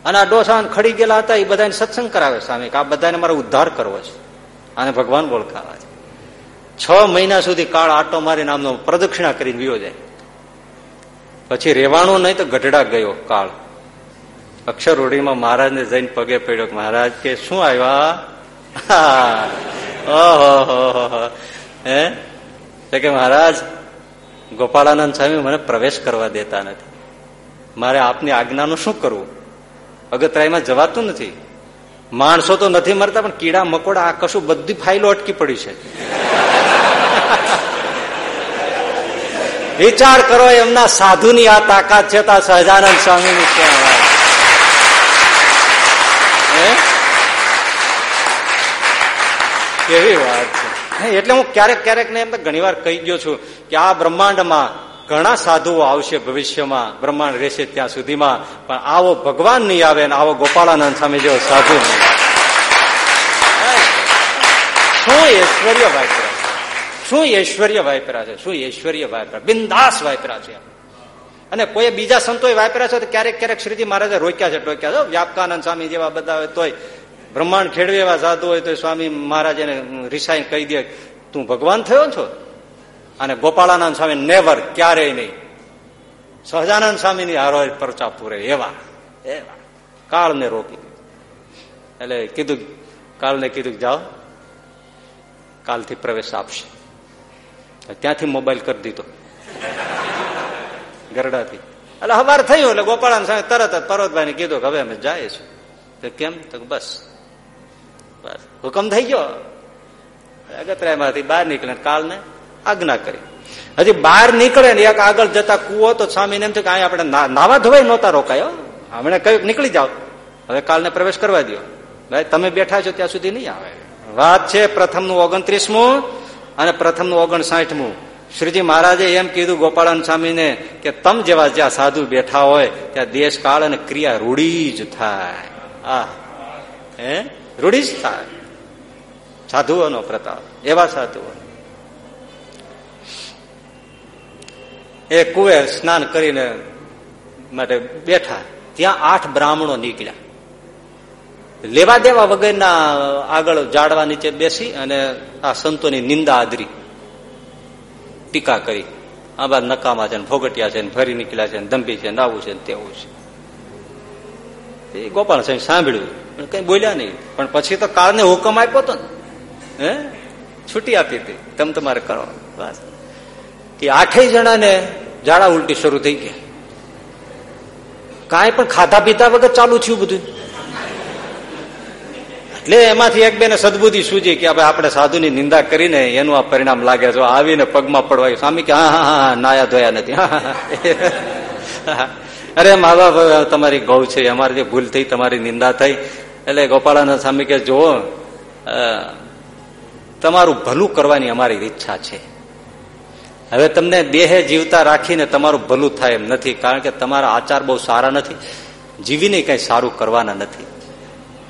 અને આ ડોસા ખડી ગયેલા હતા, એ બધાને સત્સંગ કરાવે સામે કે આ બધાને મારો ઉદ્ધાર કરવો છે. અને ભગવાન બોલખાવા છે. છ મહિના સુધી કાળ આટો મારીને આમનો પ્રદક્ષિણા કરીને વિયો જાય. પછી રેવાણું નહીં તો ગઢડા ગયો કાળ. અક્ષરઓડીમાં મહારાજને જઈને પગે પડ્યો મહારાજ કે શું આવ્યા? ઓહો, હે કે મહારાજ, ગોપાળાનંદ સ્વામી મને પ્રવેશ કરવા દેતા નથી. મારે આપની આજ્ઞાનું શું કરવું? અગત્રાયમાં જવાતું નથી. માણસો તો નથી મરતા, પણ કીડા, મકોડા, આ કશું બધી ફાઇલો અટકી પડી છે. વિચાર કરો, એમના સાધુની આ તાકાત છે તા સહજાનંદ સ્વામીની ક્યાં કેવી વાત છે. એટલે હું ક્યારેક ક્યારેક ને એમ ઘણી વાર કહી ગયો છું કે આ બ્રહ્માંડમાં ઘણા સાધુઓ આવશે ભવિષ્યમાં, બ્રહ્માંડ રહેશે ત્યાં સુધીમાં, પણ આવો ભગવાન નહીં આવે ને આવો ગોપાળાનંદ સ્વામી જેવો સાધુ નહીં શું ઐશ્વર્ય વાપરા શું ઐશ્વર્ય વાપરા છે? શું ઐશ્વર્ય વાપરા બિંદાસ વાપરા છે અને કોઈ બીજા સંતોએ વાપરા છે તો ક્યારેક ક્યારેક શ્રીજી મહારાજે રોક્યા છે ટોક્યા છે. વ્યાપકાનંદ સ્વામી જેવા બધા હોય તોય, બ્રહ્માંડ ખેડવે એવા સાધુ હોય તો સ્વામી મહારાજ એને રિસાઈ કહી દે, તું ભગવાન થયો છો? અને ગોપાળાનંદ સ્વામી નેવર ક્યારેય નહીં. સહજાનંદ સ્વામીની હારો પરચા પૂરે, એવા એવા. કાળને રોકી એટલે કીધું, કાળને કીધું જાઓ, કાલથી પ્રવેશ આપશે. ત્યાંથી મોબાઈલ કરી દીધો. ગરડાથી. એટલે હવાર થયું એટલે ગોપાળાન સામે તરત જ પર્વતભાઈ કીધું કે હવે અમે જાય છું તો કેમ? તો બસ. બસ. હુકમ થઈ ગયો. અગત્રાયમાંથી બહાર નીકળે કાળને આજ્ઞા કરી. હજી બહાર નીકળે ને એક આગળ જતા કુવો તો સ્વામીને એમ થયું કે આપણે નાવા ધોવાય નહોતા રોકાયો હમણાં કયું નીકળી જાઓ. હવે કાલને પ્રવેશ કરવા દો ભાઈ, તમે બેઠા છો ત્યાં સુધી નહીં આવે. વાત છે પ્રથમનું ઓગણત્રીસમું. અને પ્રથમનું ઓગણસાઠમું. શ્રીજી મહારાજે એમ કીધું ગોપાળન સ્વામીને કે તમ જેવા જ્યાં સાધુ બેઠા હોય, ત્યાં દેશ કાળ અને ક્રિયા રૂઢી જ થાય. આ હે? રૂઢી જ થાય. સાધુઓનો પ્રતાપ. એવા સાધુઓ. એ કુવેર સ્નાન કરીને માટે બેઠા. ત્યાં આઠ બ્રાહ્મણો નીકળ્યા. લેવા દેવા વગરના આગળ જાડવા નીચે બેસી અને આ સંતોની નિંદા આદરી. ટીકા કરી. આ બાદ નકામા છે ભોગટિયા છે ફરી નીકળ્યા છે દંભી છે નાવું છે તેવું છે. એ ગોપાલ સાહેબ સાંભળ્યું. કઈ બોલ્યા નહીં. પણ પછી તો કાળને હુકમ આપ્યો હતો ને. હે? છૂટી આપી હતી. તમ તમારે કરો. બસ. કે આઠેય જણાને ઝાડા ઉલટી શરૂ થઈ ગયા. કાંઈ પણ ખાધા પીધા વગર ચાલુ થયું બધું. એટલે એમાંથી એક બેને સદબુદ્ધિ સૂજી કે આપણે સાધુની નિંદા કરીને એનું આ પરિણામ લાગે છે. આવીને પગમાં પડવાય, સ્વામી કે, હા હા હા નાયા ધોયા નથી. અરે, મા બાપ તમારી ગૌ છે, અમારી જે ભૂલ થઈ, તમારી નિંદા થઈ. એટલે ગોપાળાનંદ સ્વામી કે, જુઓ તમારું ભલું કરવાની અમારી ઈચ્છા છે. હવે તમને દેહે જીવતા રાખીને તમારું ભલું થાય એમ નથી, કારણ કે તમારા આચાર બહુ સારા નથી. જીવીને કઈ સારું કરવાના નથી.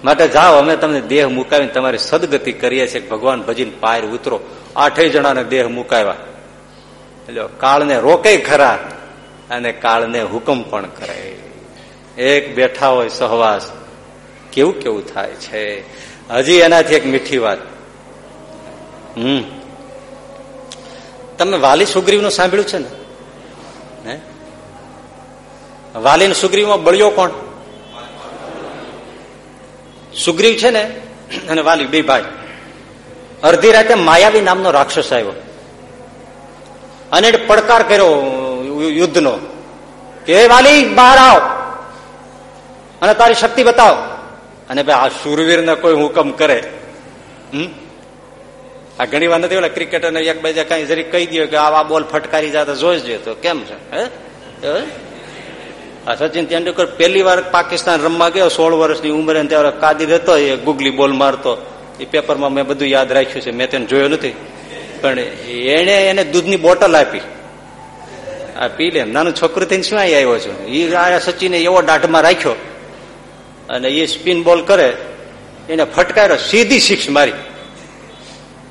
માટે જાઓ, અમે તમને દેહ મુકાવીને તમારી સદગતિ કરીએ છીએ. ભગવાન ભજીને પાયર ઉતરો. આઠેય જણાને દેહ મુકાવ્યા. એટલે કાળને રોકે ખરા અને કાળને હુકમ પણ કરે. એક બેઠા હોય સહવાસ. કેવું કેવું થાય છે? હજી એનાથી એક મીઠી વાત. હમ. તમે વાલી સુગ્રીવનું સાંભળ્યું છે ને? વાલી સુગ્રીવમાં બળ્યો કોણ? સુગ્રીવ છે ને, અને વાલી બે ભાઈ. અડધી રાતે માયાવી નામનો રાક્ષસ આવ્યો. અને પડકાર કર્યો યુદ્ધનો. કે વાલી, બહાર આવ. અને તારી શક્તિ બતાવ. અને ભાઈ, આ સુરવીર ને કોઈ હુકમ કરે. હમ? આ ઘણી વાર નથી ઓલા ક્રિકેટર ને એક બે કઈ જરી કહી દો કે, આવા બોલ ફટકારી જતા જોઈ તો કેમ છે? હે? સચિન તેંડુલકર પહેલી વાર પાકિસ્તાન રમવા ગયો, સોળ વર્ષની ઉંમરે ત્યારે કાદીર હતો એ ગુગલી બોલ મારતો. એ પેપરમાં મેં બધું યાદ રાખ્યું છે, મેં તેને જોયો નથી. પણ એને એને દૂધની બોટલ આપી. આ પી લે, નાનું છોકરું થઈને શું આવ્યો છું? એ આ સચિને એવો દાઢમાં રાખ્યો. અને એ સ્પિન બોલ કરે, એને ફટકાર્યો, સીધી સિક્સ મારી.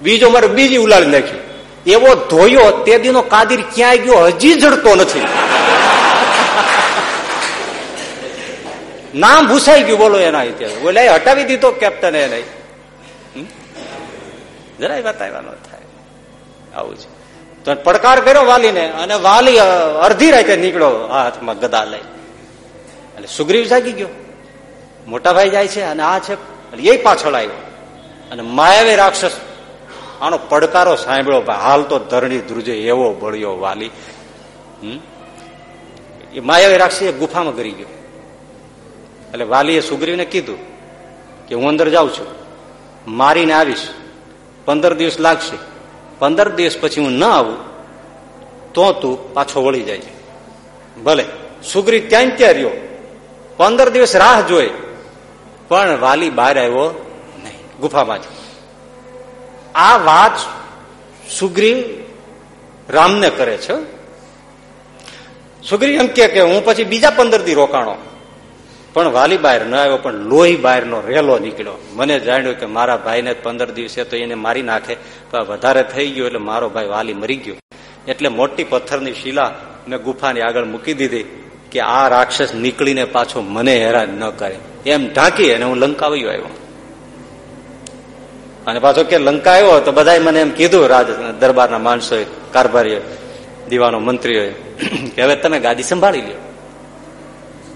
બીજો મારે બીજી ઉલાડી નાખી. એવો ધોયો, તે દીનો કાદીર ક્યાંય ગયો, હજી જડતો નથી. નામ ભૂસાઈ ગયું બોલો એના ઇતિહાસ. બોલે હટાવી દીધો કેપ્ટન એને જરાય બતાવવાનો થાય. આવું છે. તો પડકાર કર્યો વાલીને અને વાલી અડધી રાતે આ હાથમાં ગદા લઈ. એટલે સુગ્રીવ જાગી ગયો. મોટા ભાઈ જાય છે અને આ છે એ પાછળ આવ્યો અને માયાવી રાક્ષસ, આનો પડકારો સાંભળ્યો હાલ તો ધરણી ધ્રુજે એવો બળ્યો વાલી. એ માયાવી રાક્ષસ ગુફામાં કરી ગયો. એટલે વાલીએ સુગ્રીવને કીધું કે હું અંદર જાઉં છું. મારીને આવીશ. પંદર દિવસ લાગશે. પંદર દિવસ પછી હું ન આવું, તો તું પાછો વળી જાય ભલે સુગ્રી ત્યાં ત્યાં રહ્યો. પંદર દિવસ રાહ જોઈ, પણ વાલી બહાર આવ્યો નહીં. ગુફામાંથી આ વાત સુગ્રીવ રામને કરે છે. સુગ્રીવ એમ કે હું પછી બીજા પંદર દી રોકાણો. પણ વાલી બહાર ન આવ્યો, પણ લોહી બહારનો રેલો નીકળ્યો. મને જાણ્યું કે મારા ભાઈને પંદર દિવસે તો એને મારી નાખે વધારે થઈ ગયો એટલે મારો ભાઈ વાલી મરી ગયો. એટલે મોટી પથ્થરની શિલા મેં ગુફાની આગળ મૂકી દીધી કે આ રાક્ષસ નીકળીને પાછો મને હેરાન ન કરે. એમ ઢાંકી અને હું લંકા આવ્યો. અને પાછો કે લંકા આવ્યો તો બધાએ મને એમ કીધું, રાજ દરબારના માણસોએ કારભારીઓ દીવાનો મંત્રીઓએ, કે હવે તમે ગાદી સંભાળી લ્યો.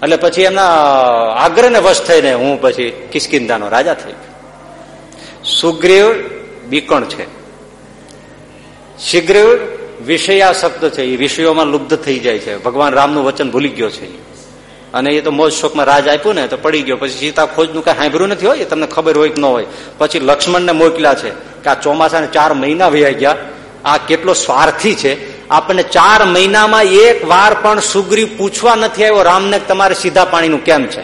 એટલે પછી એમના આગ્રહને વશ થઈને હું પછી કિસ્કિંદાનો રાજા થઈ સુગ્રીવ બીકણ છે. શીગ્રીવ શબ્દ છે. એ વિષયોમાં લુબ્ધ થઈ જાય છે. ભગવાન રામનું વચન ભૂલી ગયો છે અને એ તો મોજ શોકમાં રાજ આપ્યું ને તો પડી ગયો. પછી સીતા ખોજનું કઈ સાંભળ્યું નથી હોય? તમને ખબર હોય કે ન હોય? પછી લક્ષ્મણને મોકલ્યા છે કે આ ચોમાસાને ચાર મહિના વહી ગયા. આ કેટલો સ્વાર્થી છે. આપણને ચાર મહિનામાં એક વાર પણ સુગ્રી પૂછવા નથી આવ્યો. રામને તમારે સીધા પાણીનું કેમ છે?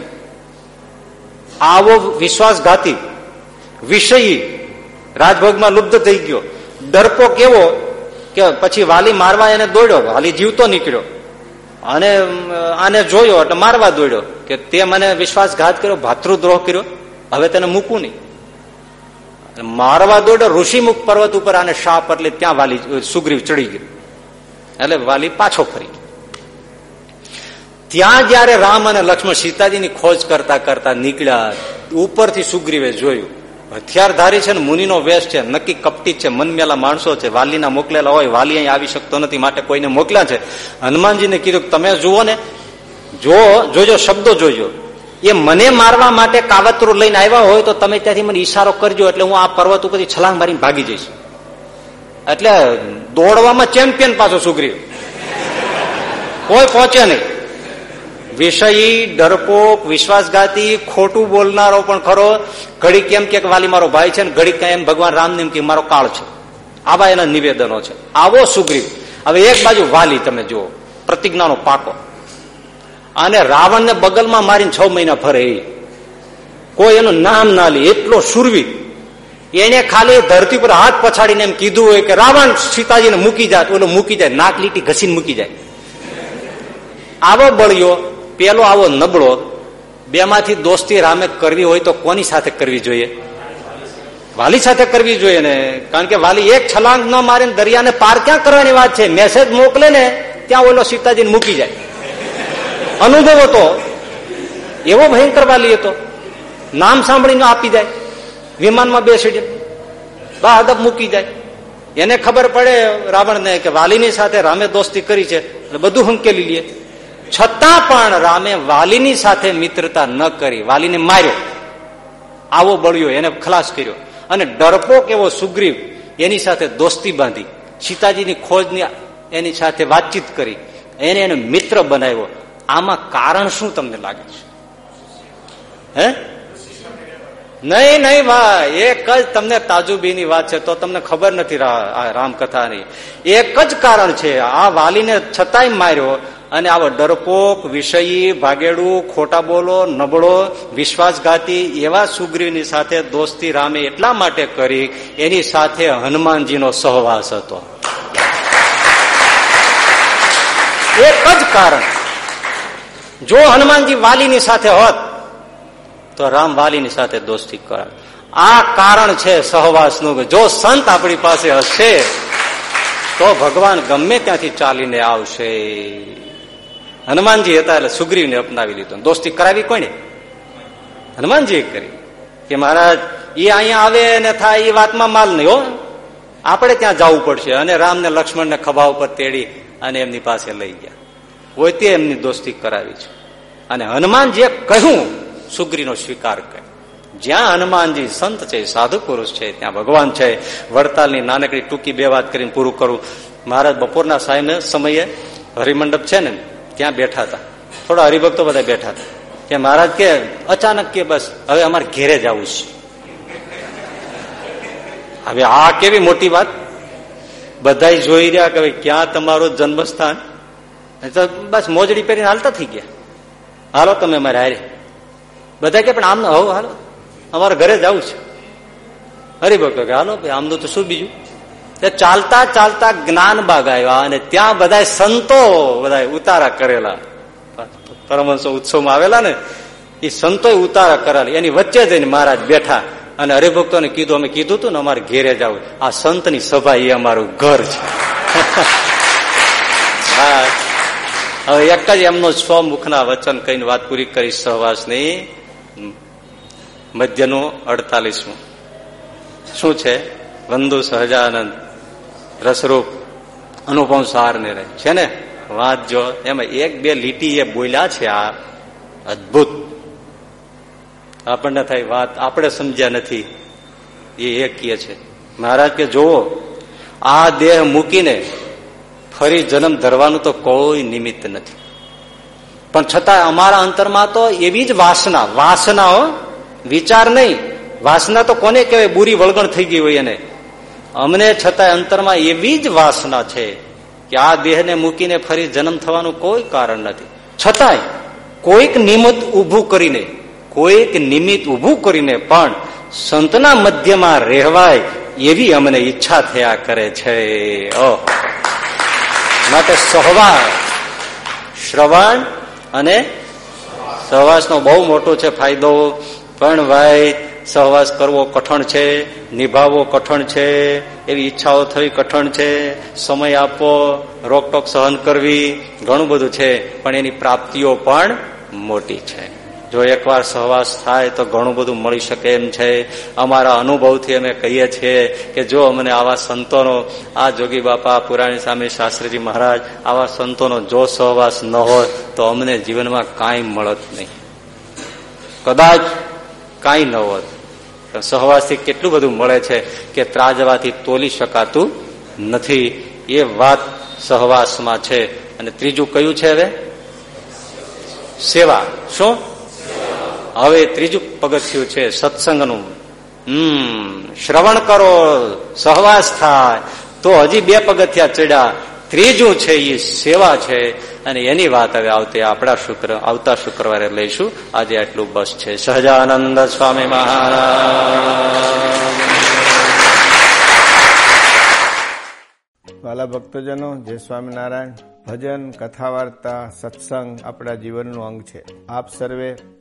આવો વિશ્વાસઘાતી વિષયી રાજભોગમાં લુપ્ત થઈ ગયો. ડરપો કેવો કે પછી વાલી મારવા એને દોડ્યો. વાલી જીવતો નીકળ્યો. અને આને જોયો એટલે મારવા દોડ્યો કે તે મને વિશ્વાસઘાત કર્યો, ભાતૃદ્રોહ કર્યો. હવે તેને મૂકવું નહીં. મારવા દોડ્યો, ઋષિમુખ પર્વત ઉપર આને શાપ એટલે ત્યાં વાલી સુગ્રીવ ચડી ગયો એટલે વાલી પાછો ફરી ત્યાં જયારે રામ અને લક્ષ્મણ સીતાજીની ખોજ કરતા કરતા નીકળ્યા, ઉપરથી સુગ્રીવે જોયું, હથિયારધારી છે ને, મુનિનો વેશ છે, નક્કી કપટી છે, મનમેલા માણસો છે, વાલીના મોકલેલા હોય, વાલી અહીં આવી શકતો નથી, માટે કોઈને મોકલ્યા છે. હનુમાનજીને કીધું તમે જુઓ ને, જો, જોજો, શબ્દો જોજો. એ મને મારવા માટે કાવતરું લઈને આવ્યા હોય તો તમે ત્યાંથી મને ઈશારો કરજો, એટલે હું આ પર્વત ઉપરથી છલાંગ મારીને ભાગી જઈશ. એટલે દોડવામાં ચેમ્પિયન પાછો સુગ્રીવ. કોઈ પહોંચે નહીં. વિષયી, ડરપોક, વિશ્વાસઘાતી, ખોટું બોલનારો પણ ખરો. ઘડી કેમ કે વાલી, મારો ભાઈ છે ને ઘડી એમ ભગવાન રામને એમ કે, મારો કાળ છે. આવા એના નિવેદનો છે. આવો સુગ્રીવ. હવે એક બાજુ વાલી તમે જુઓ. પ્રતિજ્ઞાનો પાકો. અને રાવણને બગલમાં મારીને છ મહિના ફરે. કોઈ એનું નામ ના લે. એટલો સુરવી એને ખાલી ધરતી પર હાથ પછાડીને એમ કીધું હોય કે રાવણ સીતાજીને મૂકી જાય ઓલો મૂકી જાય નાક લીટી ઘસીને મૂકી જાય. આવો બળ્યો, પેલો આવો નબળો, બેમાંથી દોસ્તી રામે કરવી હોય તો કોની સાથે કરવી જોઈએ? વાલી સાથે કરવી જોઈએ ને? કારણ કે વાલી એક છલાંગ ન મારે દરિયાને પાર ક્યાં કરવાની વાત છે? મેસેજ મોકલે ને, ત્યાં ઓલો સીતાજીને મૂકી જાય. અનુભવ હતો. એવો ભયંકર વાલી હતો. નામ સાંભળીને આપી જાય. વિમાનમાં બેસી જાય. બહાદબ મૂકી જાય. એને ખબર પડે રાવણને કે વાલીની સાથે રામે દોસ્તી કરી છે એટલે બધું હંકેલી લે. છતાં પણ રામે વાલીની સાથે મિત્રતા ન કરી, વાલીને માર્યો. આવો બળ્યો, એને ખલાસ કર્યો. અને ડરપોક એવો સુગ્રીવ એની સાથે દોસ્તી બાંધી. સીતાજીની ખોજની એની સાથે વાતચીત કરી. એને એને મિત્ર બનાવ્યો. આમાં કારણ શું તમને લાગે છે? હે? નહીં નહીં, ભાઈ. એક જ તમને તાજુબીની વાત છે, તો તમને ખબર નથી રામકથાની. એક જ કારણ છે, આ વાલીને છતાંય માર્યો અને આવો ડરપોક, વિષયી, ભાગેડું, ખોટા બોલો, નબળો, વિશ્વાસઘાતી એવા સુગ્રીવની સાથે દોસ્તી રામે એટલા માટે કરી, એની સાથે હનુમાનજીનો સહવાસ હતો. એક જ કારણ. જો હનુમાનજી વાલીની સાથે હોત તો રામ વાલીની સાથે દોસ્તી કરાવે આ કારણ છે સહવાસનું જો સંત આપણી પાસે હશે, તો ભગવાન ગમે ત્યાંથી ચાલીને આવશે. હનુમાનજી હતા એટલે સુગ્રીવને અપનાવી લીધો. દોસ્તી કરાવી કોને હનુમાનજીએ કરી. કે મહારાજ એ અહીંયા આવે ને થાય એ વાતમાં માલ નહીં હો. આપણે ત્યાં જવું પડશે. અને રામ ને લક્ષ્મણ ને ખભા ઉપર તેડી અને એમની પાસે લઈ ગયા. હોય તે એમની દોસ્તી કરાવી છે. અને હનુમાન જે કહ્યું સુગ્રીનો સ્વીકાર કરે. જ્યાં હનુમાનજી સંત છે, સાધુ પુરુષ છે, ત્યાં ભગવાન છે, વડતાલની નાનકડી ટૂંકી બે વાત કરીને પૂરું કરું. મહારાજ બપોરના સાહેબ સમયે હરિમંડપ છે ને, ત્યાં બેઠા હતા. થોડા હરિભક્તો બધા બેઠા હતા. કે મહારાજ કે, અચાનક કે બસ, હવે અમારે ઘેરે જવું છે. હવે આ કેવી મોટી વાત? બધા જોઈ રહ્યા કે ક્યાં તમારું જન્મસ્થાન? બસ મોજડી પહેરીને હાલતા થઈ ગયા. હાલો, તમે અમારે હારે. બધા કે, પણ આમ હો, હાલો. અમારે ઘરે જવું છે. હરિભક્તો કે હાલો, ભાઈ આમનું તો શું બીજું? ચાલતા ચાલતા જ્ઞાન બાગ આવ્યા અને ત્યાં બધા સંતો બધા ઉતારા કરેલા. પરમહંસો ઉત્સવમાં આવેલા ને, એ સંતો ઉતારા કરેલા. એની વચ્ચે જઈને મહારાજ બેઠા અને હરિભક્તોને કીધું, અમે કીધું હતું ને, અમારે ઘેરે જાવ આ સંતની સભા એ અમારું ઘર છે. હવે એક જ એમનો સ્વમુખના વચન કહીને વાત પૂરી કરી, સહવાસની. મધ્યનું અડતાલીસમું. શું છે? વંદુ સહજાનંદ, રસરૂપ, અનુપમ સાર ને રહે. છે ને? વાત જો, એમાં એક બે લીટી એ બોલ્યા છે આ અદભુત. આપણને થાય વાત આપણે સમજ્યા નથી. એ એક કહે છે. મહારાજ કે, જુઓ, આ દેહ મૂકીને ફરી જન્મ ધરવાનું તો કોઈ નિમિત્ત નથી. પણ છતાં અમારા અંતરમાં તો એવી જ વાસના વાસનાઓ વિચાર નહીં. વાસના તો કોને કહેવાય? બુરી વળગણ થઈ ગઈ હોય એને. અમને છતાં અંતરમાં એવી જ વાસના છે કે આ દેહને મૂકીને ફરી જન્મ થવાનું કોઈ કારણ નથી. છતાંય કોઈક નિમિત્ત ઉભું કરીને, કોઈક નિમિત્ત ઉભું કરીને પણ સંતના મધ્યમાં રહેવાય એવી અમને ઈચ્છા થયા કરે છે. માટે સહવાસ શ્રવણ અને સહવાસનો બહુ મોટો છે ફાયદો. પણ ભાઈ, સહવાસ કરવો કઠણ છે, નિભાવવો કઠણ છે, એવી ઈચ્છાઓ થવી કઠણ છે, સમય આપવો, રોકટોક સહન કરવી, ઘણું બધું છે, પણ એની પ્રાપ્તિઓ પણ મોટી છે. જો એકવાર સહવાસ થાય તો ઘણું બધું મળી શકે એમ છે. અમારા અનુભવથી અમે કહીએ છીએ કે જો અમને આવા સંતોનો, આ જોગી બાપા પુરાણી સ્વામી શાસ્ત્રીજી મહારાજ, આવા સંતોનો જો સહવાસ ન હોય તો અમને જીવનમાં કાંઈ મળત નહીં. કદાચ કાંઈ ન હોત સહવાસથી કેટલું બધું મળે છે કે ત્રાજવાથી તોલી શકાતું નથી. એ વાત સહવાસમાં છે. અને ત્રીજું કયું છે હવે? સેવા. શું? હવે ત્રીજું પગથિયું છે સત્સંગનું. હમ, શ્રવણ કરો, સહવાસ થાય. તો હજી બે પગથિયા ચડ્યા. ત્રીજું છે એ સેવા છે. અને એની વાત હવે આવતી આપણા શુક્ર, આવતા શુક્રવારે લઈશું. આજે આટલું બસ છે. સહજાનંદ સ્વામી મહારાજ. વાલા ભક્તજનો, જય સ્વામિનારાયણ. ભજન કથા વાર્તા સત્સંગ આપણા જીવનનું અંગ છે. આપ સર્વે